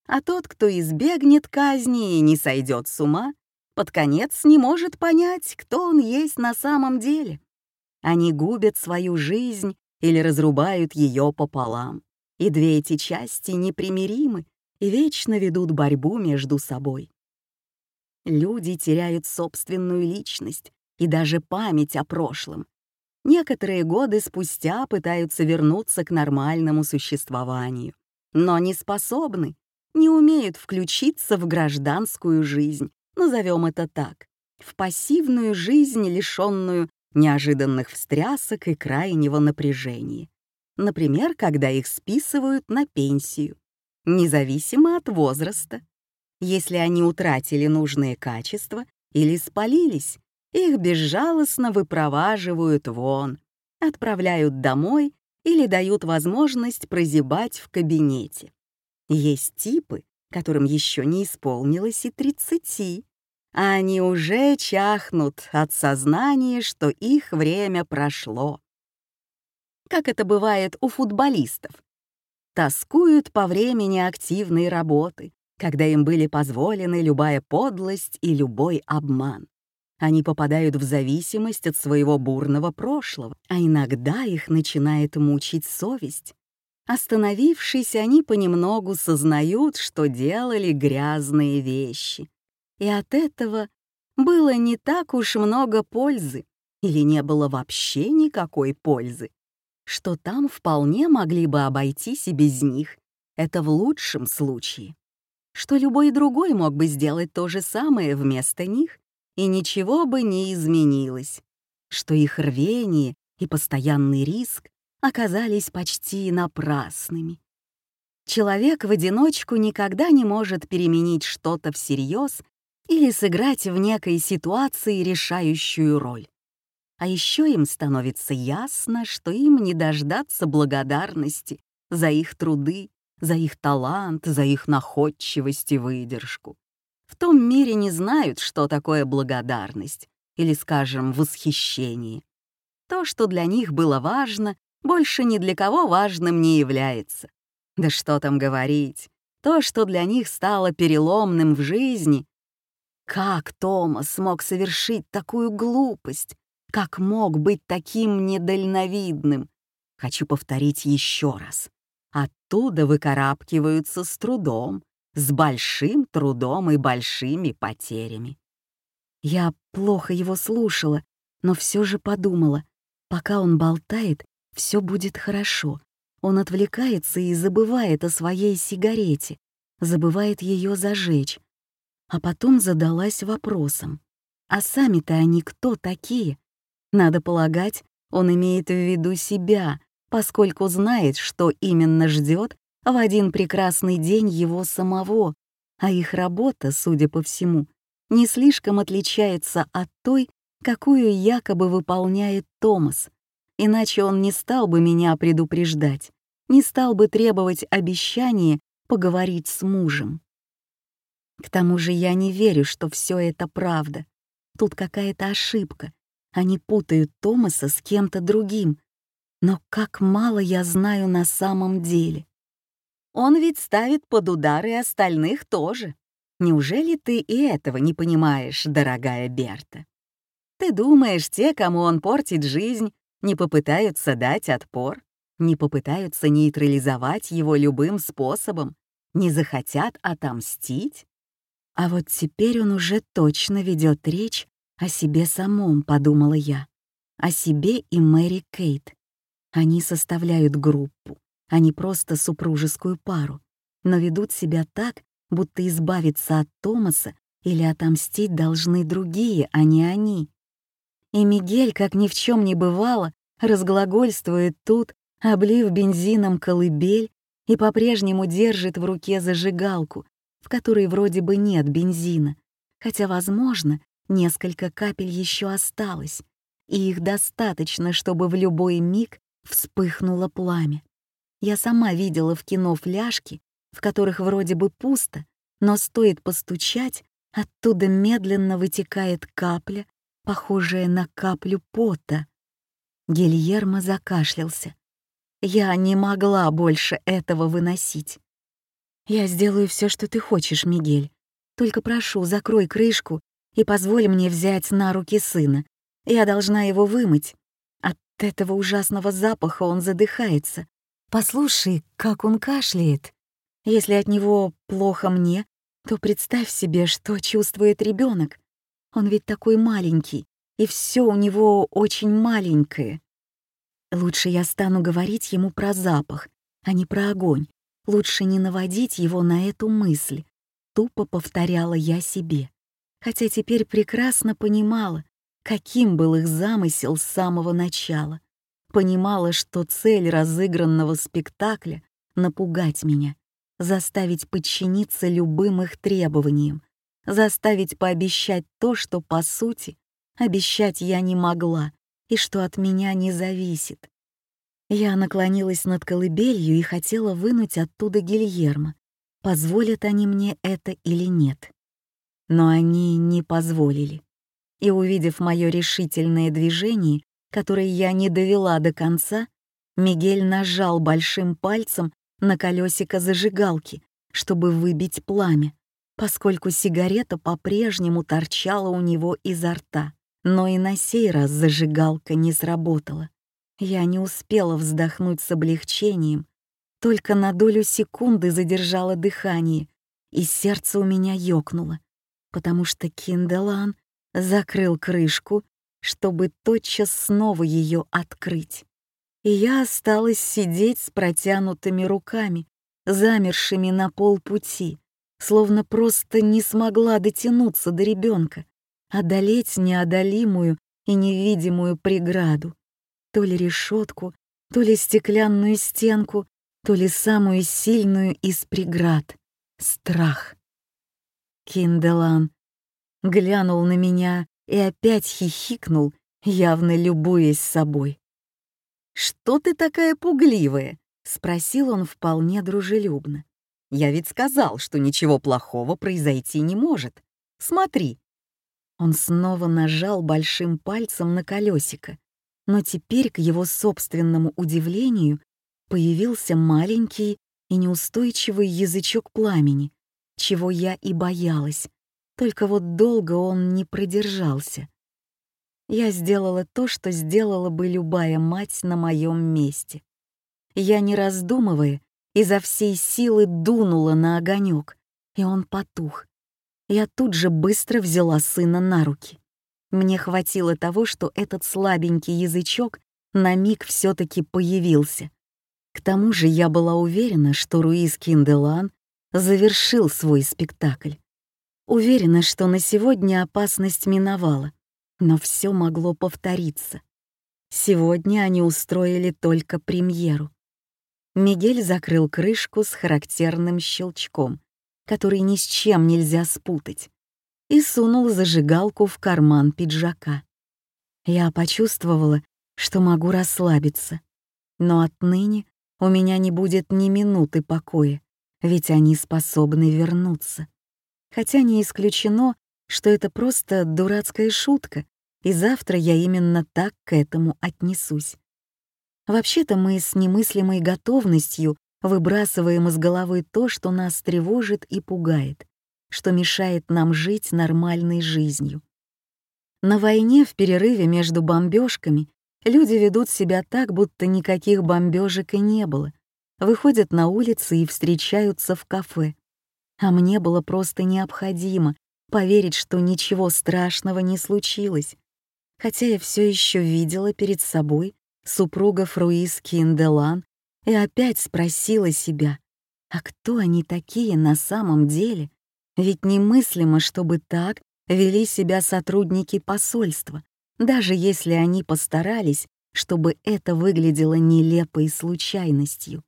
[SPEAKER 1] А тот, кто избегнет казни и не сойдет с ума, под конец не может понять, кто он есть на самом деле. Они губят свою жизнь или разрубают ее пополам. И две эти части непримиримы и вечно ведут борьбу между собой. Люди теряют собственную личность, и даже память о прошлом. Некоторые годы спустя пытаются вернуться к нормальному существованию, но не способны, не умеют включиться в гражданскую жизнь, назовем это так, в пассивную жизнь, лишенную неожиданных встрясок и крайнего напряжения. Например, когда их списывают на пенсию, независимо от возраста. Если они утратили нужные качества или спалились, их безжалостно выпроваживают вон, отправляют домой или дают возможность прозябать в кабинете. Есть типы, которым еще не исполнилось и 30, а они уже чахнут от сознания, что их время прошло. Как это бывает у футболистов. Тоскуют по времени активной работы, когда им были позволены любая подлость и любой обман. Они попадают в зависимость от своего бурного прошлого, а иногда их начинает мучить совесть. Остановившись, они понемногу сознают, что делали грязные вещи. И от этого было не так уж много пользы, или не было вообще никакой пользы, что там вполне могли бы обойтись и без них. Это в лучшем случае. Что любой другой мог бы сделать то же самое вместо них, и ничего бы не изменилось, что их рвение и постоянный риск
[SPEAKER 2] оказались почти напрасными. Человек в одиночку никогда не может переменить что-то всерьез или сыграть в некой ситуации решающую роль. А еще им становится ясно, что им не дождаться благодарности за их труды, за их талант, за их находчивость и выдержку. В том мире не знают, что такое благодарность или, скажем, восхищение. То, что для них было важно, больше ни для кого важным не является. Да что там говорить, то, что для них стало переломным в жизни. Как Томас смог совершить такую глупость? Как мог быть таким недальновидным? Хочу повторить еще раз. Оттуда выкарабкиваются с трудом, с большим трудом и большими потерями. Я плохо его слушала, но все же подумала, пока он болтает, все будет хорошо. Он отвлекается и забывает о своей сигарете, забывает ее зажечь. А потом задалась вопросом, а сами-то они кто такие? Надо полагать, он имеет в виду себя, поскольку знает, что именно ждет в один прекрасный день его самого, а их работа, судя по всему, не слишком отличается от той, какую якобы выполняет Томас, иначе он не стал бы меня предупреждать, не стал бы требовать обещания поговорить с мужем. К тому же я не верю, что все это правда. Тут какая-то ошибка. Они путают Томаса с кем-то другим. Но как мало я знаю на самом деле. Он ведь ставит под удары остальных тоже. Неужели ты и этого не понимаешь, дорогая Берта? Ты думаешь, те, кому он портит жизнь, не попытаются дать отпор, не попытаются нейтрализовать его любым способом, не захотят отомстить? А вот теперь он уже точно ведет речь о себе самом, подумала я. О себе и Мэри Кейт. Они составляют группу, не просто супружескую пару, но ведут себя так, будто избавиться от Томаса или отомстить должны другие, а не они. И Мигель, как ни в чем не бывало, разглагольствует тут, облив бензином колыбель и по-прежнему держит в руке зажигалку, в которой вроде бы нет бензина, хотя, возможно, несколько капель еще осталось, и их достаточно, чтобы в любой миг вспыхнуло пламя. Я сама видела в кино фляжки, в которых вроде бы пусто, но стоит постучать, оттуда медленно вытекает капля, похожая на каплю пота. Гильермо закашлялся. Я не могла больше этого выносить. «Я сделаю все, что ты хочешь, Мигель. Только прошу, закрой крышку и позволь мне взять на руки сына. Я должна его вымыть. От этого ужасного запаха он задыхается. Послушай, как он кашляет. Если от него плохо мне, то представь себе, что чувствует ребенок. Он ведь такой маленький, и все у него очень маленькое. Лучше я стану говорить ему про запах, а не про огонь. Лучше не наводить его на эту мысль. Тупо повторяла я себе. Хотя теперь прекрасно понимала, каким был их замысел с самого начала. Понимала, что цель разыгранного спектакля — напугать меня, заставить подчиниться любым их требованиям, заставить пообещать то, что, по сути, обещать я не могла и что от меня не зависит. Я наклонилась над колыбелью и хотела вынуть оттуда Гильермо, позволят они мне это или нет. Но они не позволили. И увидев мое решительное движение, которое я не довела до конца, Мигель нажал большим пальцем на колесико зажигалки, чтобы выбить пламя, поскольку сигарета по-прежнему торчала у него изо рта. Но и на сей раз зажигалка не сработала. Я не успела вздохнуть с облегчением, только на долю секунды задержала дыхание, и сердце у меня ёкнуло, потому что Кинделан закрыл крышку, чтобы тотчас снова ее открыть и я осталась сидеть с протянутыми руками, замершими на полпути, словно просто не смогла дотянуться до ребенка, одолеть неодолимую и невидимую преграду, то ли решетку,
[SPEAKER 1] то ли стеклянную стенку, то ли самую сильную из преград — страх. Кинделан глянул на меня и опять хихикнул, явно любуясь собой. «Что ты такая пугливая?» — спросил он вполне дружелюбно. «Я ведь сказал, что ничего плохого произойти не может. Смотри». Он снова нажал большим пальцем на колесико, но теперь, к его собственному удивлению, появился маленький и неустойчивый язычок пламени, чего я и боялась, только вот долго он не продержался. Я сделала то, что сделала бы любая мать на моем месте. Я, не раздумывая, изо всей силы дунула на огонек, и он потух. Я тут же быстро взяла сына на руки. Мне хватило того, что этот слабенький язычок на миг все-таки появился. К тому же я была уверена, что Руис Кинделан завершил свой спектакль. Уверена, что на сегодня опасность миновала, но все могло повториться. Сегодня они устроили только премьеру. Мигель закрыл крышку с характерным щелчком, который ни с чем нельзя спутать и сунул зажигалку в карман пиджака. Я почувствовала, что могу расслабиться, но отныне у меня не будет ни минуты покоя, ведь они способны вернуться. Хотя не исключено, что это просто дурацкая шутка, и завтра я именно так к этому отнесусь. Вообще-то мы с немыслимой готовностью выбрасываем из головы то, что нас тревожит и пугает что мешает нам жить нормальной жизнью. На войне в перерыве между бомбежками люди ведут себя так, будто никаких бомбежек и не было, выходят на улицы и встречаются в кафе. А мне было просто необходимо поверить, что ничего страшного не случилось, хотя я все еще видела перед собой супругов Руис Кинделан и опять спросила себя, а кто они такие на самом деле, ведь немыслимо, чтобы так вели себя сотрудники посольства, даже если они постарались, чтобы это выглядело нелепой случайностью.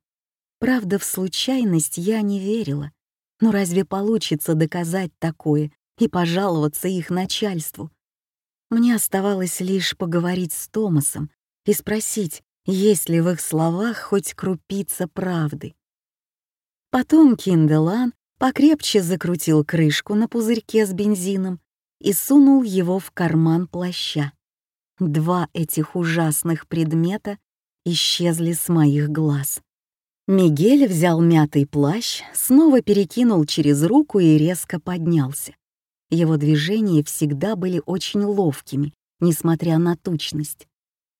[SPEAKER 1] Правда, в случайность я не верила. Но разве получится доказать такое и пожаловаться их начальству? Мне оставалось лишь поговорить с Томасом и спросить, есть ли в их словах хоть крупица правды. Потом Кинделан покрепче закрутил крышку на пузырьке с бензином и сунул его в карман плаща. Два этих ужасных предмета исчезли с моих глаз. Мигель взял мятый плащ, снова перекинул через руку и резко поднялся. Его движения всегда были очень ловкими, несмотря на тучность.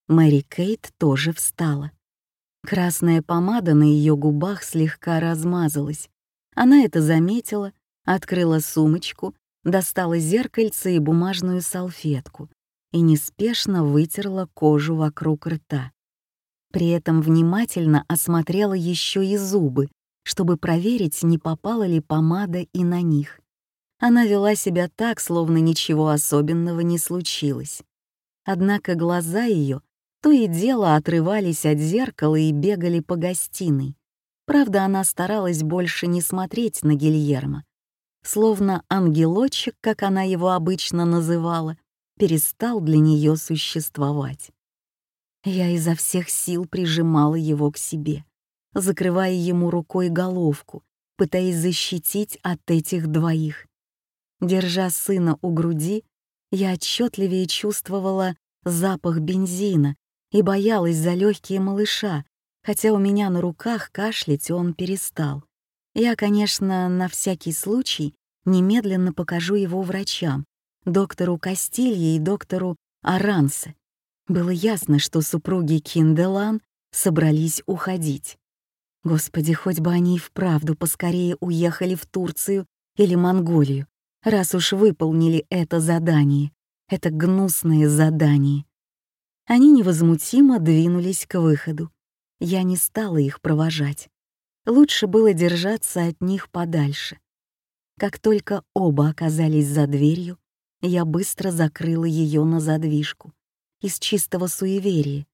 [SPEAKER 1] Мэри Кейт тоже встала. Красная помада на ее губах слегка размазалась, она это заметила, открыла сумочку, достала зеркальце и бумажную салфетку и неспешно вытерла кожу вокруг рта. При этом внимательно осмотрела еще и зубы, чтобы проверить, не попала ли помада и на них. Она вела себя так, словно ничего особенного не случилось. Однако глаза ее то и дело отрывались от зеркала и бегали по гостиной, Правда, она старалась больше не смотреть на Гильермо. Словно ангелочек, как она его обычно называла, перестал для нее существовать. Я изо всех сил прижимала его к себе, закрывая ему рукой головку, пытаясь защитить от этих двоих. Держа сына у груди, я отчетливее чувствовала запах бензина и боялась за легкие малыша, Хотя у меня на руках кашлять он перестал. Я, конечно, на всякий случай немедленно покажу его врачам, доктору Кастилье и доктору Арансе. Было ясно, что супруги Кинделан собрались уходить. Господи, хоть бы они и вправду поскорее уехали в Турцию или Монголию, раз уж выполнили это задание, это гнусное задание. Они невозмутимо двинулись к выходу. Я не стала их провожать. Лучше было держаться от них подальше. Как только оба оказались за дверью, я быстро закрыла ее на задвижку, из чистого суеверия.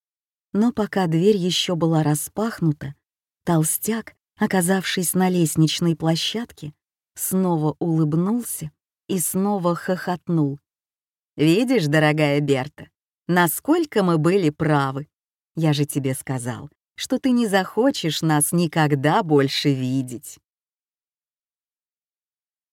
[SPEAKER 1] Но пока дверь еще была распахнута, толстяк, оказавшись на лестничной площадке, снова улыбнулся и снова хохотнул. «Видишь, дорогая Берта, насколько мы были правы. Я же тебе сказал, что ты не захочешь нас никогда больше видеть».